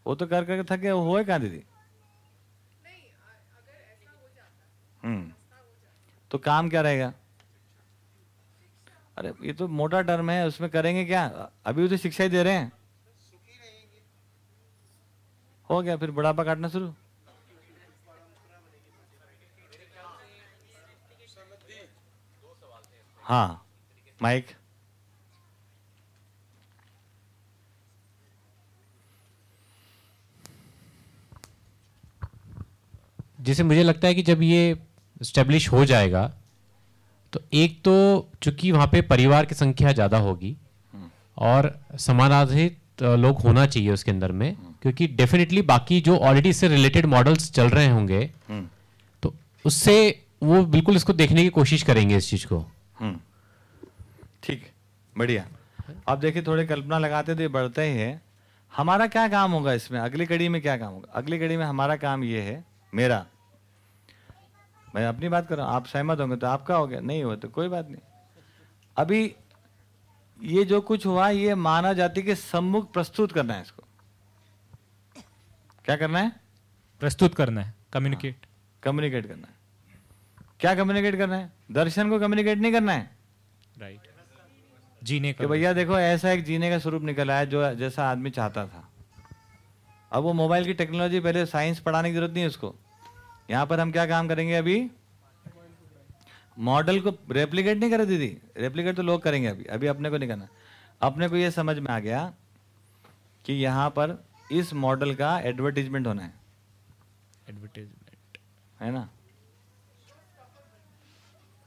वो तो कर करके थक वो हुए कहाँ दीदी? हम्म। तो काम क्या रहेगा? अरे, ये तो मोटा टर्म है, उसमें करेंगे क्या? अभी तो शिक्षा ही दे रहे हैं। हो गया फिर बुढ़ापा काटना शुरू? हाँ माइक। जैसे मुझे लगता है कि जब ये स्टेब्लिश हो जाएगा तो एक तो चूँकि वहाँ पे परिवार की संख्या ज़्यादा होगी और समानाधित लोग होना चाहिए उसके अंदर में क्योंकि डेफिनेटली बाकी जो ऑलरेडी इससे रिलेटेड मॉडल्स चल रहे होंगे हम्म। तो उससे वो बिल्कुल इसको देखने की कोशिश करेंगे इस चीज़ को। हम्म। ठीक बढ़िया। अब देखिए थोड़े कल्पना लगाते तो ये बढ़ता ही है। हमारा क्या काम होगा इसमें? अगली कड़ी में क्या काम होगा? अगली कड़ी में हमारा काम ये है मेरा। मैं अपनी बात कर रहा हूँ आप सहमत होंगे तो आपका हो गया। नहीं हुआ तो कोई बात नहीं। अभी ये जो कुछ हुआ ये मानव जाति के सम्मुख प्रस्तुत करना है इसको। क्या करना है? प्रस्तुत करना है कम्युनिकेट कम्युनिकेट करना है। क्या कम्युनिकेट करना है? दर्शन को कम्युनिकेट नहीं करना है? राइट जीने का भैया देखो ऐसा एक जीने का स्वरूप निकल आया जो जैसा आदमी चाहता था। अब वो मोबाइल की टेक्नोलॉजी पहले साइंस पढ़ाने की ज़रूरत नहीं है उसको। यहाँ पर हम क्या काम करेंगे अभी? मॉडल को रेप्लीकेट नहीं करे दीदी। रेप्लीकेट तो लोग करेंगे अभी। अभी अपने को नहीं करना। अपने को ये समझ में आ गया कि यहाँ पर इस मॉडल का एडवर्टीजमेंट होना है। एडवर्टीजमेंट है ना?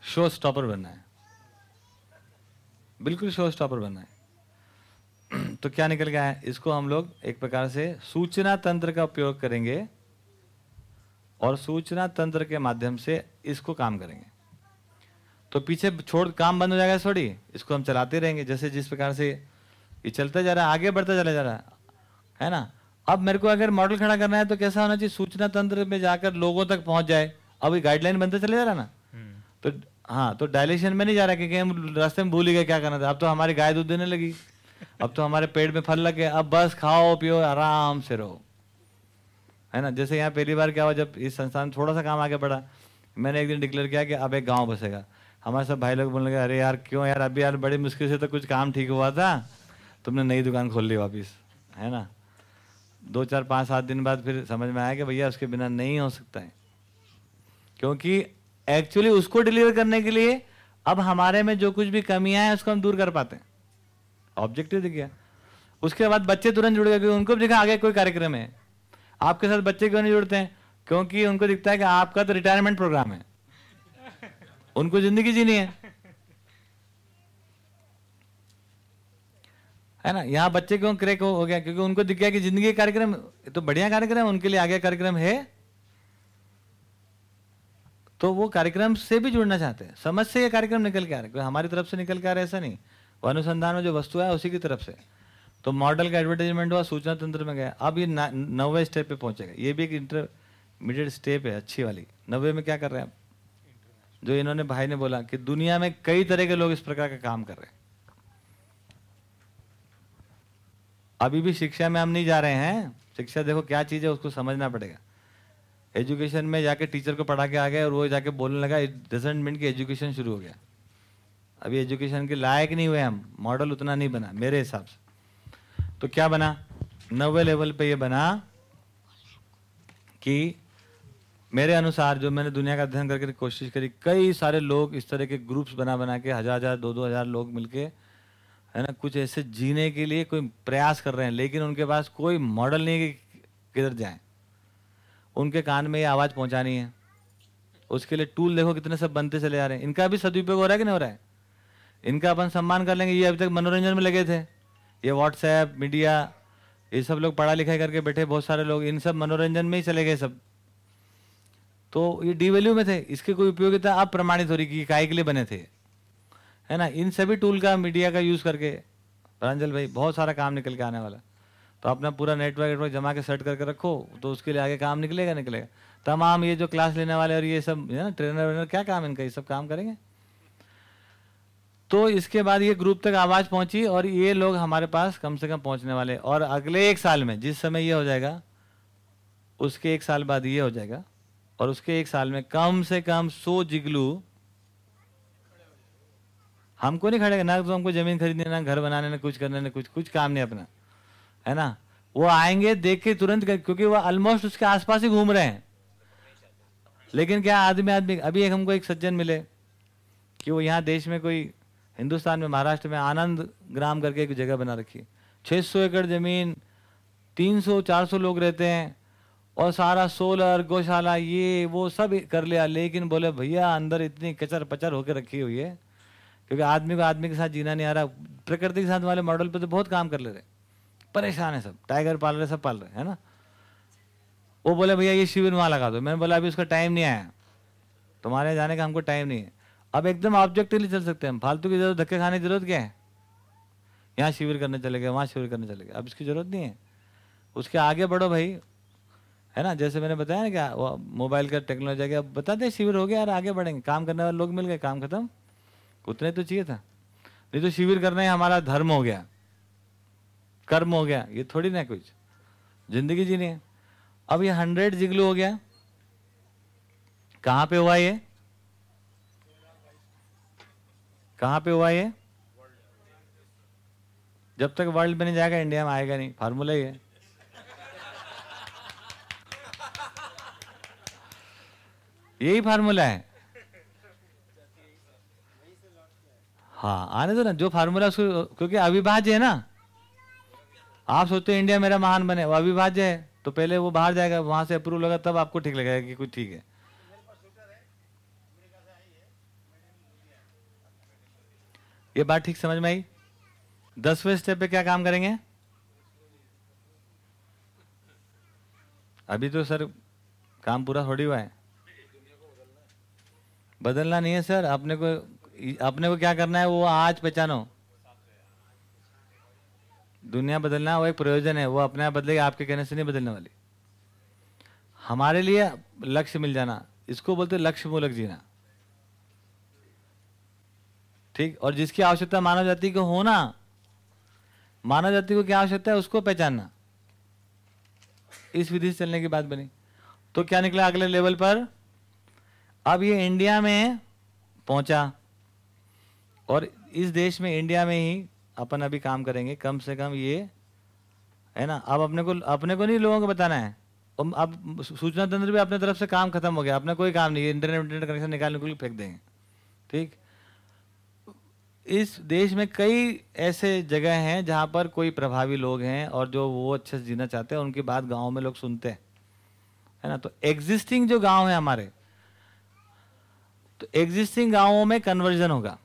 शो स्टॉपर बनना है। बिल्कुल शो स्टॉपर बनना है। तो क्या निकल गया है? इसको हम लोग एक प्रकार से सूचना तंत्र का उपयोग करेंगे और सूचना तंत्र के माध्यम से इसको काम करेंगे। तो पीछे छोड़ काम बंद हो जाएगा थोड़ी इसको हम चलाते रहेंगे जैसे जिस प्रकार से ये चलता जा रहा है आगे बढ़ता चला जा रहा है। है ना? अब मेरे को अगर मॉडल खड़ा करना है तो कैसा होना चाहिए? सूचना तंत्र में जाकर लोगों तक पहुँच जाए। अब ये गाइडलाइन बनते चले जा रहा ना? तो हाँ तो डायलेशन में नहीं जा रहा क्योंकि हम रास्ते में भूल ही गए क्या करना था? अब तो हमारी गाय दूध देने लगी। अब तो हमारे पेट में फल लग। गए अब बस खाओ पियो आराम से रहो। है ना? जैसे यहाँ पहली बार क्या हुआ जब इस संस्थान में थोड़ा सा काम आगे बढ़ा मैंने एक दिन डिक्लेयर किया कि अब एक गाँव बसेगा। हमारे सब भाई लोग बोलने लगे अरे यार क्यों यार? अभी यार बड़ी मुश्किल से तो कुछ काम ठीक हुआ था। तुमने नई दुकान खोल ली वापिस। है ना? दो चार पाँच सात दिन बाद फिर समझ में आया कि भैया उसके बिना नहीं हो सकता है। क्योंकि एक्चुअली उसको डिलीवर करने के लिए अब हमारे में जो कुछ भी कमियाँ हैं, उसको हम दूर कर पाते हैं। ऑब्जेक्टिव दिख गया उसके बाद बच्चे तुरंत जुड़ गए, क्योंकि उनको भी दिखा आगे कोई कार्यक्रम है। आपके साथ बच्चे क्यों नहीं जुड़ते हैं? क्योंकि उनको दिखता है कि आपका तो रिटायरमेंट प्रोग्राम है। उनको ज़िंदगी जीनी है। है ना? यहाँ बच्चे क्यों क्रेक हो, गया? क्योंकि उनको दिख गया कि ज़िंदगी कार्यक्रम तो बढ़िया कार्यक्रम उनके लिए आगे कार्यक्रम है। तो वो कार्यक्रम से भी जुड़ना चाहते हैं। समझ से ये कार्यक्रम निकल के आ रहे हैं। हमारी तरफ़ से निकल के आ रहा है ऐसा नहीं। वो अनुसंधान में जो वस्तु है उसी की तरफ़ से। तो मॉडल का एडवर्टाइजमेंट हुआ सूचना तंत्र में गया। अब ये ना- नौवे स्टेप पे पहुंचेगा। ये भी एक इंटरमीडिएट स्टेप है अच्छी वाली। नब्बे में क्या कर रहे हैं आप? जो इन्होंने भाई ने बोला कि दुनिया में कई तरह के लोग इस प्रकार का काम कर रहे हैं। अभी भी शिक्षा में हम नहीं जा रहे हैं। शिक्षा देखो क्या चीज़ है, उसको समझना पड़ेगा। एजुकेशन में जाके टीचर को पढ़ा के आ गए और वो जाके बोलने लगा इट डजेंट मीन कि एजुकेशन शुरू हो गया। अभी एजुकेशन के लायक नहीं हुए हम। मॉडल उतना नहीं बना, मेरे हिसाब से। तो क्या बना? नवे लेवल पे ये बना कि मेरे अनुसार जो मैंने दुनिया का अध्ययन करके कोशिश करी, कई सारे लोग इस तरह के ग्रुप्स बना बना के हज़ार हज़ार दो दो हज़ार लोग मिलके है ना, कुछ ऐसे जीने के लिए कोई प्रयास कर रहे हैं, लेकिन उनके पास कोई मॉडल नहीं कि किधर जाएँ। उनके कान में ये आवाज़ पहुंचानी है। उसके लिए टूल देखो कितने सब बनते चले जा रहे हैं। इनका भी सदुपयोग हो रहा है कि नहीं हो रहा है? इनका अपन सम्मान कर लेंगे। ये अभी तक मनोरंजन में लगे थे। ये व्हाट्सएप मीडिया ये सब लोग पढ़ा लिखाई करके बैठे बहुत सारे लोग। इन सब मनोरंजन में ही चले गए सब। तो ये डी वैल्यू में थे। इसकी कोई उपयोगिता अब प्रमाणित हो रही कि काय के लिए बने थे। है ना? इन सभी टूल का मीडिया का यूज़ करके प्रांजल भाई बहुत सारा काम निकल के आने वाला तो अपना पूरा नेटवर्क नेटवर्क जमा के सेट करके रखो तो उसके लिए आगे काम निकलेगा निकलेगा। तमाम ये जो क्लास लेने वाले और ये सब, है ना ट्रेनर वेनर क्या काम इनका? ये सब काम करेंगे? तो इसके बाद ये ग्रुप तक आवाज़ पहुँची और ये लोग हमारे पास कम से कम पहुँचने वाले और अगले एक साल में, जिस समय ये हो जाएगा, उसके एक साल बाद ये हो जाएगा। और उसके एक साल में कम से कम सौ जिगलू हमको नहीं खड़े ना तो हमको ज़मीन खरीदने ना घर बनाने ना कुछ करने ना कुछ कुछ काम नहीं अपना। है ना? वो आएँगे देख के तुरंत कर, क्योंकि वो ऑलमोस्ट उसके आसपास ही घूम रहे हैं। लेकिन क्या आदमी आदमी अभी एक हमको एक सज्जन मिले कि वो यहाँ देश में कोई हिंदुस्तान में महाराष्ट्र में आनंद ग्राम करके एक जगह बना रखी। है छः सौ एकड़ ज़मीन तीन सौ चार सौ लोग रहते हैं और सारा सोलर गौशाला ये वो सब कर लिया। लेकिन बोले भैया अंदर इतनी कचर पचर होकर रखी हुई है क्योंकि आदमी को आदमी के साथ जीना नहीं आ रहा, प्रकृति के साथ वाले मॉडल पे तो बहुत काम कर ले रहे परेशान है सब टाइगर पाल रहे, सब पाल रहे, है ना? वो बोले, भैया, ये शिविर वहाँ लगा दो। मैंने बोला, अभी उसका टाइम नहीं आया तुम्हारे जाने का हमको टाइम नहीं है। अब एकदम ऑब्जेक्टिवली चल सकते हैं फालतू की ज़रूरत, धक्के खाने की ज़रूरत क्या है? यहाँ शिविर करने चले गए, वहाँ शिविर करने चले गए। अब इसकी ज़रूरत नहीं है। उसके आगे बढ़ो भाई, है ना? जैसे मैंने बताया ना क्या मोबाइल का टेक्नोलॉजी आ गया। अब बता दे, शिविर हो गया यार, आगे बढ़ेंगे। काम करने वाले लोग मिल गए, काम खत्म। उतने तो चाहिए था। नहीं तो शिविर करना ही हमारा धर्म हो गया। कर्म हो गया, ये थोड़ी ना कुछ। ज़िंदगी जीनी है। अब ये हंड्रेड जिगलू हो गया। कहाँ पे हुआ ये? कहाँ पे हुआ ये? जब तक वर्ल्ड में नहीं जाएगा, इंडिया में आएगा नहीं। फार्मूला है। यही फार्मूला है। हाँ आने दो ना, जो फार्मूला उसको, क्योंकि अविभाज्य है ना। आप सोचते हो इंडिया मेरा महान बने, वो अविभाज्य है तो पहले वो बाहर जाएगा, वहाँ से अप्रूव लगा, तब आपको ठीक लगेगा कि कुछ ठीक है। ये बात ठीक समझ में आई? दसवें स्टेप पे क्या काम करेंगे? अभी तो सर, काम पूरा थोड़ी हुआ है। बदलना नहीं है, सर अपने को अपने को क्या करना है? वो आज पहचानो। दुनिया बदलना वो एक प्रयोजन है। वो अपने आप बदलेगी, आपके कहने से नहीं बदलने वाली। हमारे लिए लक्ष्य मिल जाना। इसको बोलते लक्ष्य मूलक जीना। ठीक? और जिसकी आवश्यकता मानव जाति को होना, मानव जाति को क्या आवश्यकता है? उसको पहचानना। इस विधि से चलने की बात बनी। तो क्या निकला अगले लेवल पर? अब ये इंडिया में पहुँचा। और इस देश में इंडिया में ही अपन अभी काम करेंगे। कम से कम ये, है ना? अब अपने को अपने को नहीं लोगों को बताना है। अब अब सूचना तंत्र भी अपने तरफ़ से काम खत्म हो गया। अपने कोई काम नहीं है। इंटरनेट इंटरनेट कनेक्शन निकालने के लिए फेंक देंगे। ठीक? इस देश में कई ऐसे जगह हैं जहाँ पर कोई प्रभावी लोग हैं और जो वो अच्छे से जीना चाहते हैं, उनकी बात गाँव में लोग सुनते हैं। है ना? तो एग्जिस्टिंग जो गाँव है हमारे तो एग्जिस्टिंग गाँवों में कन्वर्जन होगा।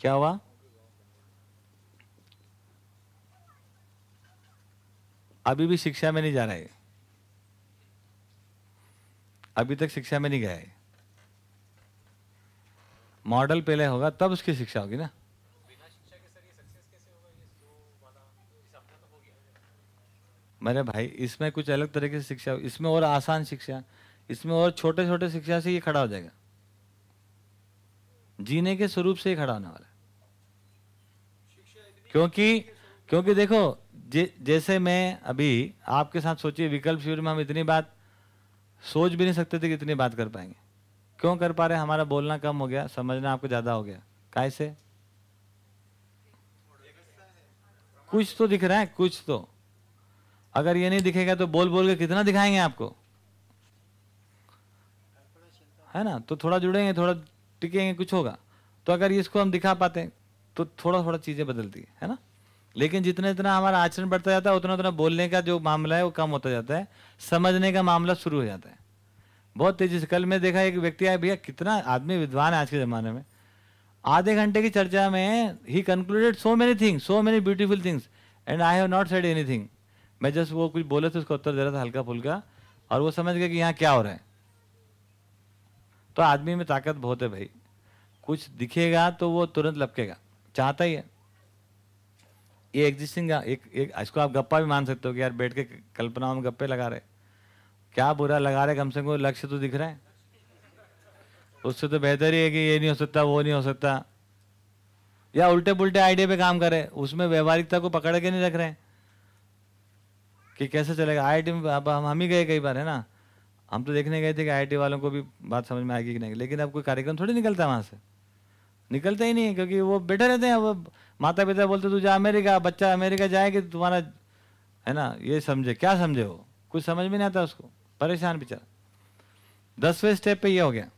क्या हुआ? अभी भी शिक्षा में नहीं जा रहा। है अभी तक शिक्षा में नहीं गया है मॉडल पहले होगा, तब उसकी शिक्षा होगी ना। मेरे भाई, इसमें कुछ अलग तरीके से शिक्षा, इसमें और आसान शिक्षा, इसमें और छोटे छोटे शिक्षा से ये खड़ा हो जाएगा। जीने के स्वरूप से ही खड़ा होने वाला क्योंकि क्योंकि देखो जैसे मैं अभी आपके साथ सोचिए, विकल्प शिविर में हम इतनी बात, सोच भी नहीं सकते थे कि इतनी बात कर पाएँगे। क्यों कर पा रहे हमारा बोलना कम हो गया, समझना आपको ज़्यादा हो गया। कैसे? कुछ तो दिख रहा है, कुछ तो। अगर ये नहीं दिखेगा तो बोल बोल के कितना दिखाएँगे आपको? है ना? तो थोड़ा जुड़ेंगे, थोड़ा टिकेंगे, कुछ होगा। तो अगर इसको हम दिखा पाते तो थोड़ा थोड़ा चीज़ें बदलती है ना? लेकिन जितना जितना हमारा आचरण बढ़ता जाता है, उतना उतना बोलने का जो मामला है, वो कम होता जाता है, समझने का मामला शुरू हो जाता है। बहुत तेज़ी से। कल मैं देखा, एक व्यक्ति आया, भैया, कितना आदमी विद्वान है आज के जमाने में। आधे घंटे की चर्चा में ही concluded so many things so many beautiful things and I have not said anything मैं जस्ट वो कुछ बोले थे, उसका उत्तर दे रहा था हल्का फुल्का और वो समझ गया कि यहाँ क्या हो रहा है। तो आदमी में ताकत बहुत है भाई। कुछ दिखेगा तो वो तुरंत लपकेगा। चाहता ही है। ये एग्जिस्टिंग एक एक, इसको आप गप्पा भी मान सकते हो कि यार बैठ के कल्पनाओं में गप्पे लगा रहे। क्या बुरा लगा रहे कम से कम लक्ष्य तो दिख रहा है। उससे तो बेहतर ही है कि ये नहीं हो सकता, वो नहीं हो सकता। या उल्टे पुल्टे आइडिया पे काम करे, उसमें व्यवहारिकता को पकड़ के नहीं रख रहे हैं। कि कैसे चलेगा? आई में अब हम हम ही गए कई बार, है ना? हम तो देखने गए थे कि आईटी वालों को भी बात समझ में आएगी कि नहीं। लेकिन अब कोई कार्यक्रम थोड़ी निकलता है वहाँ से। निकलता ही नहीं, क्योंकि वो बैठे रहते हैं, वो माता पिता बोलते, तू जा अमेरिका, बच्चा अमेरिका जाए कि तुम्हारा है ना? ये समझे। क्या समझे वो? कुछ समझ में नहीं आता उसको। परेशान बेचारा। दसवें स्टेप पे ये हो गया।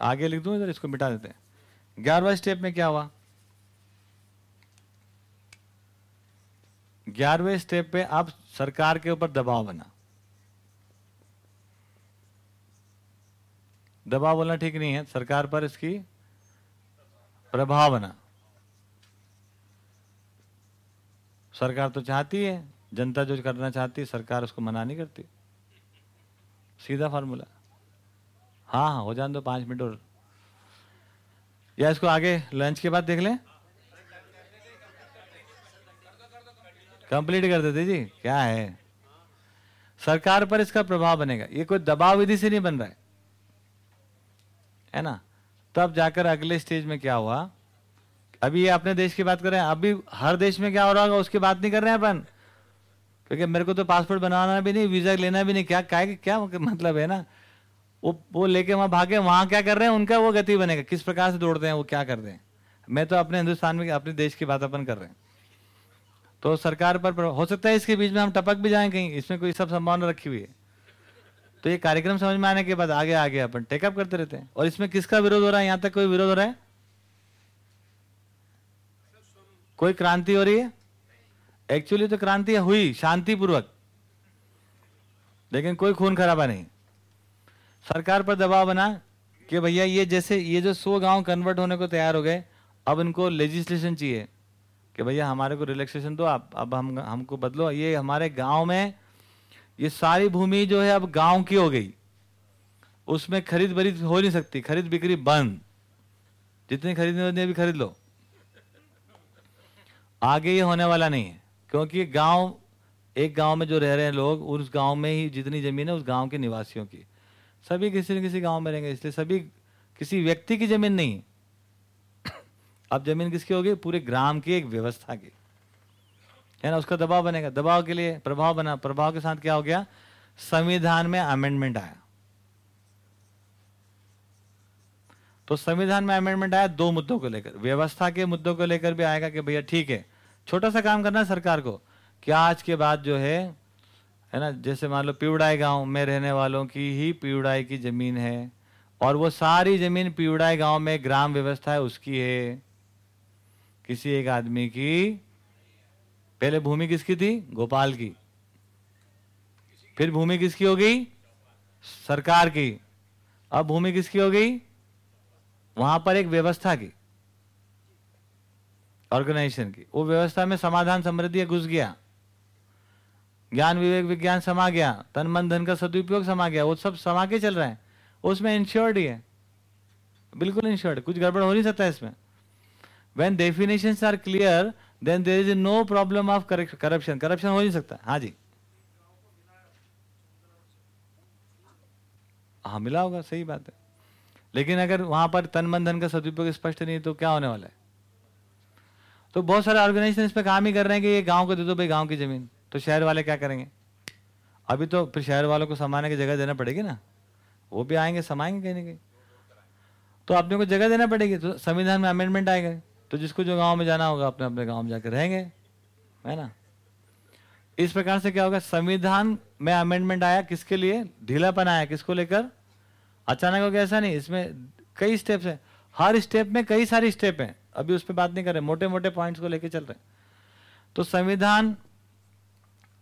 आगे लिख दूँ इधर, इसको मिटा देते हैं। ग्यारहवा स्टेप में क्या हुआ? ग्यारहवें स्टेप पे अब सरकार के ऊपर दबाव बना। दबाव बोलना ठीक नहीं है। सरकार पर इसकी प्रभाव बना सरकार तो चाहती है, जनता जो करना चाहती है, सरकार उसको मना नहीं करती। सीधा फार्मूला। हाँ हाँ हो जाने दो पाँच मिनट और। या इसको आगे लंच के बाद देख लें। कंप्लीट कर देते जी, क्या है? सरकार पर इसका प्रभाव बनेगा। ये कोई दबाव विधि से नहीं बन रहा है। है ना? तब जाकर अगले स्टेज में क्या हुआ? अभी ये अपने देश की बात कर रहे हैं, अभी हर देश में क्या हो रहा होगा, उसकी बात नहीं कर रहे हैं अपन? क्योंकि मेरे को तो पासपोर्ट बनाना भी नहीं वीज़ा लेना भी नहीं, क्या क्या क्या मतलब है ना? वो वो लेके वहाँ भागे, वहाँ क्या कर रहे हैं? उनका वो गति बनेगा। किस प्रकार से दौड़ते हैं, वो क्या कर रहे हैं? मैं तो अपने हिंदुस्तान में, अपने देश की बात अपन कर रहे हैं। तो सरकार पर, हो सकता है इसके बीच में हम टपक भी जाएँ कहीं, इसमें कोई सब संभावना रखी हुई है। तो ये कार्यक्रम समझ में आने के बाद आगे आगे अपन टेकअप करते रहते हैं। और इसमें किसका विरोध हो रहा है? यहाँ तक कोई विरोध हो रहा है? कोई क्रांति हो रही है? एक्चुअली तो क्रांति हुई, शांतिपूर्वक। लेकिन कोई खून खराबा नहीं। सरकार पर दबाव बना कि भैया ये जैसे, ये जो सौ गाँव कन्वर्ट होने को तैयार हो गए, अब इनको लेजिस्लेशन चाहिए कि भैया हमारे को रिलैक्सेशन दो, आप, अब हम, हमको बदलो। ये हमारे गाँव में ये सारी भूमि जो है अब गाँव की हो गई। उसमें खरीद बरीद हो नहीं सकती, खरीद बिक्री बंद। जितनी खरीदने होती अभी खरीद लो। आगे ये होने वाला नहीं है, क्योंकि गाँव, एक गाँव में जो रह रहे हैं लोग, उस गाँव में ही जितनी ज़मीन है, उस गाँव के निवासियों की। सभी किसी न किसी गाँव में रहेंगे, इसलिए सभी किसी व्यक्ति की ज़मीन नहीं अब ज़मीन किसकी होगी? पूरे ग्राम की एक व्यवस्था की। है ना उसका दबाव बनेगा। दबाव के लिए प्रभाव बना, प्रभाव के साथ क्या हो गया? संविधान में अमेंडमेंट आया। तो संविधान में अमेंडमेंट आया दो मुद्दों को लेकर। व्यवस्था के मुद्दों को लेकर भी आएगा कि भैया ठीक है। छोटा सा काम करना सरकार को कि आज के बाद जो है है ना, जैसे मान लो पिवड़ाई गाँव में रहने वालों की ही पीवड़ाई की ज़मीन है और वो सारी ज़मीन पिवड़ाई गाँव में ग्राम व्यवस्था है, उसकी है। किसी एक आदमी की पहले भूमि किसकी थी? गोपाल की। फिर भूमि किसकी हो गई? सरकार की। अब भूमि किसकी हो गई? वहाँ पर एक व्यवस्था की। ऑर्गेनाइजेशन की। वो व्यवस्था में समाधान समृद्धि घुस गया। ज्ञान विवेक विज्ञान समा गया। तन मन धन का सदुपयोग समा गया। वो सब समा के चल रहा है। उसमें इंश्योर्ड ही है। बिल्कुल इंश्योर्ड कुछ गड़बड़ हो नहीं सकता इसमें। When definition are clear then there is no problem of corruption corruption हो नहीं सकता। हाँ जी। हाँ मिला होगा, सही बात है। लेकिन अगर वहाँ पर तन मन धन का सदुपयोग स्पष्ट नहीं तो क्या होने वाला है? तो बहुत सारे ऑर्गेनाइजेशन इस पर काम ही कर रहे हैं कि ये गाँव को दे दो भाई, गाँव की ज़मीन। तो शहर वाले क्या करेंगे? अभी तो फिर शहर वालों को समाने की जगह देना पड़ेगी ना? वो भी आएँगे, समाएँगे कहीं ना कहीं। तो अपने को जगह देना पड़ेगी। तो संविधान में अमेंडमेंट आएगा। तो जिसको जो गाँव में जाना होगा, अपने अपने गाँव में जाकर रहेंगे, है ना? इस प्रकार से क्या होगा, संविधान में अमेंडमेंट आया, किसके लिए? ढीलापन आया, किसको लेकर? अचानक हो गया, ऐसा नहीं, इसमें कई स्टेप्स हैं। हर स्टेप में कई सारी स्टेप हैं। अभी उस पर बात नहीं कर रहे मोटे मोटे पॉइंट्स को लेकर चल रहे तो संविधान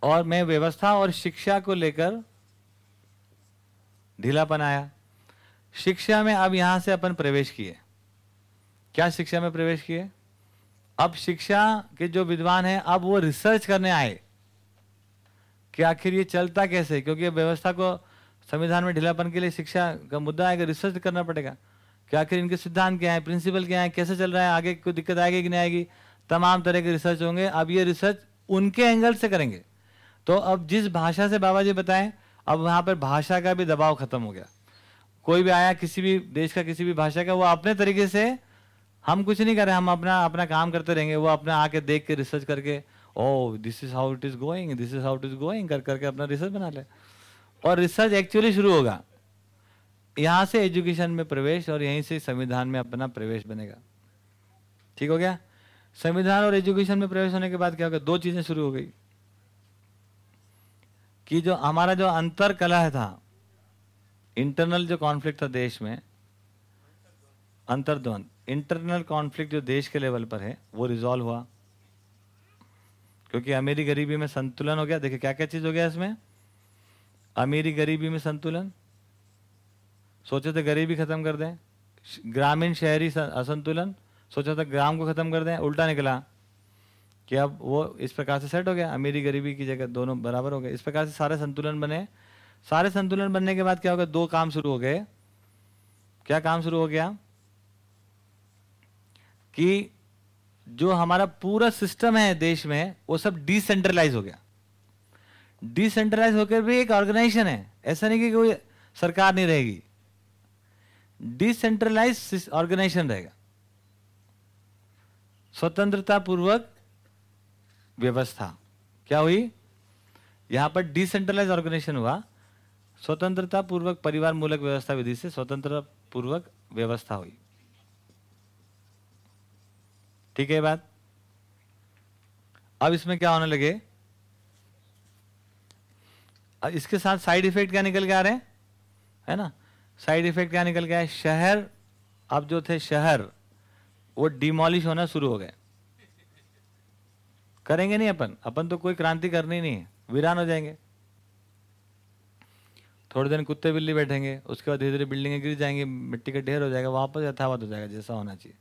और में व्यवस्था और शिक्षा को लेकर ढीलापन आया। शिक्षा में अब यहाँ से अपन प्रवेश किए। क्या शिक्षा में प्रवेश किए? अब शिक्षा के जो विद्वान हैं, अब वो रिसर्च करने आए। कि आखिर ये चलता कैसे? क्योंकि व्यवस्था को संविधान में ढीलापन के लिए शिक्षा का मुद्दा आएगा रिसर्च करना पड़ेगा। कि आखिर इनके सिद्धांत क्या है प्रिंसिपल क्या है, कैसे चल रहा है, आगे कोई दिक्कत आएगी कि नहीं आएगी? तमाम तरह के रिसर्च होंगे। अब ये रिसर्च उनके एंगल से करेंगे। तो अब जिस भाषा से बाबा जी बताएँ, अब वहाँ पर भाषा का भी दबाव खत्म हो गया। कोई भी आया, किसी भी देश का, किसी भी भाषा का, वो अपने तरीके से हम कुछ नहीं कर रहे, हम अपना अपना काम करते रहेंगे, वो अपना आके देख के रिसर्च करके ओ this is how it is going this is how it is going कर, करके अपना रिसर्च बना ले। और रिसर्च एक्चुअली शुरू होगा। यहाँ से एजुकेशन में प्रवेश और यहीं से संविधान में अपना प्रवेश बनेगा। ठीक हो गया? संविधान और एजुकेशन में प्रवेश होने के बाद क्या होगा? दो चीज़ें शुरू हो गई। कि जो हमारा जो अंतर कलह था इंटरनल जो कॉन्फ्लिक्ट था देश में, अंतर्द्वंद इंटरनल कॉन्फ्लिक्ट जो देश के लेवल पर है, वो रिजॉल्व हुआ। क्योंकि अमीरी गरीबी में संतुलन हो गया। देखिए क्या क्या चीज़ हो गया इसमें? अमीरी गरीबी में संतुलन। सोचे थे गरीबी खत्म कर दें। ग्रामीण शहरी असंतुलन। सोचा था ग्राम को खत्म कर दें। उल्टा निकला कि अब वो इस प्रकार से सेट हो गया। अमीरी गरीबी की जगह दोनों बराबर हो गए। इस प्रकार से सारे संतुलन बने। सारे संतुलन बनने के बाद क्या हो गया? दो काम शुरू हो गए। क्या काम शुरू हो गया? कि जो हमारा पूरा सिस्टम है देश में, वो सब डिसेंट्रलाइज हो गया। डिसेंट्रलाइज होकर भी एक ऑर्गेनाइजेशन है। ऐसा नहीं कि कोई सरकार नहीं रहेगी। डिसेंट्रलाइज ऑर्गेनाइजेशन रहेगा। स्वतंत्रता पूर्वक व्यवस्था। क्या हुई? यहाँ पर डिसेंट्रलाइज ऑर्गेनाइजेशन हुआ। स्वतंत्रता पूर्वक परिवार मूलक व्यवस्था विधि से स्वतंत्र पूर्वक व्यवस्था हुई। ठीक है बात? अब इसमें क्या होने लगे? इसके साथ साइड इफ़ेक्ट क्या निकल के आ रहे हैं? है ना? साइड इफ़ेक्ट क्या निकल गया है शहर, अब जो थे शहर, वो डिमोलिश होना शुरू हो गए। करेंगे नहीं अपन? अपन तो कोई क्रांति करनी नहीं है। वीरान हो जाएँगे। थोड़े दिन कुत्ते बिल्ली बैठेंगे, उसके बाद धीरे धीरे बिल्डिंगें गिर जाएँगी, मिट्टी का ढेर हो जाएगा, वापस यथावत हो जाएगा, जैसा होना चाहिए।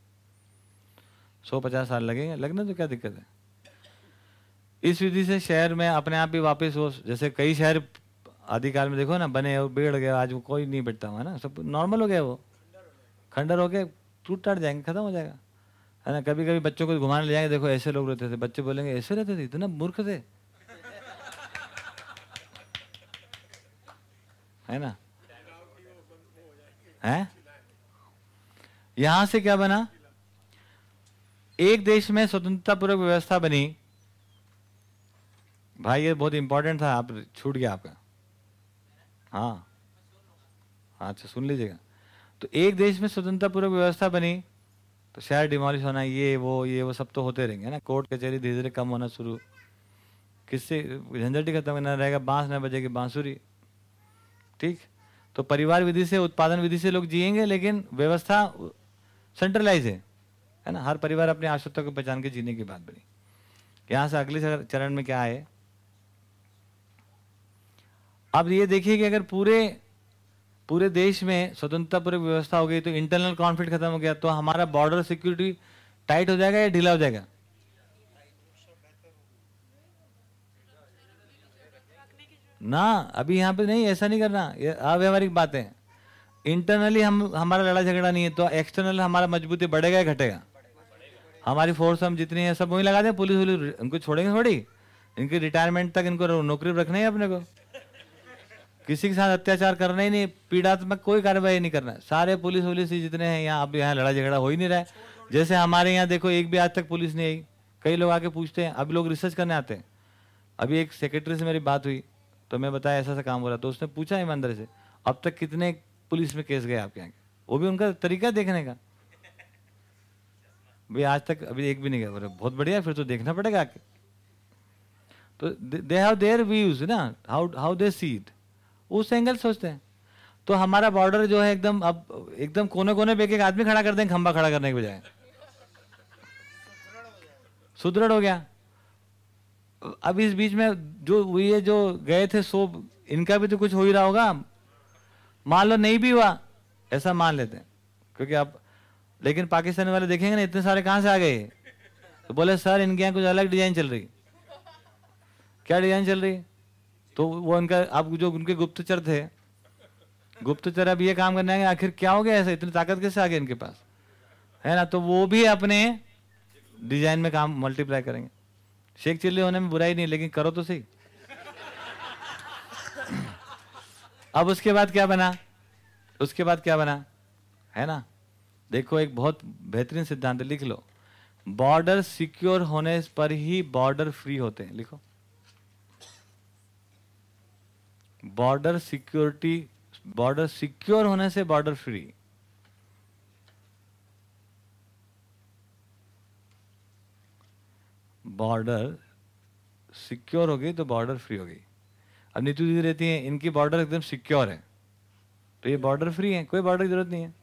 सौ पचास साल लगेंगे। लगने तो क्या दिक्कत है? इस विधि से शहर में अपने आप ही वापस हो, जैसे कई शहर आदिकाल में देखो ना, बने और बिगड़ गए, आज वो कोई नहीं बैठता हुआ ना? सब नॉर्मल हो गया वो। खंडर हो गए टूट टाट जाएँगे, खत्म हो जाएगा। है ना? कभी कभी बच्चों को घुमाने ले जाएँगे, देखो ऐसे लोग रहते थे, बच्चे बोलेंगे, ऐसे रहते थे? इतना मूर्ख थे? है ना? है? यहाँ से क्या बना? एक देश में स्वतंत्रता पूर्वक व्यवस्था बनी। भाई, ये बहुत इंपॉर्टेंट था, आप छूट गया आपका। हाँ। अच्छा सुन लीजिएगा। तो एक देश में स्वतंत्रता पूर्वक व्यवस्था बनी तो शहर डिमोलिश होना, ये, वो ये, वो सब तो होते रहेंगे ना। कोर्ट कचहरी धीरे धीरे कम होना शुरू। किससे? झंझट ही खत्म करना रहेगा। बाँस न बजेगी, बांसुरी। ठीक? तो परिवार विधि से, उत्पादन विधि से लोग जिएँगे, लेकिन व्यवस्था सेंट्रलाइज है। है ना? हर परिवार अपने आवश्यकता को पहचान के जीने की बात बनी। यहाँ से अगले चरण में क्या है अब ये देखिए कि अगर पूरे पूरे देश में स्वतंत्रता पूर्वक व्यवस्था हो गई तो इंटरनल कॉन्फ्लिक्ट खत्म हो गया तो हमारा बॉर्डर सिक्योरिटी टाइट हो जाएगा या ढीला हो जाएगा? ना, अभी यहाँ पे नहीं, ऐसा नहीं करना। ये अव्यवहारिक बातें। इंटरनली हम, हमारा लड़ा झगड़ा नहीं है तो एक्सटर्नल हमारा मजबूती बढ़ेगा या घटेगा? हमारी फोर्स हम जितनी है सब वही लगा दें, पुलिस वुलिस इनको छोड़ेंगे थोड़ी? इनकी रिटायरमेंट तक इनको नौकरी रखना है अपने को। किसी के साथ अत्याचार करना ही नहीं, पीड़ात्मक कोई कार्रवाई नहीं करना। सारे पुलिस वुलिस जितने हैं यहाँ, अब यहाँ लड़ा झगड़ा हो ही नहीं रहा है। जैसे हमारे यहाँ देखो, एक भी आज तक पुलिस नहीं आई। कई लोग आके पूछते हैं, अभी लोग रिसर्च करने आते हैं। अभी एक सेक्रेटरी से मेरी बात हुई तो मैं बताया ऐसा सा काम हो रहा तो उसने पूछा ईमानदारी से, अब तक कितने पुलिस में केस गए आपके यहाँ वो भी उनका तरीका देखने का। भाई आज तक अभी एक भी नहीं गया बहुत बढ़िया, फिर तो देखना पड़ेगा आके. तो दे हैव देयर व्यूज़ ना? How how they see it उस एंगल सोचते हैं। तो हमारा बॉर्डर जो है एकदम, अब एकदम कोने कोने पे एक आदमी खड़ा कर दें खंबा खड़ा करने के बजाय। सुदृढ़ हो गया। अब इस बीच में जो ये जो गए थे, सो इनका भी तो कुछ हो ही रहा होगा। मान लो नहीं भी हुआ, ऐसा मान लेते हैं। क्योंकि आप लेकिन पाकिस्तानी वाले देखेंगे ना, इतने सारे कहाँ से आ गए? तो बोले, सर, इनके यहाँ कुछ अलग डिज़ाइन चल रही। क्या डिज़ाइन चल रही? तो वो उनका अब जो उनके गुप्तचर थे, गुप्तचर अब ये काम करने आखिर क्या हो गया ऐसा? इतनी ताकत कैसे आ गई इनके पास? है ना? तो वो भी अपने डिज़ाइन में काम मल्टीप्लाई करेंगे। शेख चिल्ली होने में बुराई नहीं, लेकिन करो तो सही। अब उसके बाद क्या बना? उसके बाद क्या बना? है ना? देखो एक बहुत बेहतरीन सिद्धांत लिख लो। बॉर्डर सिक्योर होने पर ही बॉर्डर फ्री होते हैं, लिखो। बॉर्डर सिक्योरिटी, बॉर्डर सिक्योर होने से बॉर्डर फ्री। बॉर्डर सिक्योर हो गई तो बॉर्डर फ्री हो गई अब नीतू दीदी रहती हैं, इनकी बॉर्डर एकदम सिक्योर है। तो ये बॉर्डर फ्री है, कोई बॉर्डर की ज़रूरत नहीं है।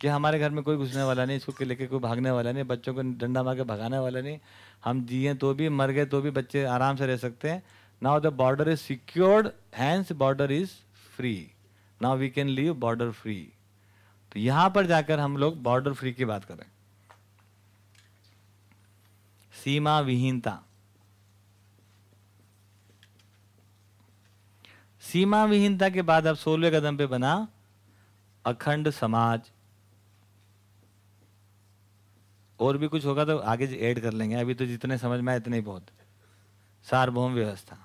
कि हमारे घर में कोई घुसने वाला नहीं, इसको लेके कोई भागने वाला नहीं, बच्चों को डंडा मार के भगाने वाला नहीं। हम जिए तो भी, मर गए तो भी बच्चे आराम से रह सकते हैं। Now the border is secured hence border is free now we can leave border free तो यहाँ पर जाकर हम लोग बॉर्डर फ्री की बात करें। सीमा विहीनता। सीमा विहीनता के बाद अब सोलवे कदम पे बना अखंड समाज। और भी कुछ होगा तो आगे ऐड कर लेंगे। अभी तो जितने समझ में आए इतने ही बहुत। सार्वभौम व्यवस्था।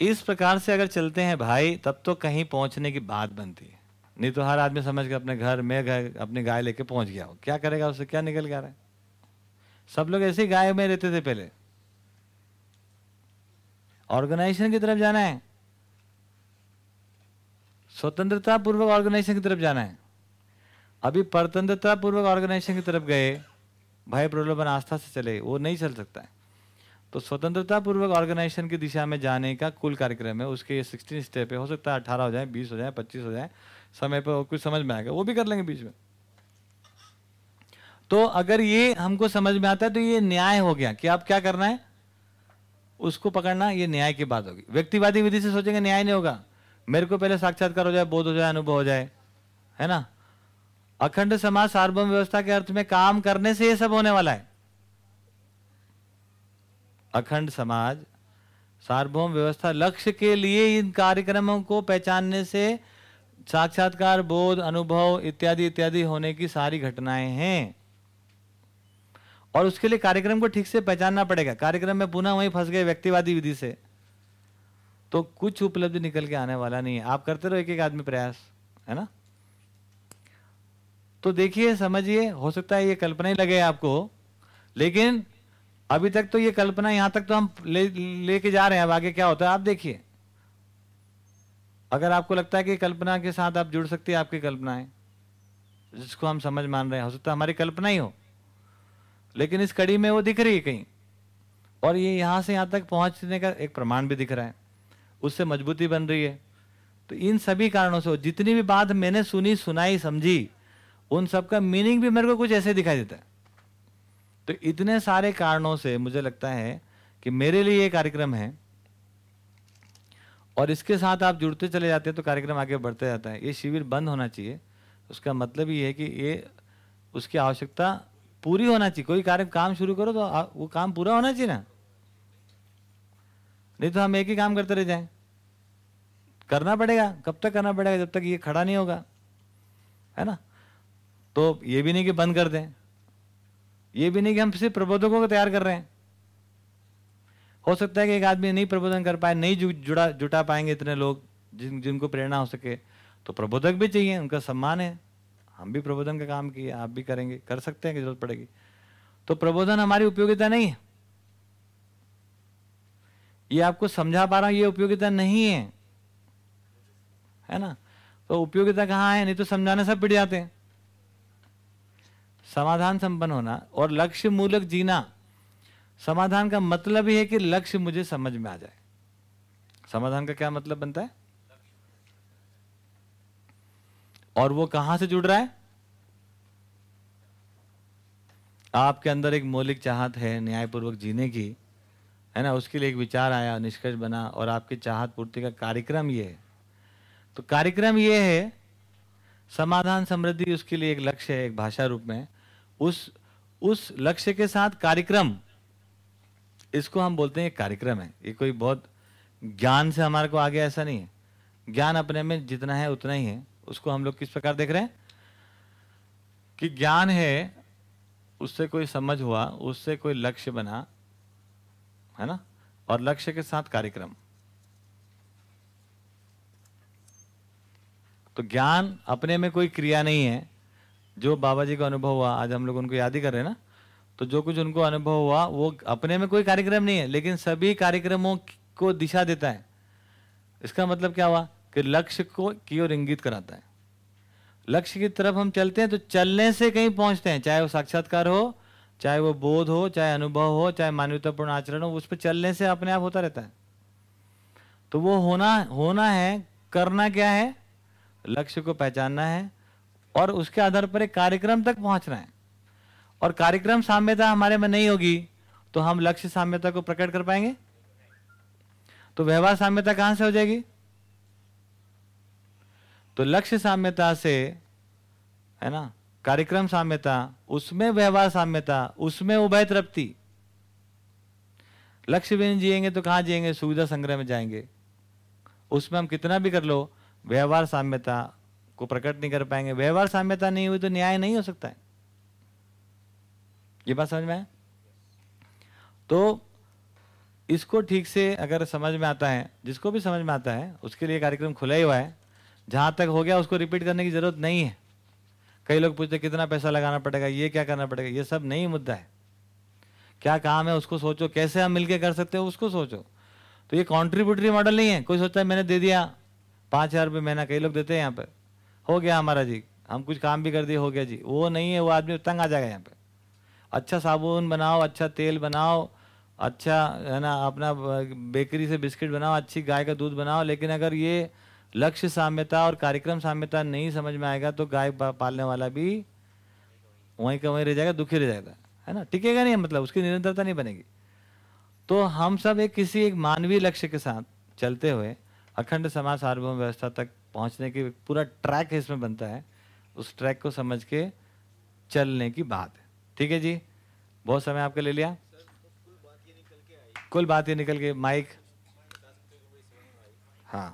इस प्रकार से अगर चलते हैं भाई, तब तो कहीं पहुँचने की बात बनती है। नहीं तो हर आदमी समझ के अपने घर में घर, अपनी गाय लेके पहुँच गया हो। क्या करेगा उससे क्या निकल गया रहा है? सब लोग ऐसे गाय में रहते थे पहले। ऑर्गेनाइजेशन की तरफ़ जाना है। स्वतंत्रता पूर्वक ऑर्गेनाइजेशन की तरफ़ जाना है। अभी परतंत्रता पूर्वक ऑर्गेनाइजेशन की तरफ़ गए भय प्रलोभन आस्था से चले, वो नहीं चल सकता है। तो स्वतंत्रता पूर्वक ऑर्गेनाइजेशन की दिशा में जाने का कुल कार्यक्रम है, उसके सिक्सटीन स्टेप है, हो सकता है अठारह हो जाए, बीस हो जाए, पच्चीस हो जाए, समय पर कुछ समझ में आएगा वो भी कर लेंगे बीच में। तो अगर ये हमको समझ में आता है तो ये न्याय हो गया कि आप क्या करना है? उसको पकड़ना, ये न्याय की बात होगी। व्यक्तिवादी विधि से सोचेंगे, न्याय नहीं होगा। मेरे को पहले साक्षात्कार हो जाए, बोध हो जाए, अनुभव हो जाए, है ना? अखंड समाज सार्वभौम व्यवस्था के अर्थ में काम करने से ये सब होने वाला है। अखंड समाज सार्वभौम व्यवस्था लक्ष्य के लिए इन कार्यक्रमों को पहचानने से साक्षात्कार, बोध, अनुभव इत्यादि इत्यादि होने की सारी घटनाएँ हैं। और उसके लिए कार्यक्रम को ठीक से पहचानना पड़ेगा। कार्यक्रम में पुनः वहीं फंस गए व्यक्तिवादी विधि से। तो कुछ उपलब्धि निकल के आने वाला नहीं है। आप करते रहो एक एक आदमी प्रयास, है ना? तो देखिए, समझिए, हो सकता है ये कल्पना ही लगे आपको, लेकिन अभी तक तो ये कल्पना यहाँ तक तो हम ले, लेके जा रहे हैं, अब आगे क्या होता है, आप देखिए। अगर आपको लगता है कि कल्पना के साथ आप जुड़ सकते हैं, आपकी कल्पनाएँ, जिसको हम समझ मान रहे हैं, हो सकता है हमारी कल्पना ही हो, लेकिन इस कड़ी में वो दिख रही है कहीं, और ये यहाँ से यहाँ तक पहुँचने का एक प्रमाण भी दिख रहा है, उससे मजबूती बन रही है। तो इन सभी कारणों से जितनी भी बात मैंने सुनी, सुनाई, समझी उन सब का मीनिंग भी मेरे को कुछ ऐसे दिखाई देता है। तो इतने सारे कारणों से मुझे लगता है कि मेरे लिए ये कार्यक्रम है और इसके साथ आप जुड़ते चले जाते हैं तो कार्यक्रम आगे बढ़ते जाता है। ये शिविर बंद होना चाहिए। उसका मतलब ये है कि ये उसकी आवश्यकता पूरी होना चाहिए। कोई कार्य काम शुरू करो तो वो काम पूरा होना चाहिए ना। नहीं तो हम एक ही काम करते रह जाएँ। करना पड़ेगा। कब तक करना पड़ेगा? जब तक ये खड़ा नहीं होगा। है ना? तो ये भी नहीं कि बंद कर दें। ये भी नहीं कि हम सिर्फ़ प्रबोधकों को तैयार कर रहे हैं। हो सकता है कि एक आदमी नहीं प्रबोधन कर पाए नहीं जु, जुड़ा जुटा पाएँगे इतने लोग जिन जिनको प्रेरणा हो सके। तो प्रबोधक भी चाहिए उनका सम्मान है। हम भी प्रबोधन का काम किए आप भी करेंगे कर सकते हैं कि ज़रूरत पड़ेगी। तो प्रबोधन हमारी उपयोगिता नहीं है। ये आपको समझा पा रहा हूँ ये उपयोगिता नहीं है। है ना? तो उपयोगिता कहाँ है? नहीं तो समझाने सब पिट जाते हैं। समाधान संपन्न होना और लक्ष्य मूलक जीना। समाधान का मतलब ही है कि लक्ष्य मुझे समझ में आ जाए। समाधान का क्या मतलब बनता है? और वो कहाँ से जुड़ रहा है? आपके अंदर एक मौलिक चाहत है न्यायपूर्वक जीने की, है ना? उसके लिए एक विचार आया, निष्कर्ष बना और आपकी चाहत पूर्ति का कार्यक्रम ये है। तो कार्यक्रम ये है, समाधान समृद्धि उसके लिए एक लक्ष्य है एक भाषा रूप में उस उस लक्ष्य के साथ कार्यक्रम। इसको हम बोलते हैं कार्यक्रम है। ये कोई बहुत ज्ञान से हमारे को आगे ऐसा नहीं है। ज्ञान अपने में जितना है उतना ही है। उसको हम लोग किस प्रकार देख रहे हैं? कि ज्ञान है, उससे कोई समझ हुआ, उससे कोई लक्ष्य बना, है ना? और लक्ष्य के साथ कार्यक्रम। तो ज्ञान अपने में कोई क्रिया नहीं है। जो बाबा जी का अनुभव हुआ, आज हम लोग उनको याद ही कर रहे हैं ना? तो जो कुछ उनको अनुभव हुआ, वो अपने में कोई कार्यक्रम नहीं है, लेकिन सभी कार्यक्रमों को दिशा देता है। इसका मतलब क्या हुआ? कि लक्ष्य को की ओर इंगित कराता है। लक्ष्य की तरफ़ हम चलते हैं तो चलने से कहीं पहुँचते हैं, चाहे वो साक्षात्कार हो, चाहे वो बोध हो, चाहे अनुभव हो, चाहे मानवतापूर्ण आचरण हो, उस पर चलने से अपने आप होता रहता है। तो वो होना होना है, करना क्या है? लक्ष्य को पहचानना है और उसके आधार पर एक कार्यक्रम तक पहुँचना है। और कार्यक्रम साम्यता हमारे में नहीं होगी तो हम लक्ष्य साम्यता को प्रकट कर पाएँगे? तो व्यवहार साम्यता कहाँ से हो जाएगी? तो लक्ष्य साम्यता से, है ना, कार्यक्रम साम्यता, उसमें व्यवहार साम्यता, उसमें उभय तृप्ति। लक्ष्य भी नहीं जिएँगे तो कहाँ जिएँगे? सुविधा संग्रह में जाएँगे। उसमें हम कितना भी कर लो, व्यवहार साम्यता को प्रकट नहीं कर पाएँगे। व्यवहार साम्यता नहीं हुई तो न्याय नहीं हो सकता है। ये बात समझ में आए तो इसको ठीक से अगर समझ में आता है, जिसको भी समझ में आता है, उसके लिए कार्यक्रम खुला ही हुआ है। जहाँ तक हो गया, उसको रिपीट करने की ज़रूरत नहीं है। कई लोग पूछते कितना पैसा लगाना पड़ेगा, ये क्या करना पड़ेगा? ये सब नहीं मुद्दा है। क्या काम है, उसको सोचो। कैसे हम मिलके कर सकते हो, उसको सोचो। तो ये कॉन्ट्रीब्यूटरी मॉडल नहीं है। कोई सोचता है, मैंने दे दिया, पाँच हज़ार रुपये महीना कई लोग देते हैं यहाँ पे हो गया हमारा जी, हम कुछ काम भी कर दिए, हो गया जी। वो नहीं है, वो आदमी तंग आ जाएगा यहाँ पे। अच्छा साबुन बनाओ अच्छा तेल बनाओ अच्छा है ना, अपना बेकरी से बिस्किट बनाओ, अच्छी गाय का दूध बनाओ, लेकिन अगर ये लक्ष्य साम्यता और कार्यक्रम साम्यता नहीं समझ में आएगा तो गाय पालने वाला भी वहीं का वहीं रह जाएगा, दुखी रह जाएगा, है ना? टिकेगा नहीं मतलब उसकी निरंतरता नहीं बनेगी। तो हम सब एक किसी एक मानवीय लक्ष्य के साथ चलते हुए अखंड समाज सार्वभौम व्यवस्था तक पहुँचने के पूरा ट्रैक इसमें बनता है, उस ट्रैक को समझ के चलने की बात ठीक है जी? बहुत समय आपके ले लिया। कुल बात ये निकल के, माइक। हाँ।